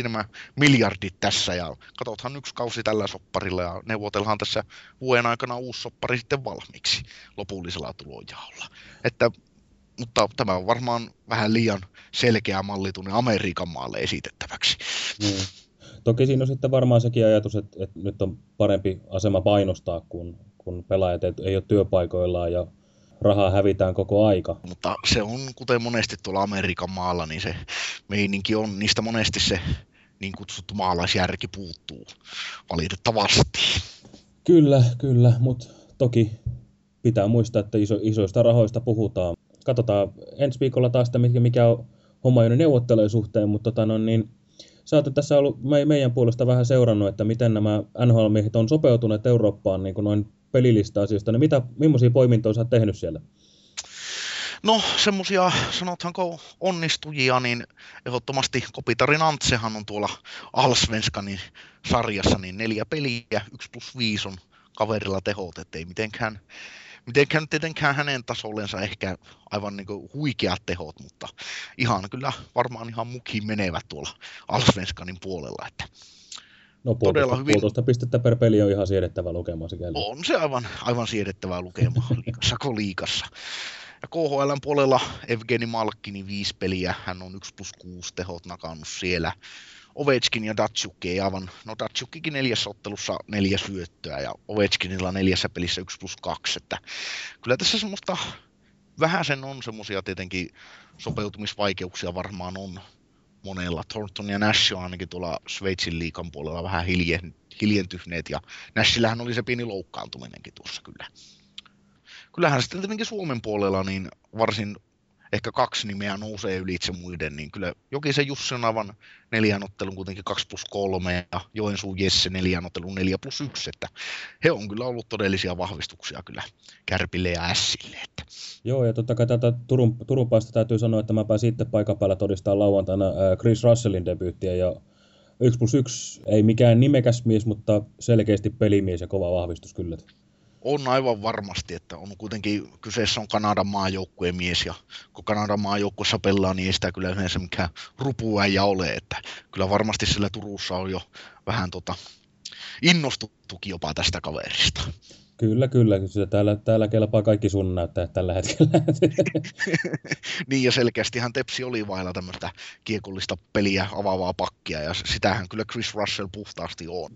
[SPEAKER 7] 50-50 nämä miljardit tässä ja katsothan yksi kausi tällä sopparilla ja neuvotellaan tässä vuoden aikana uusi soppari sitten valmiiksi lopullisella tulojaolla. Että, mutta tämä on varmaan vähän liian selkeä malli tuonne Amerikan maalle esitettäväksi.
[SPEAKER 1] Mm. Toki siinä on sitten varmaan sekin ajatus, että, että nyt on parempi asema painostaa, kun, kun pelaajat ei ole työpaikoillaan ja rahaa hävitään koko aika.
[SPEAKER 7] Mutta se on, kuten monesti tuolla Amerikan maalla, niin se meininki on, niistä monesti se niin kutsuttu maalaisjärki puuttuu valitettavasti.
[SPEAKER 1] Kyllä, kyllä, mutta toki pitää muistaa, että iso, isoista rahoista puhutaan. Katsotaan ensi viikolla taas, että mikä on homma neuvottelujen suhteen, mutta tota, no, niin, sä oot tässä ollut me, meidän puolesta vähän seurannut, että miten nämä NHL-miehet on sopeutuneet Eurooppaan niin kuin noin pelilista-asioista, niin mitä, millaisia poimintoja oot tehnyt siellä?
[SPEAKER 7] No semmosia, sanothanko onnistujia, niin ehdottomasti Kopitarin Antsehan on tuolla Alsvenskanin sarjassa, niin neljä peliä, yksi plus viisi on kaverilla tehot, ettei mitenkään, mitenkään tietenkään hänen tasollensa ehkä aivan niin huikeat tehot, mutta ihan kyllä varmaan ihan mukiin menevät tuolla Alsvenskanin puolella, että
[SPEAKER 1] No puolitoista, hyvin... puolitoista pistettä per peli on ihan siedettävä lukema sikäli.
[SPEAKER 7] On se aivan, aivan siedettävää lukema <laughs> liikassa kuin liikassa. Ja KHL puolella Evgeni Malkkini viisi peliä, hän on 1 plus 6 tehot nakannut siellä. Ovechkin ja Datsuk ei aivan, no Datsukkikin neljässä ottelussa neljä syöttöä ja Ovechkinilla neljässä pelissä 1 plus 2, että kyllä tässä semmoista vähän sen on semmoisia tietenkin sopeutumisvaikeuksia varmaan on monella. Thornton ja Nash on ainakin tuolla Sveitsin liikan puolella vähän hiljen, hiljentyneet ja Nashillähän oli se pieni loukkaantuminenkin tuossa kyllä. Kyllähän sitten tietenkin Suomen puolella niin varsin ehkä kaksi nimeä nousee ylitse muiden, niin kyllä Jokisen Jussi on aivan neljän ottelun kuitenkin 2 plus 3 ja Joensuun Jesse neljän ottelun 4 plus 1, että he on kyllä ollut todellisia vahvistuksia kyllä Kärpille ja Ässille. Että.
[SPEAKER 1] Joo, ja totta kai tätä Turun, Turun päästä täytyy sanoa, että mä pääsin sitten paikan päällä todistaa lauantaina Chris Russellin debyyttiä ja 1 plus 1 ei mikään nimekäs mies, mutta selkeästi pelimies ja kova vahvistus kyllä
[SPEAKER 7] on aivan varmasti, että on kuitenkin kyseessä on Kanadan maajoukkueen mies ja kun Kanadan maajoukkuessa pelaa, niin ei sitä kyllä yleensä mikään rupuäijä ole, että kyllä varmasti sillä Turussa on jo vähän tota, innostuttukin jopa tästä kaverista.
[SPEAKER 1] Kyllä, kyllä. Täällä, täällä kelpaa kaikki sun näyttää tällä hetkellä. <laughs>
[SPEAKER 7] niin ja selkeästihan Tepsi oli vailla tämmöistä kiekollista peliä avaavaa pakkia ja sitähän kyllä Chris Russell puhtaasti on.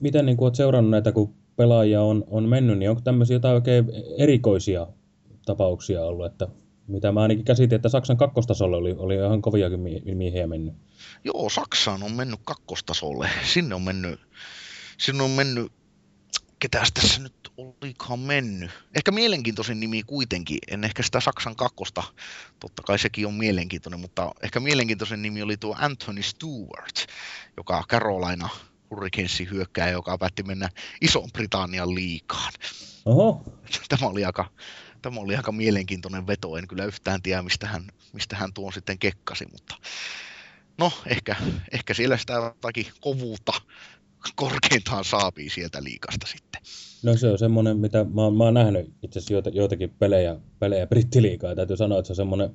[SPEAKER 1] Miten niin olet seurannut näitä, kun pelaajia on, on mennyt, niin onko tämmöisiä jotain oikein erikoisia tapauksia ollut, että mitä mä ainakin käsitin, että Saksan kakkostasolle oli, oli ihan koviakin miehiä mennyt.
[SPEAKER 7] Joo, Saksaan on mennyt kakkostasolle. <laughs> Sinne on mennyt, sinne on mennyt, ketäs tässä nyt olikaan mennyt. Ehkä mielenkiintoisin nimi kuitenkin, en ehkä sitä Saksan kakkosta, totta kai sekin on mielenkiintoinen, mutta ehkä mielenkiintoisen nimi oli tuo Anthony Stewart, joka Carolina Hurricanesin hyökkääjä, joka päätti mennä Ison-Britannian liikaan.
[SPEAKER 1] Oho.
[SPEAKER 7] Tämä oli aika, tämä oli aika mielenkiintoinen veto. En kyllä yhtään tiedä, mistä hän, mistä hän tuon sitten kekkasi, mutta no ehkä, ehkä siellä sitä jotakin kovuutta korkeintaan saapii sieltä liikasta sitten.
[SPEAKER 1] No se on semmoinen, mitä mä, mä oon nähnyt itse asiassa joitakin pelejä, pelejä brittiliikaa, täytyy sanoa, että se on semmoinen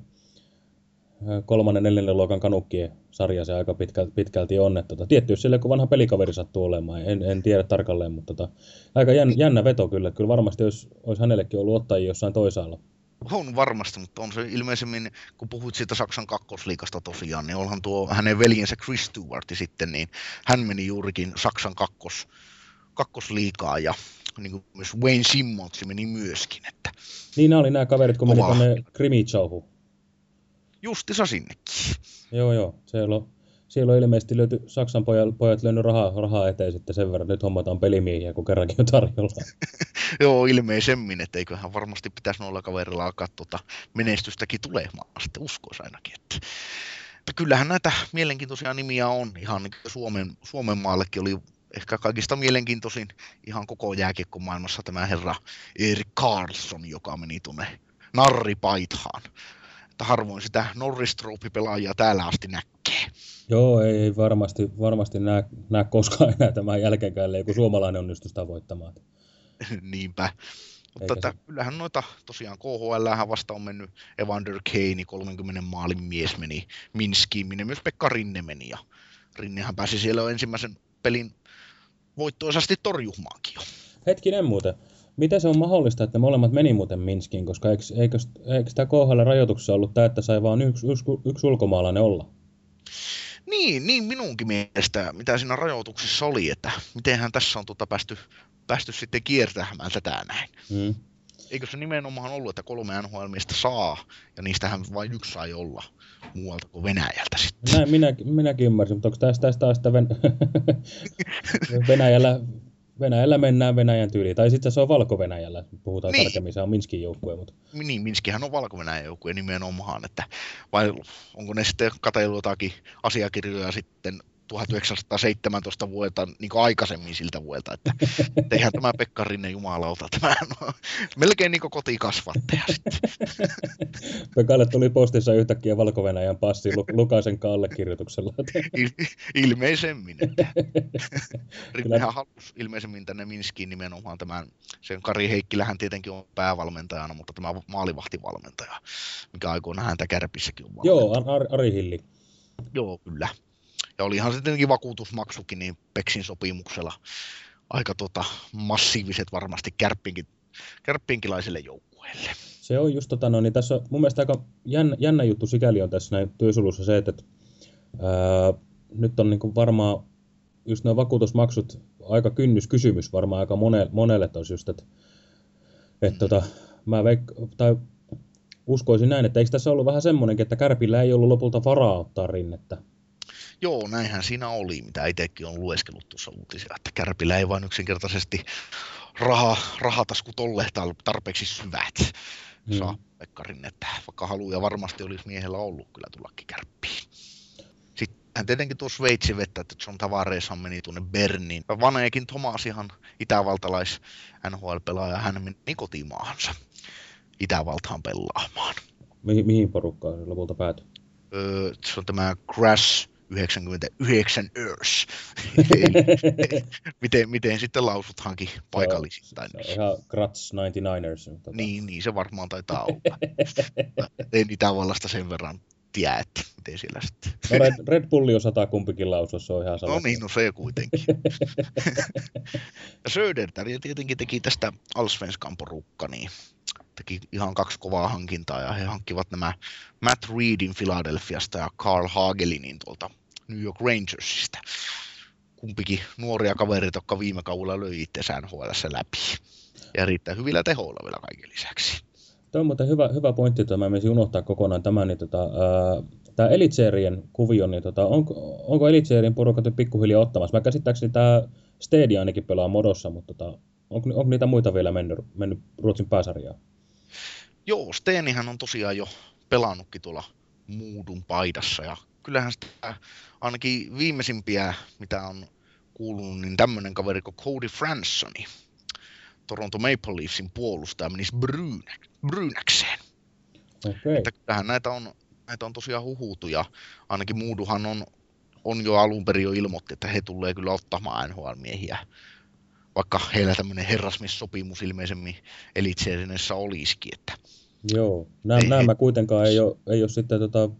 [SPEAKER 1] kolmannen, neljännen luokan kanukkien sarja se aika pitkälti, pitkälti on. Että, tota, tietty, sille kun vanha pelikaveri sattuu olemaan, en, en tiedä tarkalleen, mutta tota, aika jännä, jännä veto kyllä. Kyllä varmasti olisi, olisi hänellekin ollut ottajia jossain toisaalla.
[SPEAKER 7] On varmasti, mutta on se ilmeisemmin, kun puhuit siitä Saksan kakkosliikasta tosiaan, niin onhan tuo hänen veljensä Chris Stewarti sitten, niin hän meni juurikin Saksan kakkos, kakkosliikaa ja niin kuin myös Wayne Simmons meni myöskin. Että
[SPEAKER 1] niin nämä oli nämä kaverit, kun meni tuonne Krimichauhuun
[SPEAKER 7] justissa sinnekin.
[SPEAKER 1] Joo, joo. Siellä on, siellä on ilmeisesti löyty, Saksan pojat, pojat löynyt rahaa, rahaa eteen sitten sen verran, nyt hommataan pelimiehiä, kun kerrankin on tarjolla. <laughs>
[SPEAKER 7] joo, ilmeisemmin, että eiköhän varmasti pitäisi noilla kaverilla alkaa tuota menestystäkin tulemaan, sitten uskoisi ainakin. Että, että kyllähän näitä mielenkiintoisia nimiä on, ihan niin Suomen, Suomen maallekin oli ehkä kaikista mielenkiintoisin ihan koko jääkiekkomaailmassa tämä herra Erik Carlson, joka meni tuonne narripaithaan että harvoin sitä Norris pelaajia täällä asti näkee.
[SPEAKER 1] Joo, ei, varmasti, varmasti näe, näe koskaan enää tämän jälkeenkään, kun suomalainen onnistu sitä voittamaan. <laughs>
[SPEAKER 7] Niinpä. Mutta että, kyllähän noita tosiaan KHL vasta on mennyt Evander Kane, 30 maalin mies meni Minskiin, minne myös Pekka Rinne meni. Ja Rinnehän pääsi siellä ensimmäisen pelin voittoisasti torjumaankin jo.
[SPEAKER 1] Hetkinen muuten. Miten se on mahdollista, että molemmat meni muuten Minskiin, koska eikö, eikö, eikö tämä KHL-rajoituksessa ollut tämä, että sai vain yksi, yksi, yksi ulkomaalainen olla?
[SPEAKER 7] Niin, niin minunkin mielestä, mitä siinä rajoituksissa oli, että mitenhän tässä on tuota päästy, päästy sitten kiertämään tätä näin. Mm. Eikö se nimenomaan ollut, että kolme nhl saa, ja niistähän vain yksi sai olla muualta kuin Venäjältä sitten.
[SPEAKER 1] Näin minä, minäkin ymmärsin, mutta onko tästä, tästä taas sitä Ven... <laughs> Venäjällä Venäjällä mennään Venäjän tyyliin. Tai sitten se on Valko-Venäjällä, puhutaan niin. tarkemmin, se on Minskin joukkue. Mutta...
[SPEAKER 7] Niin, Minskihän on Valko-Venäjän joukkue nimenomaan, että vai onko ne sitten katsellut jotakin asiakirjoja sitten 1917 vuodelta niin aikaisemmin siltä vuodelta, että eihän tämä Pekka Rinne jumalauta, tämä on melkein niin kotikasvattaja sitten.
[SPEAKER 1] Pekalle tuli postissa yhtäkkiä valko passi Lukaisen allekirjoituksella.
[SPEAKER 7] Il- ilmeisemmin. Että. <laughs> Rinnehän halusi ilmeisemmin tänne Minskiin nimenomaan tämän, sen Kari Heikkilähän tietenkin on päävalmentajana, mutta tämä maalivahtivalmentaja, mikä aikoina häntä kärpissäkin on
[SPEAKER 1] Joo, Ari Hilli.
[SPEAKER 7] Joo, kyllä. Ja olihan se tietenkin vakuutusmaksukin niin Peksin sopimuksella aika tota, massiiviset varmasti kärppinkin, kärppinkilaiselle joukkueelle.
[SPEAKER 1] Se on just tota, no, niin tässä mun mielestä aika jännä, jännä juttu sikäli on tässä näin työsulussa se, että ää, nyt on niin varmaan just nuo vakuutusmaksut aika kynnyskysymys varmaan aika monelle, monelle tos just, että et tota, mä veik- tai uskoisin näin, että eikö tässä ollut vähän semmoinenkin, että Kärpillä ei ollut lopulta varaa ottaa rinnettä?
[SPEAKER 7] Joo, näinhän siinä oli, mitä itsekin on lueskellut tuossa uutisia, että Kärpillä ei vain yksinkertaisesti raha, rahataskut olleet tarpeeksi syvät. Hmm. Saa Pekkarin, että vaikka haluja varmasti olisi miehellä ollut kyllä tullakin kärppiin. Sitten hän tietenkin tuossa Sveitsi vettä, että John Tavareshan meni tuonne Berniin. Vaneekin Thomas ihan itävaltalais NHL-pelaaja, hän meni kotimaahansa Itävaltaan pelaamaan.
[SPEAKER 1] Mihin, mihin porukkaan se lopulta päätyi?
[SPEAKER 7] Öö, se on tämä Crash 99 <laughs> Earth. miten, miten sitten lausuthankin paikallisittain.
[SPEAKER 1] Se on, se on ihan Kratz 99ers.
[SPEAKER 7] Tota. Niin, niin se varmaan taitaa olla. en Itävallasta sen verran tiedä, että miten siellä sitten.
[SPEAKER 1] No Red, Red Bulli osataan kumpikin lausua, se on ihan sama.
[SPEAKER 7] No niin, no se kuitenkin. <laughs> ja Södertär tietenkin teki tästä Allsvenskan porukka, niin teki ihan kaksi kovaa hankintaa ja he hankkivat nämä Matt Reedin Philadelphiasta ja Carl Hagelinin tuolta New York Rangersista. Kumpikin nuoria kaverit, jotka viime kaudella löi itse NHL läpi. Ja riittää hyvillä tehoilla vielä kaiken lisäksi.
[SPEAKER 1] Tämä on muuten hyvä, hyvä pointti, että mä menisin unohtaa kokonaan tämän. Niin tota, ää, tämä Elitseerien kuvio, niin tota, onko, onko Elitseerien porukat pikkuhiljaa ottamassa? Mä käsittääkseni tämä Stadia ainakin pelaa modossa, mutta tota, onko, onko niitä muita vielä mennyt, mennyt Ruotsin pääsarjaan?
[SPEAKER 7] Joo, Steenihän on tosiaan jo pelannutkin tuolla muudun paidassa ja kyllähän sitä ainakin viimeisimpiä, mitä on kuulunut, niin tämmöinen kaveri kuin Cody Fransoni, Toronto Maple Leafsin puolustaja, menisi Brynä, Brynäkseen.
[SPEAKER 1] Okay.
[SPEAKER 7] Että kyllähän näitä on, näitä on tosiaan huhutu ja ainakin Muuduhan on, on jo alun perin jo ilmoitti, että he tulee kyllä ottamaan NHL-miehiä vaikka heillä tämmöinen herrasmies-sopimus ilmeisemmin elitseerinessä olisikin. Että
[SPEAKER 1] Joo, nämä, nämä kuitenkaan ei ole, ei ole sitten, tota,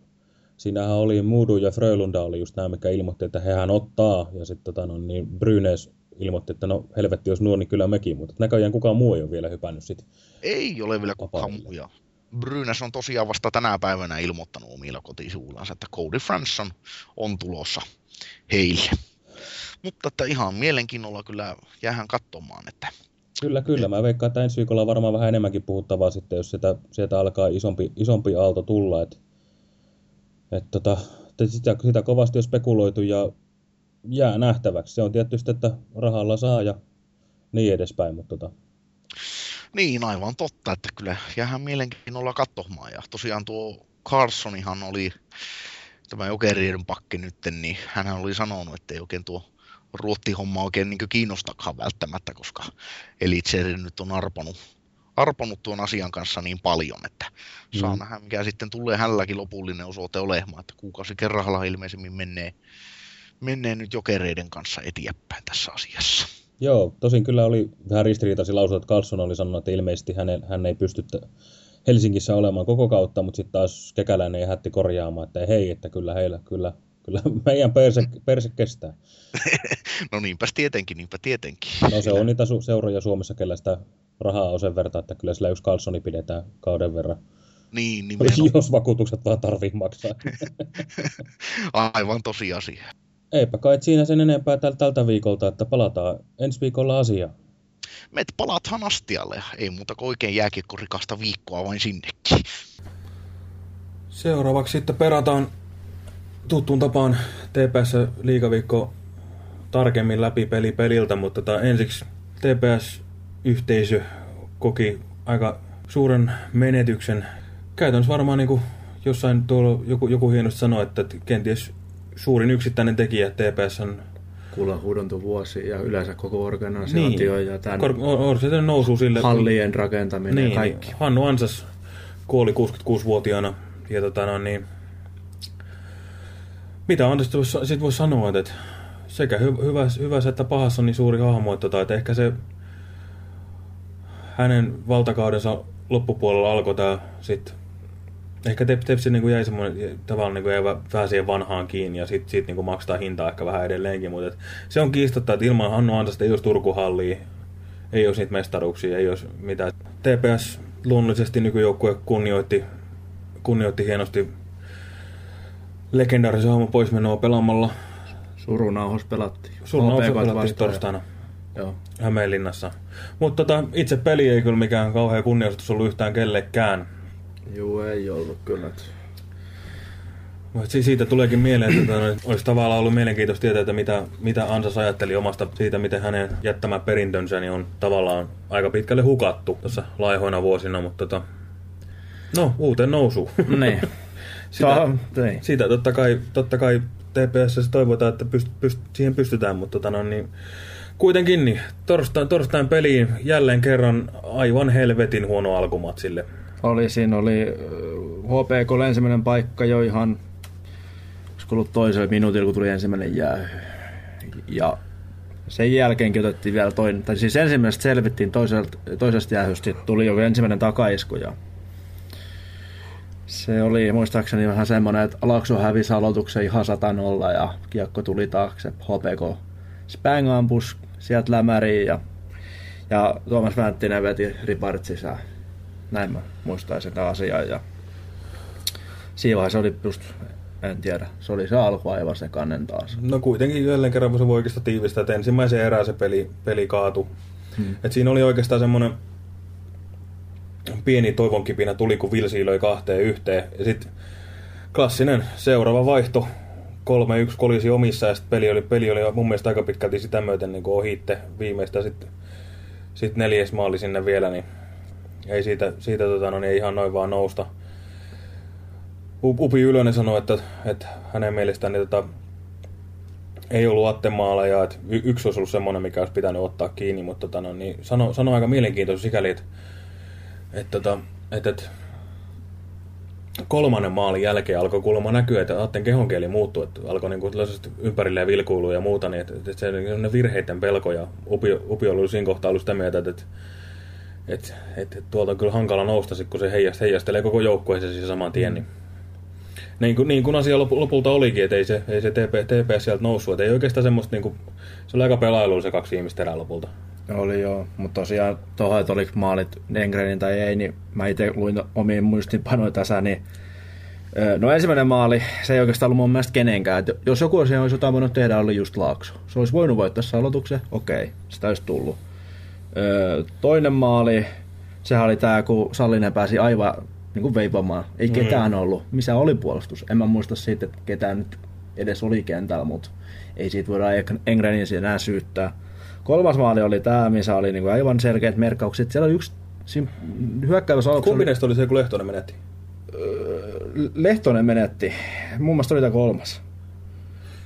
[SPEAKER 1] siinähän oli Moodu ja Frölunda oli just nämä, mikä ilmoitti, että hehän ottaa, ja sitten tota, no, niin Brynes ilmoitti, että no helvetti, jos nuo, niin kyllä mekin, mutta näköjään kukaan muu ei ole vielä hypännyt sitten.
[SPEAKER 7] Ei ole vielä kukaan muu, ja Brynäs on tosiaan vasta tänä päivänä ilmoittanut omilla kotisivuillansa, että Cody Franson on tulossa heille. Mutta että ihan mielenkiinnolla kyllä jäähän katsomaan, että
[SPEAKER 1] Kyllä, kyllä. Mä veikkaan, että ensi viikolla on varmaan vähän enemmänkin puhuttavaa sitten, jos sieltä, sieltä alkaa isompi, isompi aalto tulla. Et, et tota, sitä, sitä kovasti on spekuloitu ja jää nähtäväksi. Se on tietysti, että rahalla saa ja niin edespäin, mutta tota.
[SPEAKER 7] Niin, aivan totta, että kyllä jäähän mielenkiinnolla katsomaan. Ja tosiaan tuo Carsonihan oli tämä jokerien pakki nyt, niin hän oli sanonut, että ei oikein tuo ruottihomma oikein niin kiinnostakaan välttämättä, koska Elitseeri nyt on arponut, arponut tuon asian kanssa niin paljon, että saa mm. nähdä, mikä sitten tulee hänelläkin lopullinen osoite olemaan, että kuukausi kerralla ilmeisemmin menee, menee nyt jokereiden kanssa eteenpäin tässä asiassa.
[SPEAKER 1] Joo, tosin kyllä oli vähän ristiriitaisia lausuja, että Carlson oli sanonut, että ilmeisesti hän, hän ei pysty Helsingissä olemaan koko kautta, mutta sitten taas Kekäläinen hätti korjaamaan, että hei, että kyllä heillä kyllä Kyllä meidän perse, perse kestää. <laughs>
[SPEAKER 7] no niinpä tietenkin, niinpä tietenkin.
[SPEAKER 1] No se on niitä su- seuroja Suomessa, kellä sitä rahaa on sen verran, että kyllä sillä yksi Carlsoni pidetään kauden verran.
[SPEAKER 7] Niin,
[SPEAKER 1] nimenomaan. Jos vakuutukset vaan tarvii maksaa. <laughs>
[SPEAKER 7] Aivan tosiasia.
[SPEAKER 1] Eipä kai siinä sen enempää täl- tältä viikolta, että palataan ensi viikolla asiaan.
[SPEAKER 7] Met palathan astialle ei muuta kuin oikein jääkiekkorikasta viikkoa vain sinnekin.
[SPEAKER 8] Seuraavaksi sitten perataan tuttuun tapaan TPS liikaviikko tarkemmin läpi peli peliltä, mutta tota, ensiksi TPS-yhteisö koki aika suuren menetyksen. Käytännössä varmaan niin kuin jossain tuolla joku, joku hienosti sanoi, että kenties suurin yksittäinen tekijä TPS on
[SPEAKER 2] kullanhuudonto vuosi ja yleensä koko organisaatio
[SPEAKER 8] niin.
[SPEAKER 2] ja tämän
[SPEAKER 8] Or, nousu sille.
[SPEAKER 2] hallien rakentaminen
[SPEAKER 8] niin,
[SPEAKER 2] ja kaikki.
[SPEAKER 8] Hannu Ansas kuoli 66-vuotiaana ja tota, no, niin, mitä on tästä sit voi sanoa, että sekä hy hyvä, hyvässä että pahassa on niin suuri hahmo, että, että ehkä se hänen valtakaudensa loppupuolella alkoi tämä sitten Ehkä Tepsi niin jäi semmoinen tavallaan niin jäi vähän siihen vanhaan kiinni ja sitten sit, niin maksaa hintaa ehkä vähän edelleenkin, mutta se on kiistotta, että ilman Hannu Ansasta ei olisi Turkuhallia, ei olisi niitä mestaruuksia, ei olisi mitään. TPS luonnollisesti nykyjoukkue kunnioitti, kunnioitti hienosti legendaarisen pois poismenoa pelaamalla
[SPEAKER 2] Surunauhos pelattiin.
[SPEAKER 1] Surunauhos pelattiin
[SPEAKER 2] vastaan.
[SPEAKER 1] torstaina
[SPEAKER 2] Joo.
[SPEAKER 1] Hämeenlinnassa. Mutta tota, itse peli ei kyllä mikään kauhean kunniastutus ollut yhtään kellekään.
[SPEAKER 2] Juu, ei ollut kyllä.
[SPEAKER 1] Mut si- siitä tuleekin mieleen, että tota, olisi tavallaan ollut mielenkiintoista tietää, että mitä, mitä Ansas ajatteli omasta siitä, miten hänen jättämä perintönsä niin on tavallaan aika pitkälle hukattu tuossa laihoina vuosina, mutta tota, no, uuteen nousu.
[SPEAKER 2] Niin. <laughs>
[SPEAKER 1] sitä,
[SPEAKER 2] niin.
[SPEAKER 1] sitä totta kai, totta kai TPS toivotaan, että pyst, pyst, siihen pystytään, mutta tota, no, niin, kuitenkin niin, torstain, torstain peliin jälleen kerran aivan helvetin huono alkumatsille.
[SPEAKER 2] Oli, siinä oli äh, HPK ensimmäinen paikka jo ihan, olisiko ollut toisella minuutilla, kun tuli ensimmäinen jää. Ja sen jälkeenkin otettiin vielä toinen, tai siis ensimmäisestä selvittiin toiselta, toisesta jäähystä, tuli jo ensimmäinen takaisku ja se oli muistaakseni vähän semmoinen, että Alakso hävisi aloituksen ihan satanolla ja kiekko tuli taakse. HPK Spang ampus sieltä lämäriin ja, ja Tuomas Vänttinen veti riparit sisään. Näin mä muistaisin tämän asian. Ja siinä vaiheessa oli just, en tiedä, se oli se alku aivan sekannen taas.
[SPEAKER 1] No kuitenkin jälleen kerran se voi oikeastaan tiivistää, että ensimmäisen erään se peli, peli kaatu. Hmm. Et siinä oli oikeastaan semmoinen pieni toivonkipinä tuli, kun Vilsi löi kahteen yhteen. Ja sitten klassinen seuraava vaihto, 3-1 kolisi omissa ja sitten peli oli, peli oli mun mielestä aika pitkälti sitä myöten niin ohitte viimeistä sitten sit neljäs maali sinne vielä, niin ei siitä, siitä tota, no, niin ei ihan noin vaan nousta. Upi Ylönen sanoi, että, että hänen mielestään niin, tota, ei ollut attemaaleja, että y- yksi olisi ollut semmoinen, mikä olisi pitänyt ottaa kiinni, mutta tota, no, niin sano, sano aika mielenkiintoista sikäli, että, että, että, että, että kolmannen maalin jälkeen alkoi kuulemma näkyä, että Atten kehonkieli muuttui, että alkoi niin kuin ympärilleen vilkuilua ja muuta, niin että, että se on virheiden pelko ja Upi, Upi oli siinä kohtaa ollut sitä mieltä, että, että, että, että tuolta on kyllä hankala nousta, sit, kun se heijast, heijastelee koko joukkueeseen siis saman tien, niin niin kuin, niin kuin asia lopu- lopulta olikin, että ei se, ei se TP, TPS sieltä noussut. Että ei oikeastaan semmoista, niin kuin, se oli aika pelailu se kaksi ihmistä erää lopulta.
[SPEAKER 2] Oli joo, mutta tosiaan tuohon, että oliko maalit Engrenin tai ei, niin mä itse luin omiin muistinpanoja tässä, niin No ensimmäinen maali, se ei oikeastaan ollut mun mielestä kenenkään. Et jos joku asia olisi jotain voinut tehdä, oli just Laakso. Se olisi voinut voittaa se aloituksen, okei, sitä olisi tullut. Ö, Toinen maali, sehän oli tämä, kun Sallinen pääsi aivan niin kuin veivamaan. Ei
[SPEAKER 1] Mm.
[SPEAKER 2] ketään ollut. Missä oli puolustus? En mä muista siitä, että ketään nyt edes oli kentällä, mutta ei siitä voida Engrenin enää syyttää. Kolmas maali oli tämä, missä oli niin kuin aivan selkeät merkkaukset. Siellä oli yksi hyökkäyssä aluksi
[SPEAKER 1] Kumpi
[SPEAKER 2] oli-
[SPEAKER 1] oli se, kun Lehtonen menetti?
[SPEAKER 2] Lehtonen menetti. Mun mielestä oli tämä kolmas.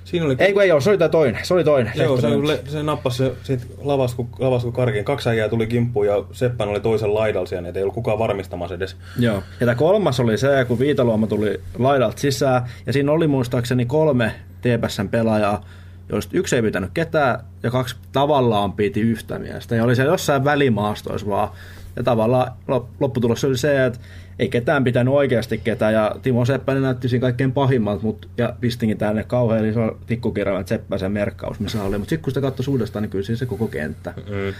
[SPEAKER 1] Siinä oli...
[SPEAKER 2] Ei kun ei ole, se oli tämä toinen. Se oli toinen.
[SPEAKER 1] Joo, se, le, se nappasi se, sit lavasku, lavasku karkiin. Kaksi äijää tuli kimppuun ja Seppän oli toisen laidalla siellä, niin ei ollut kukaan varmistamassa edes.
[SPEAKER 2] Joo. Ja tämä kolmas oli se, kun Viitaluoma tuli laidalta sisään. Ja siinä oli muistaakseni kolme TPSn pelaajaa, joista yksi ei pitänyt ketään ja kaksi tavallaan piti yhtä miestä. Ja oli se jossain välimaastoissa vaan. Ja tavallaan lop- lopputulos oli se, että ei ketään pitänyt oikeasti ketään. Ja Timo Seppänen näytti siinä kaikkein pahimmalta, mutta ja pistinkin tänne kauhean iso tikkukirjain Seppäsen merkkaus, missä oli. Mutta sitten kun sitä katsoi uudestaan, niin kyllä siinä se koko kenttä.
[SPEAKER 1] Mm.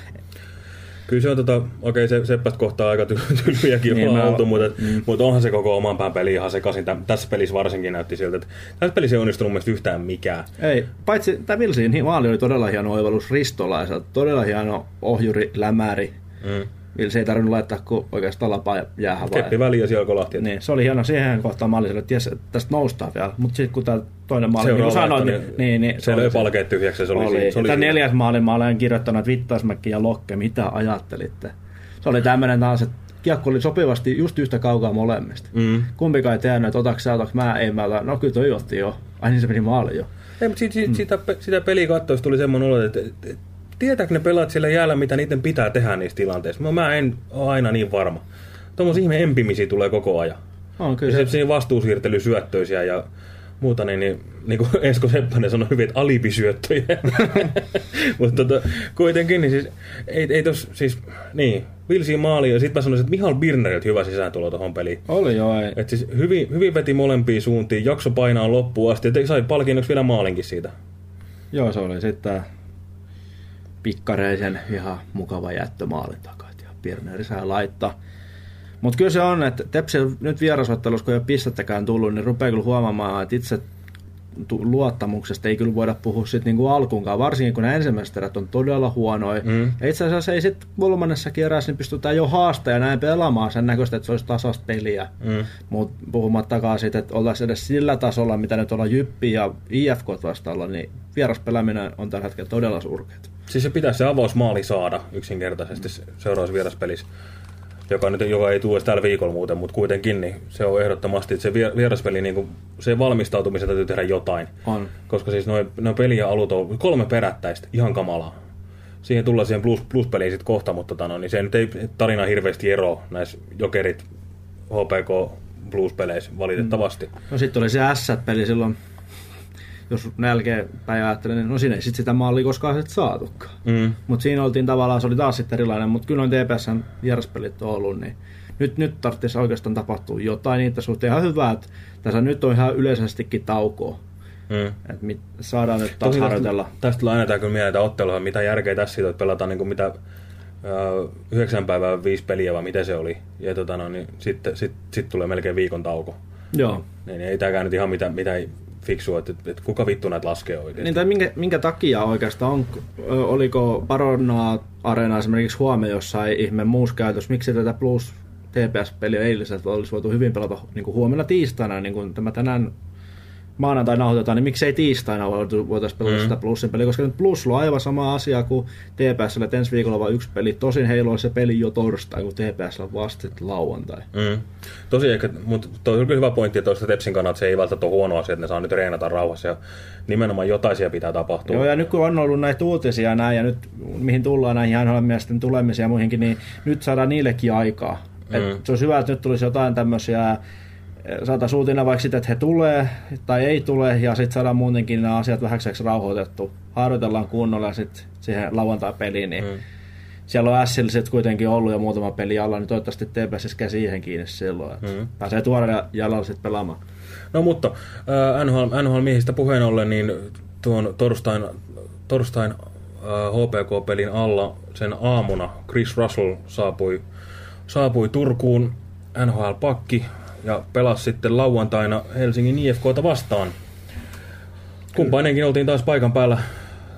[SPEAKER 1] Kyllä se on tota, okei se Seppästä kohtaa aika ty- <laughs> tylpiäkin
[SPEAKER 2] Niin,
[SPEAKER 1] oltu, mutta, mm. mutta onhan se koko oman pään peli ihan sekaisin. Tä- Tässä pelissä varsinkin näytti siltä, että tässä pelissä ei onnistunut mun mielestä yhtään mikään.
[SPEAKER 2] Ei, paitsi tämä Vilsiin niin maali oli todella hieno oivallus ristolaiselta, todella hieno ohjuri, lämäri.
[SPEAKER 1] Mm.
[SPEAKER 2] Vilsi ei tarvinnut laittaa kuin oikeastaan lapaa jäähän vaan.
[SPEAKER 1] Keppi väliin ja siellä alkoi lahti.
[SPEAKER 2] Niin, se oli hieno siihen kohtaan maaliselle, että ties, tästä noustaan vielä. Mutta sitten kun tämä toinen maali, niin kuin sanoit, niin, niin, niin,
[SPEAKER 1] se löi palkeet tyhjäksi. Se oli,
[SPEAKER 2] oli.
[SPEAKER 1] siinä- se oli
[SPEAKER 2] Tämä neljäs maali mä olen kirjoittanut, että Vittasmäki ja Lokke, mitä ajattelitte? Se oli tämmöinen taas, että kiekko oli sopivasti just yhtä kaukaa molemmista.
[SPEAKER 1] Mm.
[SPEAKER 2] Kumpikaan ei tiennyt, että otaks sä, otaks mä, ei mä ota. No kyllä toi otti jo. Ai niin se meni maali jo.
[SPEAKER 1] Ei, mutta siitä, mm. sitä, sitä peliä katsoessa tuli semmoinen olo, että, että että tietääkö ne pelaat siellä jäällä, mitä niiden pitää tehdä niissä tilanteissa. Mä, mä en ole aina niin varma. Tuommoisia ihme empimisiä tulee koko ajan.
[SPEAKER 2] On kyllä
[SPEAKER 1] Ja
[SPEAKER 2] se.
[SPEAKER 1] vastuusiirtely syöttöisiä ja muuta, niin, niin, niin kuin <laughs> Esko Seppänen sanoi hyvin, että alibisyöttöjä. <laughs> Mutta tota, kuitenkin, niin siis, ei, ei tos, siis, niin, Vilsiin maali ja sitten mä sanoisin, että Mihal Birnerit hyvä sisääntulo tuohon peliin.
[SPEAKER 2] Oli joo, ei.
[SPEAKER 1] Et siis hyvin, hyvin veti molempiin suuntiin, jakso painaa loppuun asti, ja sai palkinnoksi vielä maalinkin siitä.
[SPEAKER 2] Joo, se oli sitten pikkareisen ihan mukava jättö maalin takaa. Ja Pirneri sai laittaa. Mutta kyllä se on, että Tepsi nyt vierasottelussa, kun ei ole pistettäkään tullut, niin rupeaa kyllä huomaamaan, että itse luottamuksesta ei kyllä voida puhua sit niinku alkuunkaan, varsinkin kun ne ensimmäiset erät on todella huonoja. Mm. Ja itse asiassa ei sitten kolmannessa kierrässä niin pystytään jo haastaa ja näin pelaamaan sen näköistä, että se olisi tasasta peliä. Mm. Mutta puhumattakaan siitä, että oltaisiin edes sillä tasolla, mitä nyt ollaan Jyppi ja IFK vastaalla, niin vieraspelaaminen on tällä hetkellä todella surkeat.
[SPEAKER 1] Siis se pitäisi se avausmaali saada yksinkertaisesti seuraavassa vieraspelissä joka, nyt, joka ei tule tällä viikolla muuten, mutta kuitenkin niin se on ehdottomasti, että se vieraspeli, niin kuin, se valmistautumisen täytyy tehdä jotain.
[SPEAKER 2] On.
[SPEAKER 1] Koska siis noin no peliä alut on kolme perättäistä, ihan kamalaa. Siihen tullaan siihen plus, pluspeliin sitten kohta, mutta tota, no, niin se nyt ei tarina hirveästi ero näissä jokerit HPK plus-peleissä valitettavasti. Mm.
[SPEAKER 2] No sitten oli se S-peli silloin jos jälkeenpäin ajattelen, niin no siinä ei sitten sitä maalia koskaan sit saatukaan. Mm. Mutta siinä oltiin tavallaan, se oli taas sitten erilainen, mutta kyllä on TPSn vieraspelit on ollut, niin nyt, nyt tarvitsisi oikeastaan tapahtua jotain niitä suhteen ihan hyvää, että tässä nyt on ihan yleisestikin taukoa. Mm. Että mit, saadaan nyt taas harjoitella.
[SPEAKER 1] Tästä, tästä tulee aina kyllä mieleen ottelua, mitä järkeä tässä siitä, että pelataan niin kuin mitä yhdeksän päivää viisi peliä, vai miten se oli. Ja tota, no, niin sitten sit, sit tulee melkein viikon tauko.
[SPEAKER 2] Joo.
[SPEAKER 1] Niin, niin ei tämäkään nyt ihan mitä, mitä fiksua, että, että kuka vittu näitä laskee oikeasti.
[SPEAKER 2] Niin, tai minkä, minkä takia oikeastaan on, oliko Parona Arena esimerkiksi huomenna jossain ihme muussa käytössä, miksi tätä Plus TPS-peliä eiliseltä olisi voitu hyvin pelata niin kuin huomenna tiistaina, niin kuin tämä tänään maanantai nauhoitetaan, niin miksei tiistaina voitaisiin pelata mm. sitä plussin peliä, koska nyt plus on aivan sama asia kuin TPS, että ensi viikolla vain yksi peli. Tosin heillä on se peli jo torstai, kun TPS on vasta lauantai.
[SPEAKER 1] Mm. Tosi ehkä, mutta toi on hyvä pointti, että tuosta Tepsin kannalta se ei välttämättä ole huono asia, että ne saa nyt reenata rauhassa ja nimenomaan jotain siellä pitää tapahtua.
[SPEAKER 2] Joo, ja nyt kun on ollut näitä uutisia näin, ja nyt mihin tullaan näihin NHL-miesten tulemisia ja muihinkin, niin nyt saadaan niillekin aikaa. Mm. Et se olisi hyvä, että nyt tulisi jotain tämmöisiä saataisiin uutina vaikka sitä, että he tulee tai ei tule, ja sitten saadaan muutenkin nämä asiat vähäksi rauhoitettu. Harjoitellaan kunnolla ja sitten siihen lauantai-peliin, niin mm. siellä on S kuitenkin ollut jo muutama peli alla, niin toivottavasti TPS käy siihen kiinni silloin, että mm. pääsee tuoreella jalalla sitten pelaamaan.
[SPEAKER 1] No mutta äh, NHL, NHL-miehistä puheen ollen, niin tuon torstain, torstain äh, HPK-pelin alla sen aamuna Chris Russell saapui, saapui Turkuun NHL-pakki, ja pelasi sitten lauantaina Helsingin IFKta vastaan. Kumpainenkin oltiin taas paikan päällä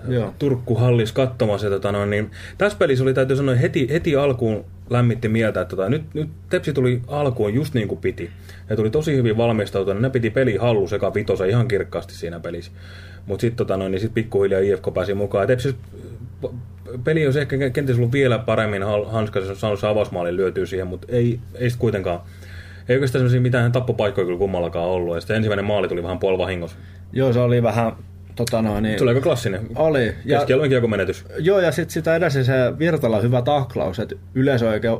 [SPEAKER 1] Joo. Turkku-hallis katsomassa. Tota noin, niin tässä pelissä oli täytyy sanoa heti, heti alkuun lämmitti mieltä, että tota, nyt, nyt Tepsi tuli alkuun just niin kuin piti. Ja tuli tosi hyvin valmistautunut. Ne piti peli hallu sekä vitosa ihan kirkkaasti siinä pelissä. Mutta sitten tota niin sit pikkuhiljaa IFK pääsi mukaan. Tepsi peli olisi ehkä kenties ollut vielä paremmin hanskassa, jos saanut avausmaalin lyötyä siihen, mutta ei, ei sitten kuitenkaan ei oikeastaan mitään tappopaikkoja kyllä kummallakaan ollut. Ja sitten ensimmäinen maali tuli vähän puolivahingossa.
[SPEAKER 2] Joo, se oli vähän Tota noin, niin,
[SPEAKER 1] se oli aika klassinen.
[SPEAKER 2] Oli.
[SPEAKER 1] Ja, Keskialueen menetys.
[SPEAKER 2] Joo, ja sitten sitä edessä se Virtala hyvä taklaus, että yleisö oikein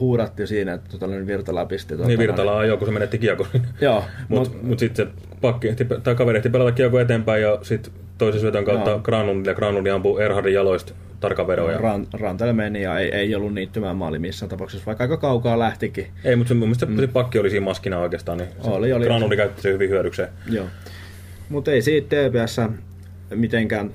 [SPEAKER 2] huudatti siinä, että tota, niin Virtala pisti. Tota,
[SPEAKER 1] niin, Virtala ajoi, kun se menetti kiekon.
[SPEAKER 2] Joo.
[SPEAKER 1] Mutta mut, mut sitten se pakki, tai kaveri ehti pelata kiekko eteenpäin, ja sitten toisen syötön kautta Granlund, ja Granlund ampui Erhardin jaloista tarkaveroja.
[SPEAKER 2] Ran, Rantele meni ja ei, ei ollut niittymään maali missään tapauksessa, vaikka aika kaukaa lähtikin.
[SPEAKER 1] Ei, mutta se, mun mielestä mm. se pakki oli siinä maskina oikeastaan, niin oli, oli. Granuli käytti sen hyvin hyödykseen.
[SPEAKER 2] Joo. Mutta ei siitä TPS mitenkään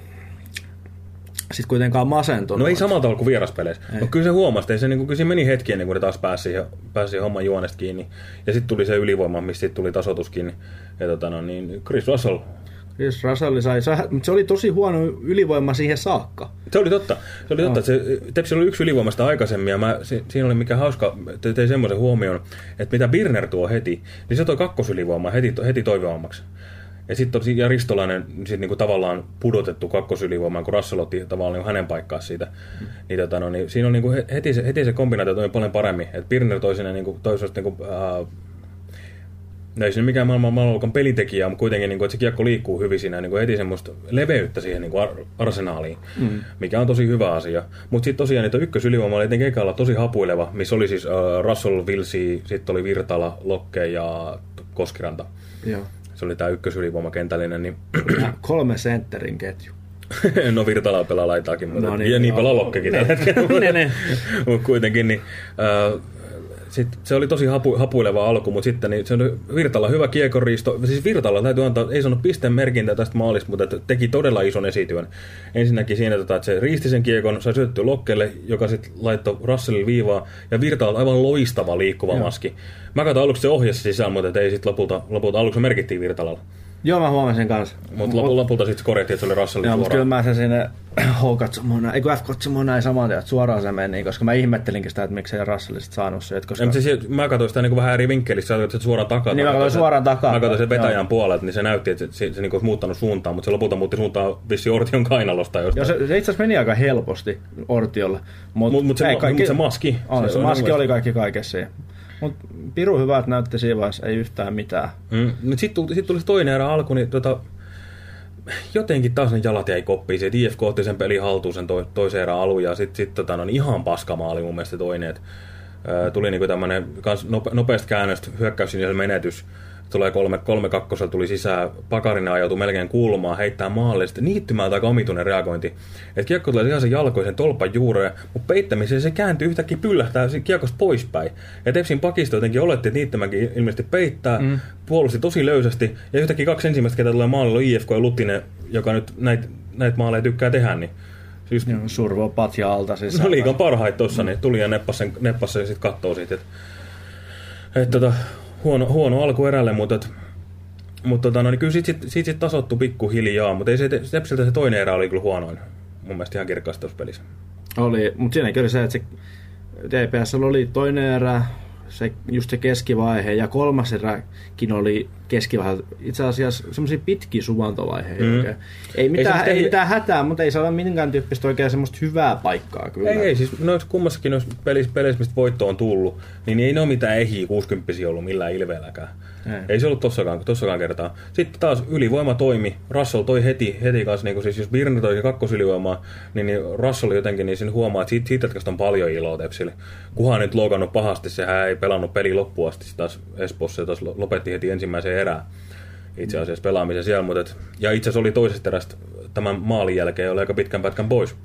[SPEAKER 2] sitten kuitenkaan masentunut.
[SPEAKER 1] No ei samalla tavalla kuin vieraspeleissä. No kyllä se huomasi, se, niin kuin, kyllä se meni hetki ennen kuin ne taas pääsi siihen, pääsi siihen homman juonesta kiinni. Ja sitten tuli se ylivoima, mistä tuli tasotuskin. Ja tota, no, niin Chris Russell
[SPEAKER 2] Chris Russell sai, mutta se oli tosi huono ylivoima siihen saakka.
[SPEAKER 1] Se oli totta. Se oli totta. No. Se, Tepsi oli yksi ylivoimasta aikaisemmin ja mä, se, siinä oli mikä hauska, te, tein semmoisen huomioon, että mitä Birner tuo heti, niin se toi kakkosylivoimaa heti, heti toivommaksi. Ja sitten on ja Ristolainen sit niinku tavallaan pudotettu kakkosylivoimaan, kun Russell otti tavallaan niinku hänen paikkaa siitä. Mm. Niin, tota, no, niin siinä on niinku heti, se, heti se kombinaatio toimi paljon paremmin. Et Birner toi sinne niinku, toisaalta niinku, äh, No ei se mikään maailman maailmanluokan pelitekijä, mutta kuitenkin, niin kuin, että se kiekko liikkuu hyvin siinä, niin kuin heti semmoista leveyttä siihen niin kuin arsenaaliin, mm. mikä on tosi hyvä asia. Mutta sitten tosiaan niitä ykkösylivoima oli etenkin ekalla tosi hapuileva, missä oli siis uh, Russell, Vilsi, sitten oli Virtala, Lokke ja Koskiranta.
[SPEAKER 2] Joo.
[SPEAKER 1] Se oli tämä ykkösylivoima kentällinen. Niin...
[SPEAKER 2] Kolme sentterin ketju. <laughs>
[SPEAKER 1] no Virtala pelaa laitaakin, mutta no niin, ja niin pelaa Lokkekin tällä hetkellä. <laughs> mutta kuitenkin, niin, uh, sit, se oli tosi hapu, hapuileva alku, mutta sitten niin se on Virtalla hyvä kiekoriisto. Siis Virtalla täytyy antaa, ei sanonut pisteen merkintä tästä maalista, mutta teki todella ison esityön. Ensinnäkin siinä, tota, että se riisti sen kiekon, sai syötty Lokkelle, joka sitten laittoi Russellille viivaa, ja Virtalla aivan loistava liikkuva Joo. maski. Mä katsoin aluksi se ohjassa sisään, mutta ei sitten lopulta, lopulta aluksi merkittiin Virtalalla.
[SPEAKER 2] Joo, mä huomasin kanssa.
[SPEAKER 1] Mutta lopulta, lopulta sitten korjattiin, että se oli Russellin
[SPEAKER 2] Joo, mutta kyllä mä sen sinne <clears throat> H-katsomoon, ei kun F-katsomoon näin saman tien, että suoraan se meni, koska mä ihmettelinkin sitä, että miksei Russell sit saanut se, että koska...
[SPEAKER 1] Siis, mä katsoin sitä niin vähän eri vinkkelistä, sä katsoit suoraan takaa.
[SPEAKER 2] Niin, mä katsoin suoraan takaa.
[SPEAKER 1] Mä katsoin sen vetäjän
[SPEAKER 2] Joo.
[SPEAKER 1] puolelta, niin se näytti, että se, se, se niin olisi muuttanut suuntaan, mutta se lopulta muutti suuntaan vissi Ortion kainalosta
[SPEAKER 2] Joo, se, se itse asiassa meni aika helposti Ortiolle. Mutta
[SPEAKER 1] Mut- mut se- mut se maski,
[SPEAKER 2] On,
[SPEAKER 1] se
[SPEAKER 2] se, maski oli kaikki kaikessa. Mutta piru hyvä, että näytti siinä vaiheessa, ei yhtään mitään.
[SPEAKER 1] Mm. Sitten tuli, sit tuli se toinen erä alku, niin tota, jotenkin taas ne jalat jäi koppiin. Se IFK otti sen pelin haltuun sen to, toisen erän alun ja sitten sit, tota, no, niin ihan paskamaali mun mielestä toinen. Et, ää, tuli niinku tämmönen kans nope, nopeasta käännöstä hyökkäyssinjalla menetys. Tulee kolme, kolme kakkosella tuli sisään, Pakarinen ajautui melkein kulmaan, heittää maalle, sitten niittymältä aika omituinen reagointi. Että kiekko tulee ihan sen jalkoisen tolpan juureen, mutta peittämiseen se kääntyy yhtäkkiä pyllähtää kiekosta poispäin. Ja Tepsin pakisto jotenkin oletti, että Niittymäkin ilmeisesti peittää, mm. puolusti tosi löysästi, ja yhtäkkiä kaksi ensimmäistä, ketä tulee maalilla, on IFK ja Luttinen, joka nyt näitä näit maaleja tykkää tehdä, niin siis
[SPEAKER 2] Joo, Survo patja alta siis.
[SPEAKER 1] No liikan parhaita tossa, niin tuli ja neppas sen, neppas sen ja sitten kattoo siitä. Että et, tota, huono, huono alku erälle, mutta mutta tota, no, niin kyllä siitä, sit, siitä sit tasottu pikkuhiljaa, mutta ei se, Tepsiltä se toinen erä oli kyllä huonoin. Mun mielestä ihan kirkkaasti pelissä.
[SPEAKER 2] Oli, mutta siinäkin oli se, että se DPS oli toinen erä, se, just se keskivaihe, ja kolmas eräkin oli keskivaihe. Itse asiassa semmoisia pitkiä suvantovaiheita.
[SPEAKER 1] Mm.
[SPEAKER 2] Ei, mitään, ei,
[SPEAKER 1] tehdä-
[SPEAKER 2] mitään hätää, mutta ei saa minkään tyyppistä oikein semmoista hyvää paikkaa kyllä.
[SPEAKER 1] Ei, ei, siis noissa kummassakin noissa pelissä, peleissä, mistä voitto on tullut, niin ei ne ole mitään ehiä 60 ollut millään ilveelläkään.
[SPEAKER 2] Ei.
[SPEAKER 1] Ei se ollut tossakaan, tossakaan kertaa. Sitten taas ylivoima toimi. Russell toi heti, heti kanssa, niin siis jos Birni toi kakkosylivoimaa, niin, niin Russell jotenkin niin sen huomaa, että siitä, siitä on paljon iloa Tepsille. Kuhan nyt loukannut pahasti, sehän ei pelannut peli loppuun asti. Se taas Espoossa taas lopetti heti ensimmäisen erään itse asiassa pelaamisen siellä. Mutta et, ja itse asiassa oli toisesta erästä tämän maalin jälkeen, oli aika pitkän pätkän pois.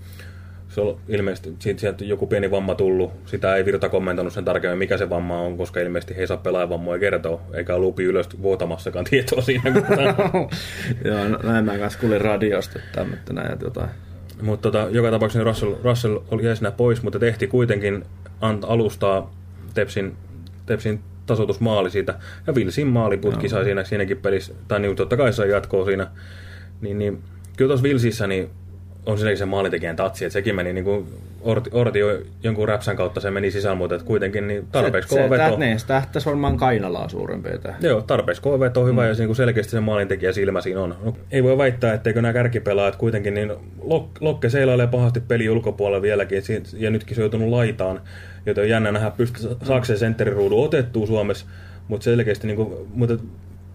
[SPEAKER 1] Se on ilmeisesti siitä, sieltä joku pieni vamma tullut. Sitä ei Virta kommentoinut sen tarkemmin, mikä se vamma on, koska ilmeisesti he ei saa pelaajavammoja kertoa, eikä lupi ylös vuotamassakaan <laughs> tietoa siinä. <laughs>
[SPEAKER 2] Joo, no- näin mä kanssa kuulin radiosta, että tämmöistä näin jotain.
[SPEAKER 1] mutta tota, joka tapauksessa Russell, Russell oli jäi siinä pois, mutta tehti kuitenkin ant, alustaa Tepsin, Tepsin tasoitusmaali siitä. Ja Vilsin maaliputki sai siinä, siinäkin pelissä, tai niin totta kai sai jatkoa siinä. Niin, niin, kyllä tuossa Vilsissä niin on siinäkin se maalintekijän tatsi, että sekin meni niin kuin Orti, Orti jo jonkun räpsän kautta se meni sisään, mutta että kuitenkin niin tarpeeksi kova
[SPEAKER 2] se,
[SPEAKER 1] veto.
[SPEAKER 2] niin, se tähtäisi varmaan Kainalaa suurin piirtein.
[SPEAKER 1] Joo, tarpeeksi kova veto on hyvä mm. ja se niin kuin selkeästi se maalintekijä silmä siinä on. No, ei voi väittää, etteikö nämä kärkipelaajat kuitenkin, niin Lok, Lokke seilailee pahasti peli ulkopuolella vieläkin, ja nytkin se on joutunut laitaan, joten jännä nähdä, pystyy saako se sentteriruudun otettua Suomessa, mutta selkeästi, niin kuin, mutta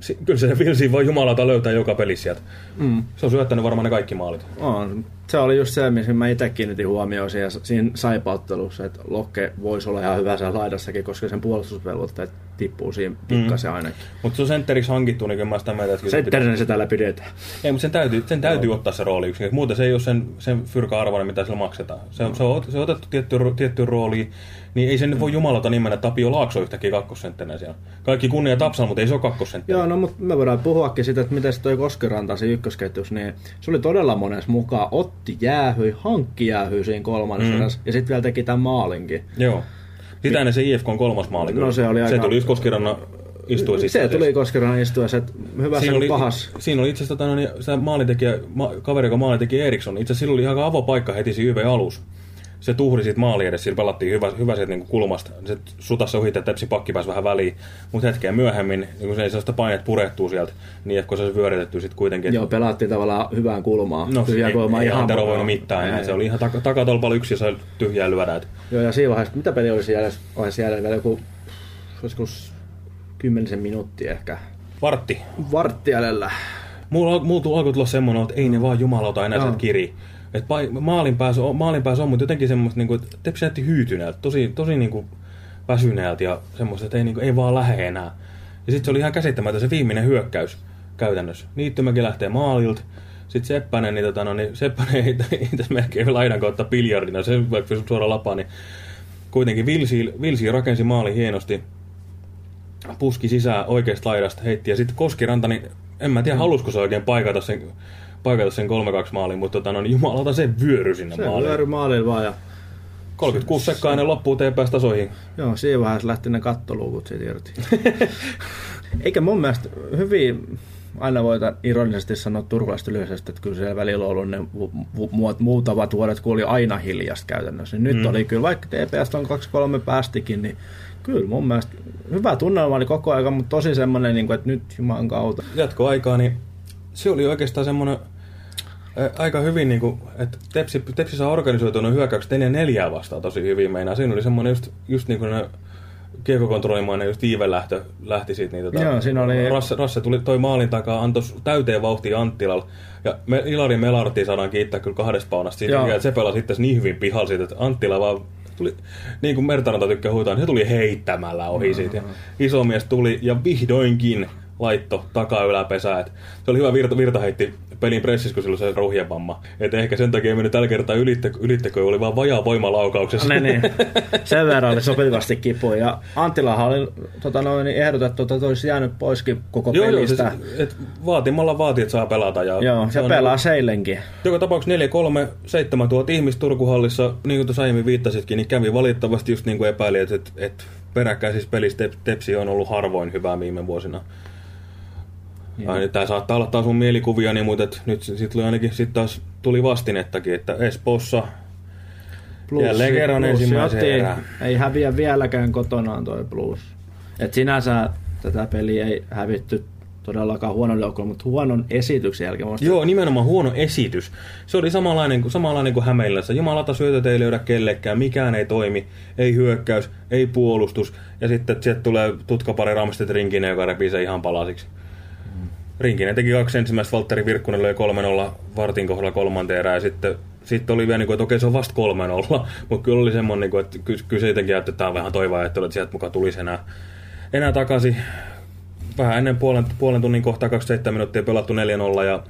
[SPEAKER 1] si- kyllä se Vilsi voi jumalata löytää joka pelissä sieltä.
[SPEAKER 2] Mm.
[SPEAKER 1] Se on syöttänyt varmaan ne kaikki maalit.
[SPEAKER 2] On. Se oli just se, missä mä itse kiinnitin huomioon siinä, siinä saipauttelussa, että Lokke voisi olla ihan hyvä siellä laidassakin, koska sen puolustusvelvoitteet tippuu siinä pikkasen mm. ainakin.
[SPEAKER 1] Mutta se on sentteriksi hankittu, niin kyllä mä sitä mieltä, että kyllä se pitää-
[SPEAKER 2] se täällä pidetään.
[SPEAKER 1] Ei, mutta sen täytyy, sen täytyy ottaa se rooli yksin. Muuten se ei ole sen, sen fyrka-arvoinen, mitä sillä maksetaan. Se, on- se, on, se on otettu tiettyyn, ro- tiettyyn rooliin, niin ei sen nyt voi jumalata nimenä Tapio Laakso yhtäkkiä kakkosentterinä siellä. Kaikki kunnia Tapsalla, mutta ei se ole kakkosentteri.
[SPEAKER 2] Joo, no mutta me voidaan puhuakin sitä, että miten se toi Koskeranta siinä ykkösketjus, niin se oli todella monessa mukaan. Otti jäähyi, hankki jäähyi siinä kolmannessa mm. ja sitten vielä teki tämän maalinkin.
[SPEAKER 1] Joo. Sitä ennen se IFK on kolmas maali.
[SPEAKER 2] No se oli
[SPEAKER 1] se
[SPEAKER 2] aika-
[SPEAKER 1] tuli just istui
[SPEAKER 2] Se tuli Koskerannan istuessa, että hyvässä
[SPEAKER 1] Siinä oli,
[SPEAKER 2] pahas.
[SPEAKER 1] siinä oli itse asiassa tota, niin, se maalintekijä, ma, kaveri, joka maali teki Eriksson. Itse asiassa sillä oli ihan avopaikka heti siinä YV-alus. Se tuhri siitä maali edes, sillä pelattiin hyvä, hyvä sieltä niin kulmasta. Se sutassa ohi, että tepsi pakki pääsi vähän väliin. Mutta hetkeä myöhemmin, niin kun se ei sellaista painet purettuu sieltä, niin kun se olisi vyöritetty sitten kuitenkin.
[SPEAKER 2] Joo, pelattiin tavallaan hyvään kulmaan.
[SPEAKER 1] No,
[SPEAKER 2] Tyhjää
[SPEAKER 1] ei,
[SPEAKER 2] kulmaa
[SPEAKER 1] ei Antero
[SPEAKER 2] paljon.
[SPEAKER 1] voinut mitään.
[SPEAKER 2] Ei.
[SPEAKER 1] Se oli ihan tak- takatolpalla yksi ja sai tyhjää lyödä. Et
[SPEAKER 2] Joo, ja siinä vaiheessa, mitä peli olisi jäljellä? Olisi jäljellä vielä joku, olisiko kymmenisen minuuttia ehkä.
[SPEAKER 1] Vartti.
[SPEAKER 2] Vartti jäljellä.
[SPEAKER 1] Mulla, mulla alkoi tulla semmoinen, että ei ne vaan jumalauta enää
[SPEAKER 2] Joo.
[SPEAKER 1] sieltä kiri. Et maalin, päässä on, maalin päässä on, mutta jotenkin semmoista, niin kuin, että Tepsi näytti hyytyneeltä, tosi, tosi kuin, väsyneeltä ja semmoista, että ei, niin kuin, ei vaan lähde enää. Ja sitten se oli ihan käsittämätön se viimeinen hyökkäys käytännössä. Niittymäki lähtee maalilta, sitten Seppänen, niin, tota, no, niin Seppänen <laughs> ei, ei tässä melkein laidan kautta biljardina, se vaikka suora lapaa, niin kuitenkin Vilsi, Vilsi rakensi maali hienosti, puski sisään oikeasta laidasta, heitti ja sitten Koskiranta, niin en mä tiedä, halusko se oikein paikata sen, paikata sen 3-2 maalin, mutta tota, no, niin jumalauta se vyöry sinne
[SPEAKER 2] Se
[SPEAKER 1] maaliin.
[SPEAKER 2] vyöry maalilla vaan ja
[SPEAKER 1] 36 sekkaa ennen loppuu TPS tasoihin.
[SPEAKER 2] joo, siinä vaiheessa lähti ne kattoluukut siitä irti. <laughs> Eikä mun mielestä hyvin, aina voita ironisesti sanoa turvallisesti lyhyesti, että kyllä siellä välillä on ollut ne mu- mu- muutamat vuodet, kun oli aina hiljasta käytännössä. Nyt mm. oli kyllä, vaikka TPS on 2-3 päästikin, niin kyllä mun mielestä hyvä tunnelma oli koko ajan, mutta tosi semmoinen, niin että nyt juman kautta.
[SPEAKER 1] Jatkoaikaa, niin se oli oikeastaan semmoinen aika hyvin, niin kuin, että Tepsi, Tepsissä on organisoitunut hyökkäykset neljä neljää vastaan tosi hyvin meinaa. Siinä oli semmoinen just, just niin kuin ne kiekokontrollimainen just Iive-lähtö lähti siitä. Niin tota,
[SPEAKER 2] Joo, siinä oli-
[SPEAKER 1] Rasse, Rasse tuli toi maalin takaa, antoi täyteen vauhtia Anttilalla. Ja me, Ilari Melarti saadaan kiittää kyllä kahdesta paunasta siitä,
[SPEAKER 2] Joo.
[SPEAKER 1] se pelasi itse niin hyvin pihalla siitä, että Anttila vaan tuli, niin kuin Mertaranta tykkää huutaa, niin se tuli heittämällä ohi siitä. Ja iso mies tuli ja vihdoinkin laitto takaa yläpesää. Et se oli hyvä virta, virta heitti pelin pressissä, kun silloin se ruhjepamma. Et ehkä sen takia ei mennyt tällä kertaa ylitte kun oli vaan vajaa voimalaukauksessa.
[SPEAKER 2] Niin, niin. <laughs> Sen verran oli sopivasti kipu. Ja Anttilahan oli tota noin, niin ehdotettu, että olisi jäänyt poiskin koko
[SPEAKER 1] Joo, joo,
[SPEAKER 2] pelistä.
[SPEAKER 1] siis, et vaatimalla vaati, että saa pelata. Ja
[SPEAKER 2] Joo, se
[SPEAKER 1] on
[SPEAKER 2] pelaa seilenkin.
[SPEAKER 1] Joka tapauksessa 4-3, 7000 ihmistä Turkuhallissa, niin kuin tuossa aiemmin viittasitkin, niin kävi valitettavasti just niin kuin epäili, että, että, peräkkäisissä pelissä Tep- Tepsi on ollut harvoin hyvää viime vuosina. Ja nyt tämä saattaa olla taas mun mielikuvia, niin, mutta nyt sitten tuli ainakin sit taas tuli vastinettakin, että Espoossa jälleen kerran
[SPEAKER 2] Plussi
[SPEAKER 1] ensimmäisen
[SPEAKER 2] otti,
[SPEAKER 1] erään.
[SPEAKER 2] Ei häviä vieläkään kotonaan toi plus. Et sinänsä tätä peliä ei hävitty todellakaan huonon joukkoon, mutta huonon esityksen jälkeen. Musta
[SPEAKER 1] Joo, nimenomaan huono esitys. Se oli samanlainen kuin, samanlainen kuin Hämeenlässä. Jumalata syötöt ei löydä kellekään, mikään ei toimi, ei hyökkäys, ei puolustus. Ja sitten sieltä tulee tutkapari Ramstedt Rinkinen, joka repii se ihan palasiksi. Rinkinen teki kaksi ensimmäistä, Valtteri Virkkunen löi 3-0 vartin kohdalla kolmanteen erään, sitten, sitten oli vielä niin kuin, että okei se on vasta 3-0, <laughs> mutta kyllä oli semmoinen, niin että ky- kyllä se jotenkin että tämä on vähän toivoa että sieltä mukaan tulisi enää, enää takaisin. Vähän ennen puolen, puolen tunnin kohtaa 27 minuuttia pelattu 4-0 ja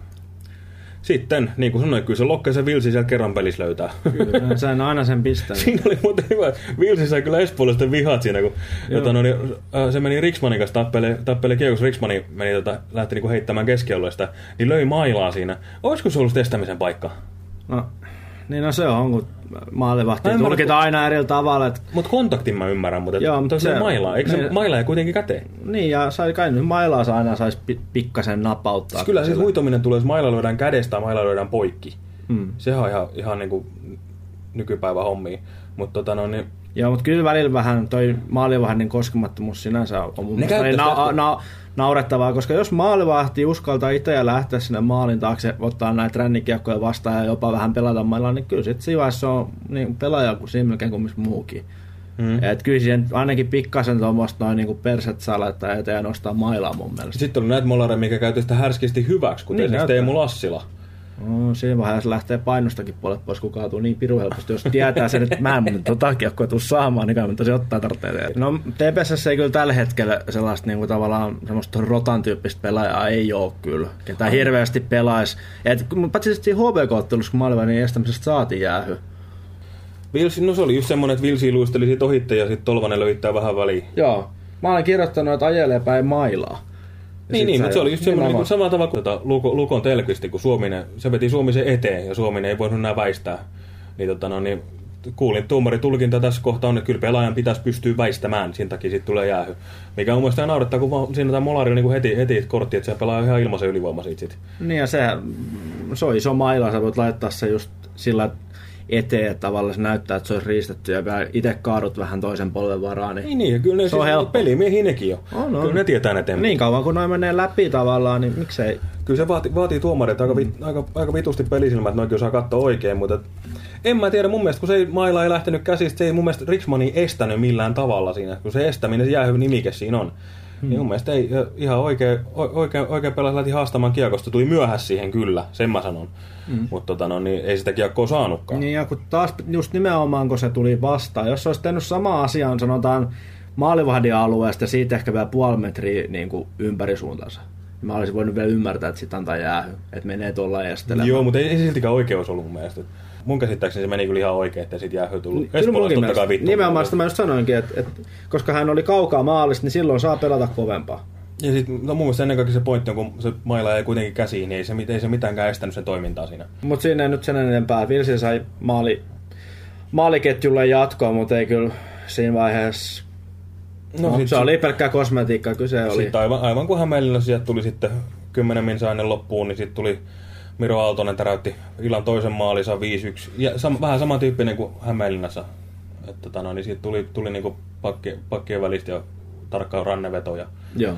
[SPEAKER 1] sitten, niin kuin sanoin, kyllä se Lokkaisen Vilsi siellä kerran pelissä löytää.
[SPEAKER 2] Kyllä, sen aina sen pistää. <laughs>
[SPEAKER 1] Siinä oli muuten hyvä. Vilsi sai kyllä espoolaisten vihat siinä, kun jota, no, niin, äh, se meni Riksmanin kanssa tappele, tappele kiekossa. Riksmani meni, tota, lähti niinku heittämään keskialueesta, niin löi mailaa siinä. Olisiko se ollut estämisen paikka?
[SPEAKER 2] No, niin no se on, kun maalivahti tulkitaan aina eri tavalla. Että,
[SPEAKER 1] Mutta kontaktin mä ymmärrän, mutta
[SPEAKER 2] Joo, mutta
[SPEAKER 1] se
[SPEAKER 2] se-
[SPEAKER 1] mailaa. Eikö se
[SPEAKER 2] ne-
[SPEAKER 1] mailaa ja kuitenkin käteen?
[SPEAKER 2] niin, ja sai kai nyt mailaa saa aina saisi pi- pikkasen napauttaa.
[SPEAKER 1] Siis kyllä
[SPEAKER 2] Sillä-
[SPEAKER 1] huitominen tulee, jos maila lyödään kädestä tai maila lyödään poikki.
[SPEAKER 2] Mm.
[SPEAKER 1] Sehän on ihan, ihan niinku nykypäivän hommia. Mutta tota no, niin,
[SPEAKER 2] Joo, mutta kyllä välillä vähän toi maalivahdin koskemattomuus sinänsä on mun
[SPEAKER 1] Ne
[SPEAKER 2] mielestä na- na- naurettavaa, koska jos maalivahti uskaltaa itse lähteä sinne maalin taakse, ottaa näitä rännikiekkoja vastaan ja jopa vähän pelata mailla, niin kyllä sitten siinä vaiheessa on niin pelaaja kuin siinä melkein kuin missä muukin. Mm. Et kyllä siihen ainakin pikkasen tuommoista noin niin perset saa laittaa eteen ja nostaa mailaa mun mielestä.
[SPEAKER 1] Sitten oli näitä molareja, mikä käytti sitä härskisti hyväksi, kuten
[SPEAKER 2] Niin.
[SPEAKER 1] Teemu Lassila.
[SPEAKER 2] No, siinä vaiheessa lähtee painostakin puolet pois, kun kaatuu niin piru helposti. Jos tietää sen, että mä en muuten tota kiekkoa tuu saamaan, niin mä tosi ottaa tarvitsee. No TPS ei kyllä tällä hetkellä sellaista niin kuin tavallaan semmoista rotan tyyppistä pelaajaa ei ole kyllä. Ketä hirveästi pelaisi. Et, kun- paitsi sitten siinä HBK-ottelussa, kun maalivahdin estämisestä saatiin jäähy.
[SPEAKER 1] Vilsi, no se oli just semmonen, että Vilsi luisteli siitä ohitte ja sitten Tolvanen löittää vähän väliin.
[SPEAKER 2] Joo. Mä olen kirjoittanut, että ajelee päin mailaa.
[SPEAKER 1] Niin, niin, mutta se oli just semmoinen niin samalla tavalla kuin tota, Luko, Lukon telkisti, kun Suominen, se veti Suomisen eteen ja Suominen ei voinut enää väistää. Niin, tota, no, niin kuulin tuomari tulkinta tässä kohtaa on, että kyllä pelaajan pitäisi pystyä väistämään, sen takia siitä tulee jäähy. Mikä mun mielestä ihan naurattaa, kun vaan siinä tämä Molari on niin heti, heti kortti, että se pelaa ihan ilmaisen ylivoima siitä sit.
[SPEAKER 2] Niin ja se, se on iso maila, sä voit laittaa se just sillä eteen, että tavallaan se näyttää, että se olisi riistetty ja itse kaadut vähän toisen polven varaan. Niin,
[SPEAKER 1] Niin, niin ja kyllä ne
[SPEAKER 2] Se on
[SPEAKER 1] siis, pelimiehiä nekin on.
[SPEAKER 2] On, on.
[SPEAKER 1] Kyllä ne tietää ne temput.
[SPEAKER 2] niin kauan kun noin menee läpi tavallaan, niin miksei.
[SPEAKER 1] Kyllä se vaati, vaatii tuomareita aika, vi, aika, aika vitusti pelisilmät, että noikin osaa katsoa oikein, mutta en mä tiedä, mun mielestä kun se ei, maila ei lähtenyt käsistä, se ei mun mielestä Riksmani estänyt millään tavalla siinä, kun se estäminen, se jäähy nimike siinä on. Hmm. Niin mun mielestä ei ihan oikein, oikein, oikein pelas lähti haastamaan kiekosta, tuli myöhässä siihen kyllä, sen mä sanon. Hmm. Mutta tota, no, niin ei sitä kiekkoa saanutkaan.
[SPEAKER 2] Niin ja kun taas just nimenomaan kun se tuli vastaan, jos se olisi tehnyt sama asiaan, sanotaan maalivahdin alueesta ja siitä ehkä vielä puoli metriä niin kuin ympärisuuntansa. niin Mä olisin voinut vielä ymmärtää, että sit antaa jäähy, että menee tuolla estelemään.
[SPEAKER 1] Joo, mutta ei, ei siltikään oikeus ollut mun mielestä. Mun käsittääkseni se meni kyllä ihan oikein, että siitä jäähy tullut.
[SPEAKER 2] Munkin
[SPEAKER 1] totta kai vittu.
[SPEAKER 2] Nimenomaan sitä mä just sanoinkin, että, että koska hän oli kaukaa maalista, niin silloin saa pelata kovempaa.
[SPEAKER 1] Ja sit, no mun mielestä ennen kaikkea se pointti on, kun se maila ei kuitenkin käsiin, niin ei se, ei se mitäänkään estänyt sen toimintaa siinä.
[SPEAKER 2] Mutta siinä ei nyt sen enempää. Vilsi sai maali, maaliketjulle jatkoa, mutta ei kyllä siinä vaiheessa... No, no
[SPEAKER 1] sit
[SPEAKER 2] se oli pelkkää kosmetiikkaa, kyse oli.
[SPEAKER 1] Sitten aivan, aivan kun Hämeenlinnassa sieltä tuli sitten 10 minsaa ennen loppuun, niin sitten tuli Miro Aaltonen täräytti illan toisen maalinsa 5-1. Ja sam, vähän samantyyppinen kuin Hämeenlinnassa. Että tota, no, niin siitä tuli, tuli niinku pakki, pakkien välistä ja tarkka ranneveto ja
[SPEAKER 2] Joo.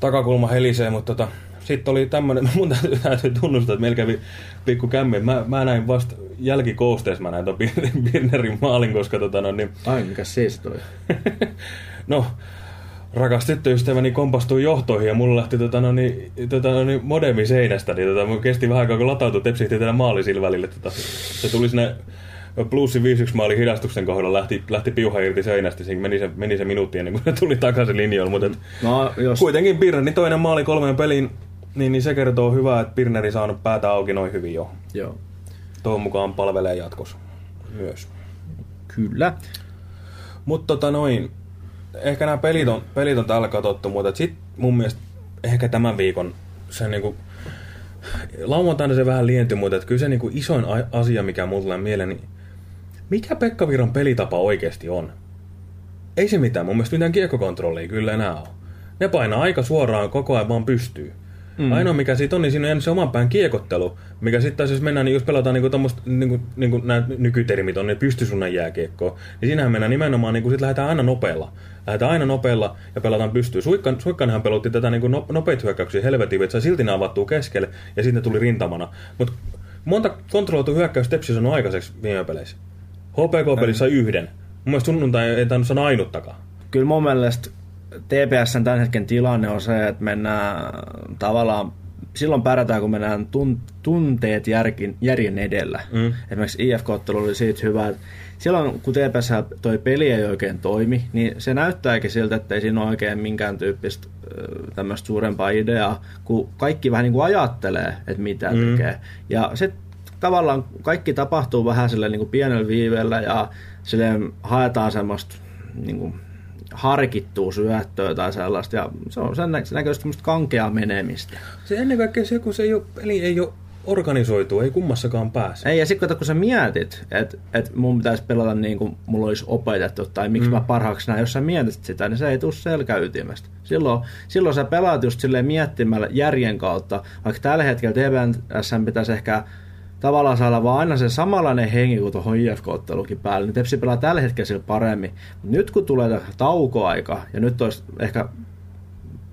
[SPEAKER 1] takakulma helisee, mutta tota, sitten oli tämmönen, <laughs> mun täytyy, täytyy tunnustaa, että meillä kävi pikku kämmi. Mä, mä näin vasta jälkikoosteessa, mä näin ton Bir- <laughs> Birnerin maalin, koska tota, no, niin,
[SPEAKER 2] Ai, mikä siis toi. <laughs>
[SPEAKER 1] no, rakas tyttöystäväni kompastui johtoihin ja mulla lähti tota, no, niin, tota, no, niin modemi seinästä, niin tota, kesti vähän aikaa, kun latautui, tepsihti tällä maali sillä välillä. Tota, se tuli sinne plussi 5-1 maali hidastuksen kohdalla, lähti, lähti piuha irti seinästä, siinä meni se, meni se minuutti ennen kuin se tuli takaisin linjoille, mutta et,
[SPEAKER 2] No, jos...
[SPEAKER 1] kuitenkin Birnerin toinen maali kolmeen peliin, niin, niin se kertoo hyvää, että Birneri saanut päätä auki noin hyvin jo.
[SPEAKER 2] Joo.
[SPEAKER 1] Toivon mukaan palvelee jatkossa myös.
[SPEAKER 2] Kyllä.
[SPEAKER 1] Mutta tota noin, ehkä nämä pelit on, pelit on täällä katsottu, mutta sitten mun mielestä ehkä tämän viikon se niinku, lauantaina se vähän lientyi, mutta kyllä se niinku isoin asia, mikä mulla tulee mieleen, niin mikä Pekka Virran pelitapa oikeasti on? Ei se mitään, mun mielestä mitään kiekkokontrollia kyllä enää ole. Ne painaa aika suoraan koko ajan vaan pystyy. Mm. Ainoa mikä siitä on, niin siinä on jäänyt se oman pään kiekottelu, mikä sitten taas jos mennään, niin jos pelataan niinku tommoista, niinku, niinku nämä nykytermit on, niin pystysunnan jääkiekkoa, niin siinähän mennään nimenomaan, niinku sit lähdetään aina nopealla. Lähdetään aina nopealla ja pelataan pystyy. Suikkan, Suikkanhan pelutti tätä niinku no, nopeita hyökkäyksiä helvetin, että sai silti ne avattua keskelle ja sitten ne tuli rintamana. Mutta monta kontrolloitu hyökkäys Tepsis on aikaiseksi viime peleissä. HPK-pelissä yhden. Mun mielestä sunnuntai ei tainnut sanoa ainuttakaan.
[SPEAKER 2] Kyllä mun mielestä TPSn tämän hetken tilanne on se, että mennään tavallaan, silloin pärjätään, kun mennään tun, tunteet järkin, järjen edellä. Mm. Esimerkiksi IFK-ottelu oli siitä hyvä, että silloin kun TPS toi peli ei oikein toimi, niin se näyttääkin siltä, että ei siinä ole oikein minkään tyyppistä tämmöistä suurempaa ideaa, kun kaikki vähän niin kuin ajattelee, että mitä mm. tekee. Ja sitten tavallaan kaikki tapahtuu vähän sille niin kuin pienellä viiveellä ja silleen haetaan semmoista niin kuin harkittua syöttöä tai sellaista, ja se on sen nä- näköistä semmoista kankeaa menemistä.
[SPEAKER 1] Se ennen kaikkea se, kun se ei ole, peli ei ole organisoitu, ei kummassakaan pääse.
[SPEAKER 2] Ei, ja sitten kun sä mietit, että et mun pitäisi pelata niin kuin mulla olisi opetettu, tai miksi mm. mä parhaaksi näin, jos sä mietit sitä, niin se ei tule selkäytimestä. Silloin, silloin sä pelaat just silleen miettimällä järjen kautta, vaikka tällä hetkellä TPS pitäisi ehkä tavallaan saada vaan aina se samanlainen henki kuin tuohon IFK-ottelukin päälle, niin Tepsi pelaa tällä hetkellä sillä paremmin. Nyt kun tulee taukoaika, ja nyt olisi ehkä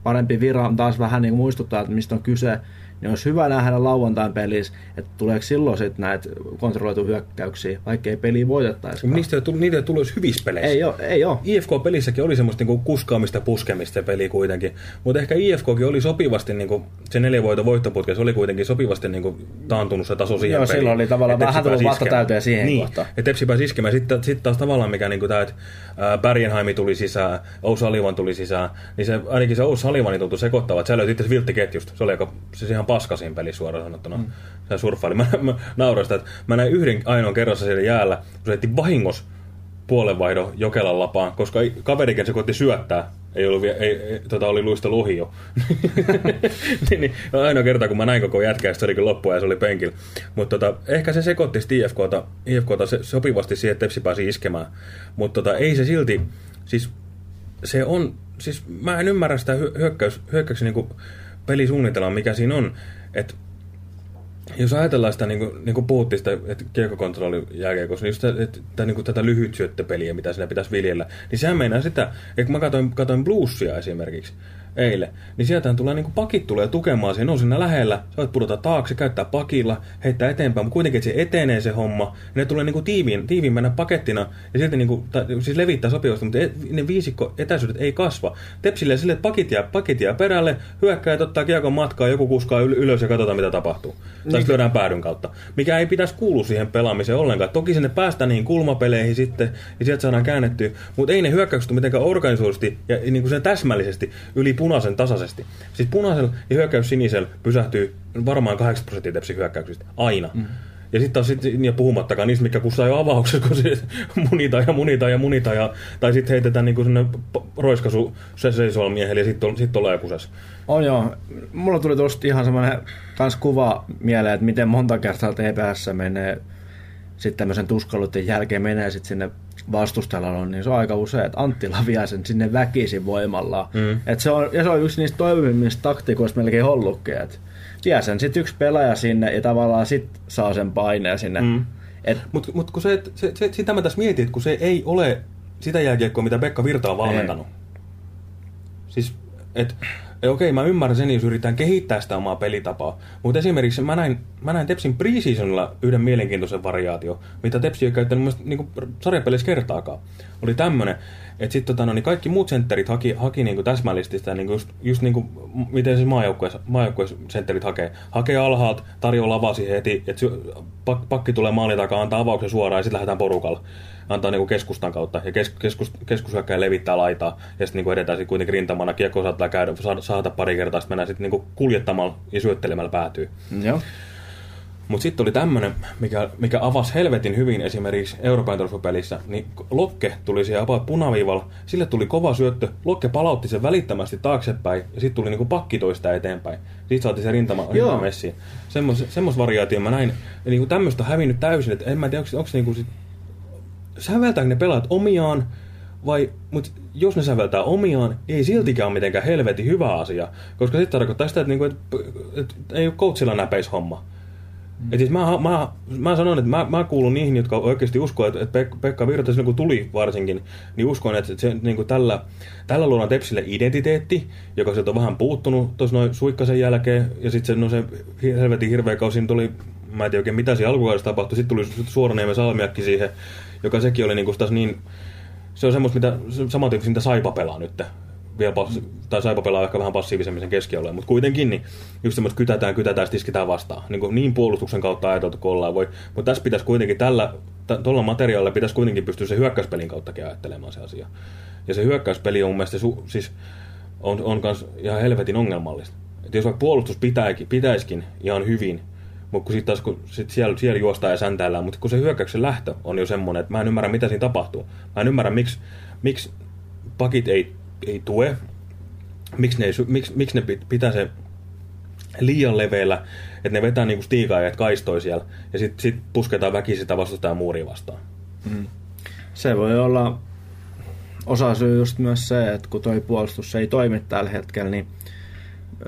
[SPEAKER 2] parempi vira taas vähän niin muistuttaa, että mistä on kyse, niin olisi hyvä nähdä lauantain pelissä, että tuleeko silloin sitten näitä kontrolloitu hyökkäyksiä, vaikka ei peliä voitettaisikaan.
[SPEAKER 1] Niistä tullut, niitä ei tullut hyvissä peleissä.
[SPEAKER 2] Ei ole, ei ole.
[SPEAKER 1] IFK-pelissäkin oli semmoista niinku kuskaamista ja puskemista se peli kuitenkin. Mutta ehkä IFKkin oli sopivasti, niinku, se neljä voito voittoputkessa oli kuitenkin sopivasti niinku, taantunut se taso siihen
[SPEAKER 2] Joo,
[SPEAKER 1] peliin.
[SPEAKER 2] silloin oli tavallaan vähän tullut vatta täyteen siihen
[SPEAKER 1] niin,
[SPEAKER 2] kohtaan.
[SPEAKER 1] Ja Tepsi pääsi iskemään. Sitten sit taas tavallaan mikä niinku tää, että Bergenheimi tuli sisään, Ous-Alivan tuli sisään, niin se, ainakin se Ous-Alivani tuntui sekoittava. Että sä löyt itse vilttiketjusta. Se oli aika, siis ihan paska siinä pelissä suoraan sanottuna. Mm. Se surffaili. <laughs> Mä, mä nauroin sitä, että mä näin yhden ainoan kerrassa siellä jäällä, kun se heitti vahingossa puolenvaihdon Jokelan lapaan, koska kaverikin se koitti syöttää. Ei ollut vielä, ei, ei, tota oli luista luhi jo. <laughs> niin, niin, ainoa kerta, kun mä näin koko jätkää, se oli kyllä loppu ja se oli penkillä. Mutta tota, ehkä se sekoitti IFKta, IFKta se, sopivasti siihen, että Tepsi pääsi iskemään. Mutta tota, ei se silti, siis se on, siis mä en ymmärrä sitä hyö- hyökkäys, hyökkäyksen niin pelisuunnitelmaa, mikä siinä on. Että jos ajatellaan sitä, niin kuin, niin kuin puhuttiin sitä, että jääkiekossa, niin just sitä, että, että, niin kuin tätä lyhyt syöttöpeliä, mitä siinä pitäisi viljellä, niin sehän meinaa sitä, että kun mä katsoin, katsoin bluesia esimerkiksi eilen, niin sieltähän tulee niin kuin pakit tulee tukemaan. Siinä, on siinä lähellä, sä voit pudota taakse, käyttää pakilla, heittää eteenpäin, mutta kuitenkin, että se etenee se homma, ja ne tulee niin kuin tiiviin, tiiviimmänä pakettina, ja silti niin kuin, tai, siis levittää sopivasti, mutta et, ne viisikko etäisyydet ei kasva. Tepsille sille, että pakit jää, pakit jää perälle, hyökkäjät ottaa kiekon matkaa, joku kuskaa yl- ylös ja katsotaan mitä tapahtuu. Tai sitten lyödään päädyn kautta. Mikä ei pitäisi kuulu siihen pelaamiseen ollenkaan. Toki sinne päästään niihin kulmapeleihin sitten, ja sieltä saadaan käännettyä, mutta ei ne hyökkäykset mitenkään organisoidusti ja niin kuin sen täsmällisesti yli punaisen tasaisesti. Siis punaisella ja hyökkäys sinisellä pysähtyy varmaan 80 prosenttia tepsi hyökkäyksistä. Aina. Mm. Ja sitten taas sit, ja puhumattakaan niistä, mitkä kussaa jo avauksessa, kun se <laughs> munita ja munita ja munita, ja, tai sitten heitetään niinku p- roiskasu se seisolla miehelle ja sitten sit ollaan kusessa.
[SPEAKER 2] On joo. Mulla tuli tuosta ihan semmoinen kans kuva mieleen, että miten monta kertaa TPS menee sitten tämmöisen tuskalluuden jälkeen menee sitten sinne vastustajalla, niin se on aika usein, että Anttila vie sen sinne väkisin voimalla. Mm. Et se on, ja se on yksi niistä toimivimmista taktikoista melkein ollutkin, että vie sen sitten yksi pelaaja sinne ja tavallaan sitten saa sen paineen sinne. Mm.
[SPEAKER 1] Mutta mut kun se, se, se, sitä mä tässä mietin, että kun se ei ole sitä jälkiekkoa, mitä Pekka Virta on valmentanut. Ei. Siis, että okei, mä ymmärrän sen, jos yritetään kehittää sitä omaa pelitapaa. Mutta esimerkiksi mä näin, mä näin Tepsin preseasonilla yhden mielenkiintoisen variaatio, mitä Tepsi ei käyttänyt mun niin sarjapeleissä kertaakaan. Oli tämmönen, että sitten tota, no, niin kaikki muut sentterit haki, haki niin kuin täsmällisesti sitä, niin kuin just, just niin kuin, miten siis maajoukkueessa sentterit hakee. Hakee alhaalta, tarjoaa lavasi heti, että pakki tulee maalin takaa, antaa avauksen suoraan ja sitten lähdetään porukalla antaa niin kuin keskustan kautta, ja kes, keskus, keskushyökkäjä levittää laitaa, ja sitten niin edetään sit kuitenkin rintamana, kiekko saattaa käydä, saada pari kertaa, sitten mennään sitten niin kuljettamalla ja syöttelemällä päätyy.
[SPEAKER 2] Joo.
[SPEAKER 1] Mutta sitten oli tämmöinen, mikä, mikä avasi helvetin hyvin esimerkiksi Euroopan pelissä, niin Lokke tuli siihen about punaviivalla, sille tuli kova syöttö, Lokke palautti sen välittömästi taaksepäin, ja sitten tuli niinku pakki toista eteenpäin. Sitten saatiin se rintama, rintamessiin. Semmos, semmos variaatio mä näin, ja niinku tämmöistä on hävinnyt täysin, että en mä tiedä, onko niinku sit säveltääkö ne pelaat omiaan, vai, mutta jos ne säveltää omiaan, ei siltikään ole mitenkään helvetin hyvä asia. Koska sitten tarkoittaa sitä, että, niinku, että, että ei ole coachilla näpeis homma. Mm. Et siis mä, mä, mä sanon, että mä, mä kuulun niihin, jotka oikeasti uskoo, että, että Pekka Virta silloin kun tuli varsinkin, niin uskon, että se, niin kuin tällä, tällä luodaan Tepsille identiteetti, joka sieltä on vähän puuttunut tuossa noin suikkasen jälkeen, ja sitten se, no se helvetin hirveä kausi tuli, mä en tiedä oikein mitä siinä alkukaudessa tapahtui, sitten tuli Suoraniemen salmiakki siihen, joka sekin oli niinku taas niin, se on semmoista, mitä samantyyppistä, mitä Saipa pelaa nyt. Vielä passi, tai Saipa pelaa ehkä vähän passiivisemmin sen keskialueen, mutta kuitenkin niin just semmoista kytätään, kytätään, tiskitään vastaan. Niin, kuin niin puolustuksen kautta ajateltu kuin ollaan voi. Mutta tässä pitäisi kuitenkin tällä, tuolla materiaalilla pitäisi kuitenkin pystyä se hyökkäyspelin kauttakin ajattelemaan se asia. Ja se hyökkäyspeli on mun mielestä su, siis on, on kans ihan helvetin ongelmallista. Et jos vaikka puolustus pitääkin, pitäisikin ihan hyvin, mutta kun sitten taas kun sit siellä, siellä juostaan ja säntäillään, mutta kun se hyökkäyksen lähtö on jo semmoinen, että mä en ymmärrä mitä siinä tapahtuu. Mä en ymmärrä miksi, miksi pakit ei, ei tue, miksi ne, miksi, miksi ne pitää se liian leveillä, että ne vetää niinku stiikaajat kaistoi siellä ja sitten sit pusketaan väkisin sitä vastustajan muuriin vastaan. Mm.
[SPEAKER 2] Se voi olla osa syy just myös se, että kun toi puolustus ei toimi tällä hetkellä, niin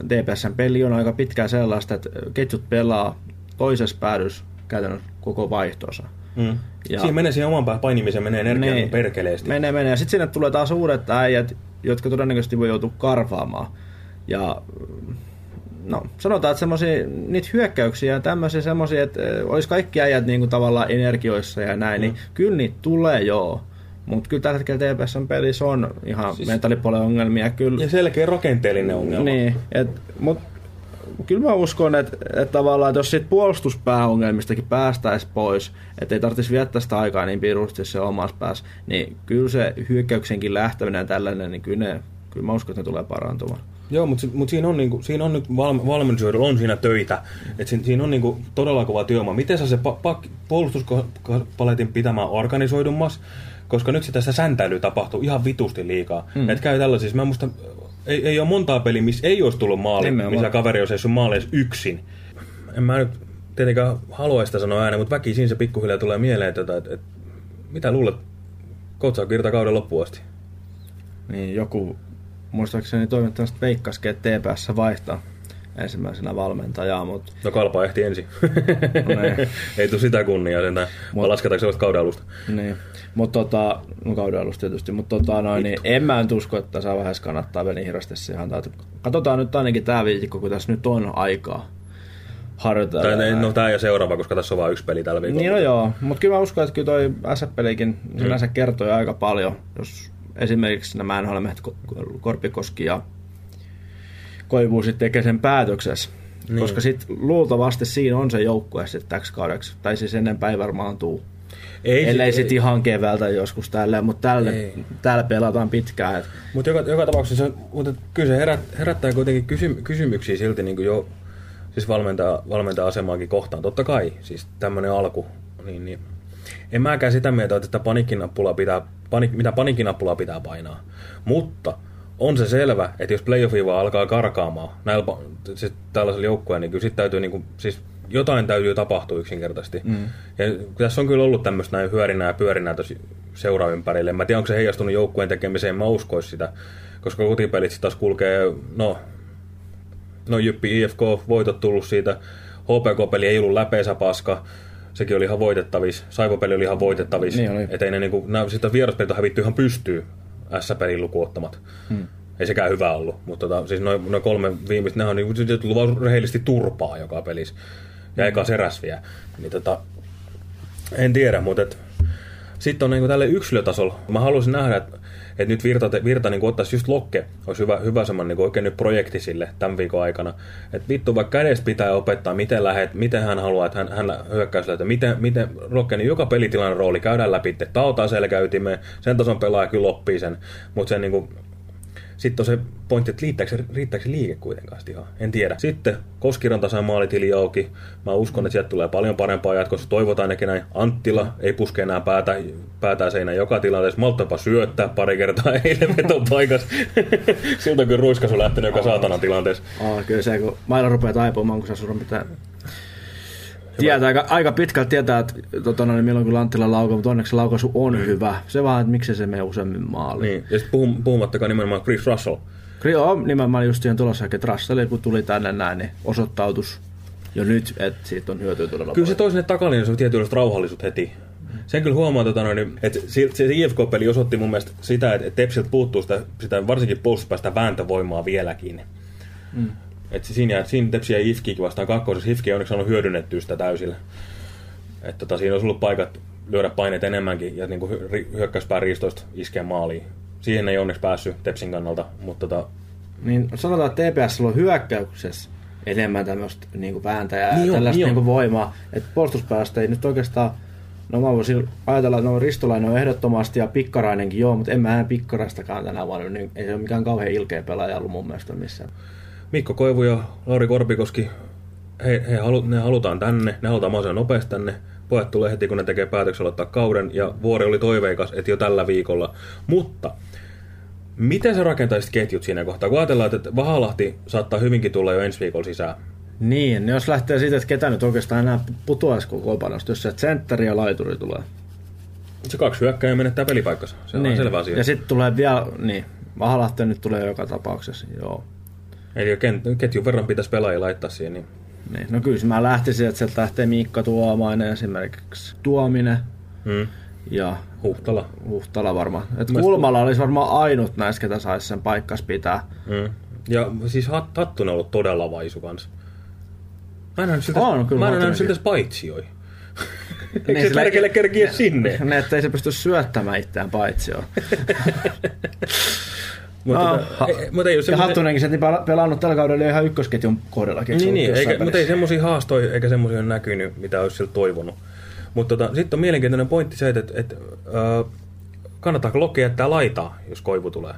[SPEAKER 2] DPSn peli on aika pitkään sellaista, että ketjut pelaa toisessa päädys käytännössä koko vaihtonsa.
[SPEAKER 1] Mm. Ja, Siinä menee siihen oman painimiseen, menee energiaa niin, perkeleesti.
[SPEAKER 2] Menee, menee. Ja sitten sinne tulee taas uudet äijät, jotka todennäköisesti voi joutua karvaamaan. Ja no, sanotaan, että semmoisia, niitä hyökkäyksiä ja tämmöisiä semmoisia, että olisi kaikki äijät niin kuin tavallaan energioissa ja näin, niin mm. niin kyllä niitä tulee joo. Mutta kyllä tällä hetkellä TPSn pelissä on ihan siis, mentaalipuolen ongelmia. Kyllä.
[SPEAKER 1] Ja selkeä rakenteellinen ongelma.
[SPEAKER 2] Niin, mutta kyllä mä uskon, että, että tavallaan että jos siitä puolustuspääongelmistakin päästäisiin pois, että ei tarvitsisi viettää sitä aikaa niin pirusti se omassa päässä, niin kyllä se hyökkäyksenkin lähteminen ja tällainen, niin kyllä, ne, kyllä mä uskon, että ne tulee parantumaan.
[SPEAKER 1] Joo, mutta, mutta siinä, on, niinku, siinä on nyt valmennusjohdolla on siinä töitä, että siinä, siinä on niinku todella kova työmaa. Miten sä se pa, pa, puolustuspaletin pitämään organisoidummas, koska nyt se tässä säntäily tapahtuu ihan vitusti liikaa. Mm. Että käy tällaisissa, mä musta, ei, ei ole montaa peliä, missä ei olisi tullut maali, missä kaveri olisi seissyt maaleissa yksin. En mä nyt tietenkään halua sitä sanoa ääneen, mutta väkisin se pikkuhiljaa tulee mieleen, että, että, että, että mitä luulet, Koutsaa kirta kauden loppuun asti?
[SPEAKER 2] Niin, joku, muistaakseni toimittamasta veikkaskin, että TPS vaihtaa ensimmäisenä valmentajaa. Mutta...
[SPEAKER 1] No kalpa ehti ensin. No niin. <laughs> Ei tule sitä kunniaa sentään. Mut... Lasketaanko sellaista kauden alusta?
[SPEAKER 2] Niin. Mutta tota, no kauden alusta tietysti, mutta tota, noin, niin en mä nyt usko, että tässä vaiheessa kannattaa Veli Hirastessa ihan Katsotaan nyt ainakin tämä viikko, kun tässä nyt on aikaa harjoitella.
[SPEAKER 1] Tai, no tämä ja seuraava, koska tässä on vain yksi peli tällä viikolla.
[SPEAKER 2] Niin no joo, mutta kyllä mä uskon, että kyllä toi SF-pelikin sinänsä mm. kertoo aika paljon, jos esimerkiksi nämä nhl Korpikoski ja Koivu sitten tekee sen päätöksessä. Niin. Koska sitten luultavasti siinä on se joukkue sitten täksi kaudeksi. Tai siis ennen päivä varmaan tuu. Ei, Ellei sitten ihan keväältä joskus tälleen, mutta tälle, täällä pelataan pitkään.
[SPEAKER 1] Mutta joka, joka tapauksessa mutta kyllä se herät, herättää kuitenkin kysy, kysymyksiä silti niin kuin jo siis valmentaa, valmentaa asemaakin kohtaan. Totta kai, siis tämmöinen alku. Niin, niin. En mäkään sitä mieltä, että panikkinappulaa pitää, panik, mitä panikkinappulaa pitää painaa. Mutta on se selvä, että jos playoffi vaan alkaa karkaamaan näillä, siis tällaisella joukkueella, niin kyllä sitten täytyy, niin kuin, siis jotain täytyy tapahtua yksinkertaisesti. Mm. Ja tässä on kyllä ollut tämmöistä näin hyörinää ja pyörinää tosi seuraa ympärille. Mä tiedän, onko se heijastunut joukkueen tekemiseen, mä uskois sitä. Koska kotipelit taas kulkee, no, no Jyppi IFK, voitot tullut siitä. HPK-peli ei ollut läpeensä paska. Sekin oli ihan voitettavissa. Saivo-peli oli ihan voitettavissa.
[SPEAKER 2] Niin oli.
[SPEAKER 1] Et ei ne niinku, nää, sitten vieraspelit on hävitty ihan pystyy S-pelin lukuottamat. Hmm. Ei sekään hyvä ollut, mutta tota, siis noin noi kolme viimeistä, ne on sitten tullut vaan rehellisesti turpaa joka pelissä. Ja eka seräs vielä. Niin tota, en tiedä, mutta et, sitten on niinku tälle yksilötasolla. Mä haluaisin nähdä, että et nyt Virta, Virta niin ottaisi just Lokke, olisi hyvä, hyvä semmoinen niin oikein nyt projekti sille tämän viikon aikana. Että vittu, vaikka kädestä pitää opettaa, miten lähet, miten hän haluaa, että hän, hän hyökkäys että miten, miten Lokke, niin joka pelitilanne rooli käydään läpi, että tautaa selkäytimeen, sen tason pelaaja kyllä oppii sen, mutta se niin kuin, sitten on se pointti, että riittääkö riittääkö se liike kuitenkaan ihan. En tiedä. Sitten Koskiranta sai maalitili auki. Mä uskon, että sieltä tulee paljon parempaa jatkossa. Toivotaan ainakin näin. Anttila ei puske enää päätä, päätään seinään joka tilanteessa. Malttapa syöttää pari kertaa <laughs> eilen veton paikassa. <laughs> Siltä kun ruiskas on lähtenyt joka saatana tilanteessa.
[SPEAKER 2] Aa, kyllä se, kun mailla rupeaa taipumaan, kun sä sun pitää Tietää, aika, aika pitkälti tietää, että tota, no, niin milloin kun Lanttila laukoo, mutta onneksi se laukaisu on mm. hyvä. Se vaan, että miksi se menee useammin maaliin.
[SPEAKER 1] Niin. Ja sitten puhum, puhumattakaan nimenomaan Chris Russell.
[SPEAKER 2] Joo, nimenomaan just siihen tulossa, että Russell, kun tuli tänne näin, niin osoittautus jo nyt, että siitä on hyötyä todella
[SPEAKER 1] Kyllä se toi sinne takalinjassa on tietynlaista rauhallisuutta heti. Sen kyllä huomaa, tota, noin, että se, se IFK-peli osoitti mun mielestä sitä, että Tepsiltä puuttuu sitä, sitä varsinkin puolustuspäästä vääntövoimaa vieläkin. Mm. Et siinä, siinä Tepsi ja Ifkikin vastaan kakkosessa. Ifki on onneksi saanut hyödynnettyä sitä täysillä. Et tota, siinä olisi ollut paikat lyödä paineet enemmänkin ja niin hyökkäyspään riistoista iskee maaliin. Siihen ei onneksi päässyt Tepsin kannalta, mutta tota...
[SPEAKER 2] Niin sanotaan, että TPS on hyökkäyksessä enemmän tämmöistä niin vääntäjää niin ja tällaista niin voimaa. Että puolustuspäästä ei nyt oikeastaan No mä voisin ajatella, että no Ristolainen on ehdottomasti ja Pikkarainenkin joo, mutta en mä enää Pikkaraistakaan tänään vaan, niin ei se ole mikään kauhean ilkeä pelaaja ollut mun mielestä missään.
[SPEAKER 1] Mikko Koivu ja Lauri Korpikoski, he, he halu, ne halutaan tänne, ne halutaan mahdollisimman nopeasti tänne. Pojat tulee heti, kun ne tekee päätöksen aloittaa kauden, ja Vuori oli toiveikas, että jo tällä viikolla. Mutta miten sä rakentaisit ketjut siinä kohtaa? Kun ajatellaan, että Vahalahti saattaa hyvinkin tulla jo ensi viikolla sisään.
[SPEAKER 2] Niin, niin jos lähtee siitä, että ketä nyt oikeastaan enää putoaisi koko panosta, jos se sentteri ja laituri tulee.
[SPEAKER 1] Se kaksi hyökkäjä menettää pelipaikkansa. Se
[SPEAKER 2] niin.
[SPEAKER 1] on selvä asia.
[SPEAKER 2] Ja sitten tulee vielä, niin, Vahalahti nyt tulee joka tapauksessa, joo.
[SPEAKER 1] Eli ketjun verran pitäisi pelaajia laittaa siihen. Niin.
[SPEAKER 2] Niin, no kyllä mä lähtisin, että sieltä lähtee Miikka Tuomainen esimerkiksi. Tuominen.
[SPEAKER 1] Hmm.
[SPEAKER 2] Ja
[SPEAKER 1] Huhtala.
[SPEAKER 2] Huhtala varmaan. Et Kulmala olisi varmaan ainut näistä, ketä saisi sen paikkas pitää.
[SPEAKER 1] Hmm. Ja siis Hattunen on ollut todella vaisu kanssa. Mä en nähnyt siltä,
[SPEAKER 2] on, kyllä
[SPEAKER 1] mä en nähnyt siltä paitsioi. Eikö <laughs> niin, se perkele kerkiä <laughs> sinne?
[SPEAKER 2] Ne, ettei se pysty syöttämään itseään paitsioon. <laughs>
[SPEAKER 1] Mutta, ah, tota, ei, mutta ei
[SPEAKER 2] ja Hattunenkin se pelannut tällä kaudella ihan ykkösketjun kohdalla.
[SPEAKER 1] Niin, niin eikä, mutta ei semmoisia haastoja eikä semmoisia ole näkynyt, mitä olisi siltä toivonut. Mutta tota, sitten on mielenkiintoinen pointti se, että, että, että äh, kannattaako Lokki jättää laitaa, jos koivu tulee?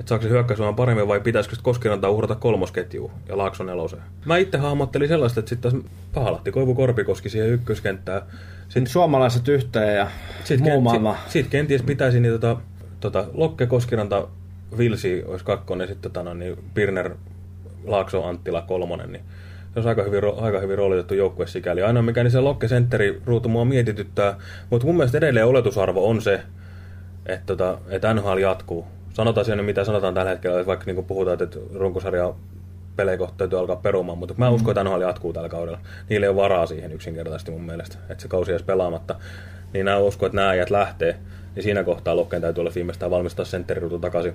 [SPEAKER 1] Että saako se hyökkäys vaan paremmin vai pitäisikö Koskirantaa uhrata kolmosketjuun ja Laakson neloseen? Mä itse hahmottelin sellaista, että sitten Pahalahti, Koivu, Korpikoski siihen ykköskenttään.
[SPEAKER 2] Sitten suomalaiset yhteen ja sit muu maailma.
[SPEAKER 1] Sitten sit kenties pitäisi niin tota, tota, Lokke, Koskiranta, Vilsi olisi kakkonen, sitten tota, no, niin Pirner, Laakso, Anttila kolmonen, niin se olisi aika hyvin, aika hyvin roolitettu joukkue sikäli. Ainoa mikä niin se Lokke-sentteri ruutu mua mietityttää, mutta mun mielestä edelleen oletusarvo on se, että, tota, että NHL jatkuu. Sanotaan siinä, mitä sanotaan tällä hetkellä, että vaikka niin puhutaan, että runkosarja pelejä kohta täytyy alkaa perumaan, mutta mä uskon, että NHL jatkuu tällä kaudella. Niillä ei ole varaa siihen yksinkertaisesti mun mielestä, että se kausi edes pelaamatta. Niin nämä uskon, että nämä äijät lähtee niin siinä kohtaa Lokkeen täytyy olla viimeistään valmistaa sentteriruutu takaisin.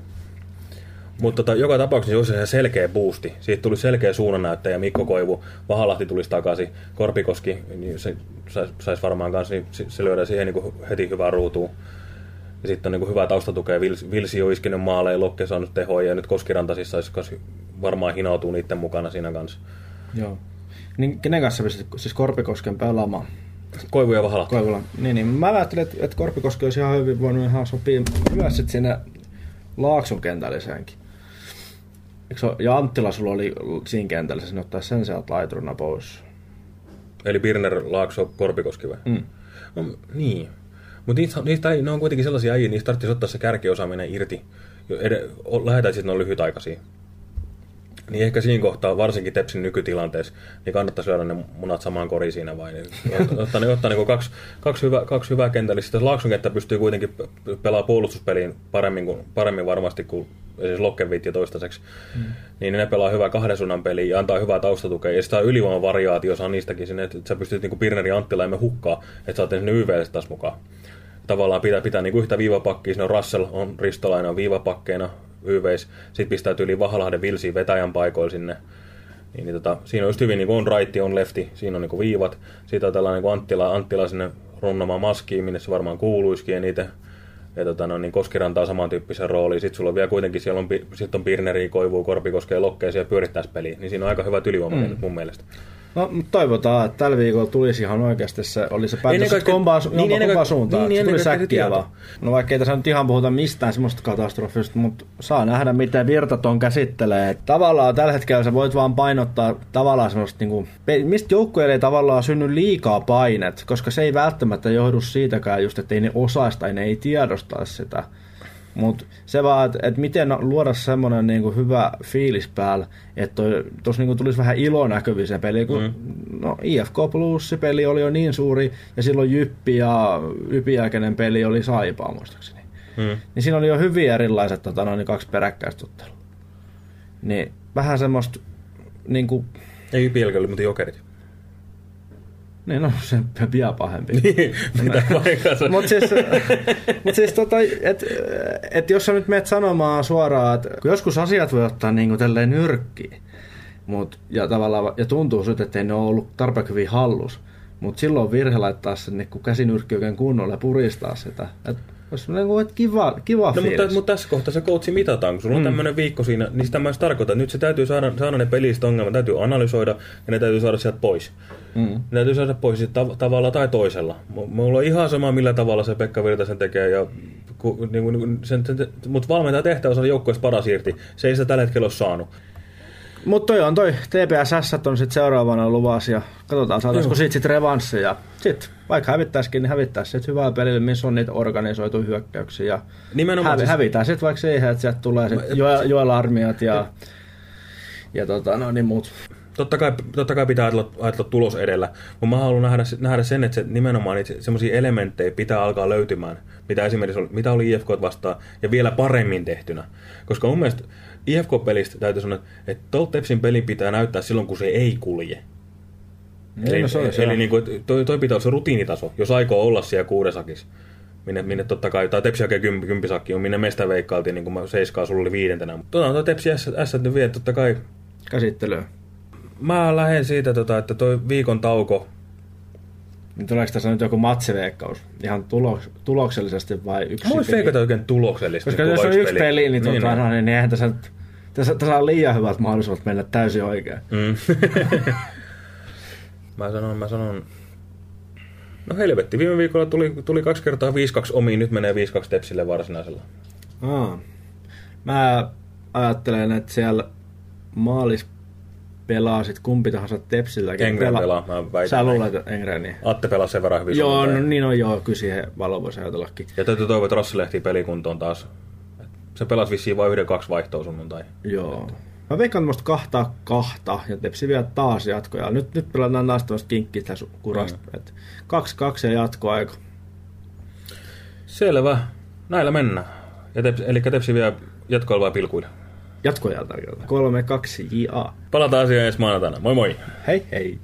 [SPEAKER 1] Mutta tota, joka tapauksessa olisi se selkeä boosti. Siitä tuli selkeä suunnannäyttäjä Mikko Koivu, Vahalahti tulisi takaisin, Korpikoski, niin se saisi sais varmaan kanssa, niin se lyödään siihen niin heti hyvään ruutuun. Ja sitten on niin kuin hyvää taustatukea, Vilsi, on iskenyt maaleja, Lokke saanut tehoja ja nyt Koskiranta siis saisi varmaan hinautua niiden mukana siinä kanssa.
[SPEAKER 2] Joo. Niin kenen kanssa siis Korpikosken pelaamaan?
[SPEAKER 1] Koivu ja Vahala.
[SPEAKER 2] Koivulla. Niin, niin. Mä ajattelin, että, että Korpikoski olisi ihan hyvin voinut ihan sopia myös sitten sinne Laakson kentälliseenkin. Eikö ja Anttila sulla oli siinä kentällä, sen ottaa sen sieltä laiturina pois.
[SPEAKER 1] Eli Birner, Laakso, Korpikoski vai?
[SPEAKER 2] Mm.
[SPEAKER 1] No, niin. Mutta niistä, niistä, ne on kuitenkin sellaisia äijä, niistä tarvitsisi ottaa se kärkiosaaminen irti. Lähetään sitten ne on lyhytaikaisia. Niin ehkä siinä kohtaa, varsinkin Tepsin nykytilanteessa, niin kannattaisi lyödä ne munat samaan koriin siinä vai niin, ottaa, ottaa, ottaa niin kaksi, kaksi, hyvä, kaksi hyvää kentällistä. Laakson kenttä pystyy kuitenkin pelaamaan puolustuspeliin paremmin, kuin, paremmin varmasti kuin siis Lokkeviitti toistaiseksi. Mm. Niin ne pelaa hyvää kahden suunnan peliä ja antaa hyvää taustatukea. Ja sitä ylivoimavariaatio saa niistäkin sinne, että sä pystyt niin Pirneri Anttila emme hukkaa, että oot sinne YVlle taas mukaan. Tavallaan pitää, pitää niin yhtä viivapakkia, siinä on Russell on ristolaina viivapakkeina, YVs, sitten pistää yli Vahalahden Vilsiin vetäjän paikoilla sinne. Niin, niin tota, siinä on just hyvin niin on righti, on lefti, siinä on niin viivat. Siitä on tällainen niin Anttila, Anttila sinne runnamaan maskiin, minne se varmaan kuuluisikin eniten. Ja tota, no, niin Koskiranta on samantyyppisen rooli. Sitten sulla on vielä kuitenkin, siellä on, sit on Koivu, Korpikoske ja Lokkeja ja pyörittäisi peliä. Niin siinä on aika hyvä ylivoima mm. mun mielestä.
[SPEAKER 2] No, toivotaan, että tällä viikolla tulisi ihan oikeasti se, oli se päätös kaikkea, kumpaa, niin, kumpaa, kumpaa suuntaan, niin, niin, tuli säkkiä vaan. No vaikka ei tässä nyt ihan puhuta mistään semmoista katastrofista, mutta saa nähdä, miten Virtaton käsittelee. Et tavallaan tällä hetkellä sä voit vaan painottaa tavallaan semmoista, niinku, mistä joukkueelle ei tavallaan synny liikaa painet, koska se ei välttämättä johdu siitäkään just, että ei ne osaista tai ne ei tiedosta sitä. Mutta se vaan, että et miten luoda semmoinen niinku hyvä fiilis päällä, että tuossa niinku tulisi vähän ilo näkyviin se peli, kun mm. no, IFK Plus se peli oli jo niin suuri, ja silloin Jyppi ja Ypin jälkeinen peli oli Saipaa muistaakseni. Mm. Niin siinä oli jo hyvin erilaiset tota, noin, niin kaksi peräkkäistä Niin vähän semmoista niinku...
[SPEAKER 1] Ei jälkeen oli muuten jokerit.
[SPEAKER 2] Niin, no se on vielä pahempi. Niin, Mutta siis, mut siis tota, et, et jos sä nyt menet sanomaan suoraan, että joskus asiat voi ottaa niin kuin tälleen nyrkkiin, mut, ja, tavallaan, ja tuntuu sitten, että ei ne ole ollut tarpeeksi hyvin hallus, mutta silloin on virhe laittaa sen niin käsinyrkki oikein kunnolla ja puristaa sitä. Et olisi niin että kiva, kiva
[SPEAKER 1] no, mutta, mutta, tässä kohtaa se koutsi mitataan, kun sulla on mm. tämmöinen viikko siinä, niin sitä mä tarkoitan, että nyt se täytyy saada, saada ne pelistä ongelmat, täytyy analysoida ja ne täytyy saada sieltä pois. Mm. Ne täytyy saada pois tav- tavalla tai toisella. Mulla on ihan sama, millä tavalla se Pekka sen tekee, ja, ku, niin kuin, sen, sen, mutta valmentaja tehtävä on joukkueessa paras irti. Se ei sitä tällä hetkellä ole saanut.
[SPEAKER 2] Mutta toi on toi TPSS on sitten seuraavana luvassa ja katsotaan saataisiko siitä sitten revanssi. sitten vaikka hävittäisikin, niin hävittäisi sitten hyvää pelille, missä on niitä organisoitu hyökkäyksiä. Ja Nimenomaan hävi, siis... hävitään sitten vaikka siihen, että sieltä tulee sitten Joel Armiat ja, ja tota, no, niin muut.
[SPEAKER 1] Totta kai, totta kai pitää ajatella, ajatella tulos edellä, mutta mä haluan nähdä, nähdä sen, että se, nimenomaan niitä semmoisia elementtejä pitää alkaa löytymään, mitä esimerkiksi oli, mitä oli IFK vastaan, ja vielä paremmin tehtynä. Koska mun mielestä IFK-pelistä täytyy sanoa, että tuolta Tepsin pelin pitää näyttää silloin, kun se ei kulje. Niin, eli, no se on eli niin kuin, toi, toi pitää olla se rutiinitaso, jos aikoo olla siellä kuudesakissa. Minne, minne totta kai, tai Tepsi hakee kymp, kympisakki on, minne meistä veikkailtiin, niin kuin mä seiskaa, sulla oli viidentenä. Mutta tota, toi Tepsi S, S nyt vie, totta kai.
[SPEAKER 2] Käsittelyä.
[SPEAKER 1] Mä lähden siitä, tota, että toi viikon tauko.
[SPEAKER 2] Niin tuleeko tässä nyt joku matsiveikkaus? Ihan tuloks, tuloksellisesti vai yksi
[SPEAKER 1] Mä veikata oikein tuloksellisesti.
[SPEAKER 2] Koska jos on yksi peli, peli niin, niin, tota, niin, niin, niin eihän tässä, tässä, tässä on liian hyvät mahdollisuudet mennä täysin oikein. Mm. <laughs>
[SPEAKER 1] Mä sanon, mä sanon... No helvetti, viime viikolla tuli, tuli kaksi kertaa 5-2 omiin, nyt menee 5-2 Tepsille varsinaisella.
[SPEAKER 2] Aa. Mä ajattelen, että siellä maalis pelaa sit kumpi tahansa Tepsilläkin.
[SPEAKER 1] Engren pelaa, mä väitän.
[SPEAKER 2] Sä luulet Engren, niin.
[SPEAKER 1] Atte pelaa sen verran hyvin.
[SPEAKER 2] Joo, no, niin on joo, kyllä siihen valo voisi ajatellakin.
[SPEAKER 1] Ja täytyy toivoa, että Rassi lehtii pelikuntoon taas. Se pelasi vissiin vain yhden kaksi vaihtoa sunnuntai.
[SPEAKER 2] Joo. Että. Mä veikkaan tämmöistä kahta kahta ja Tepsi vielä taas jatkoja. Nyt, nyt pelataan taas tämmöistä kinkkistä kurasta. Mm. Et kaksi kaksi ja jatkoaika.
[SPEAKER 1] Selvä. Näillä mennään. Ja tepsi, eli Tepsi vielä jatkoilla vai pilkuilla?
[SPEAKER 2] Tarjolla. Kolme kaksi JA.
[SPEAKER 1] Palataan asiaan ensi maanantaina. Moi moi.
[SPEAKER 2] Hei hei.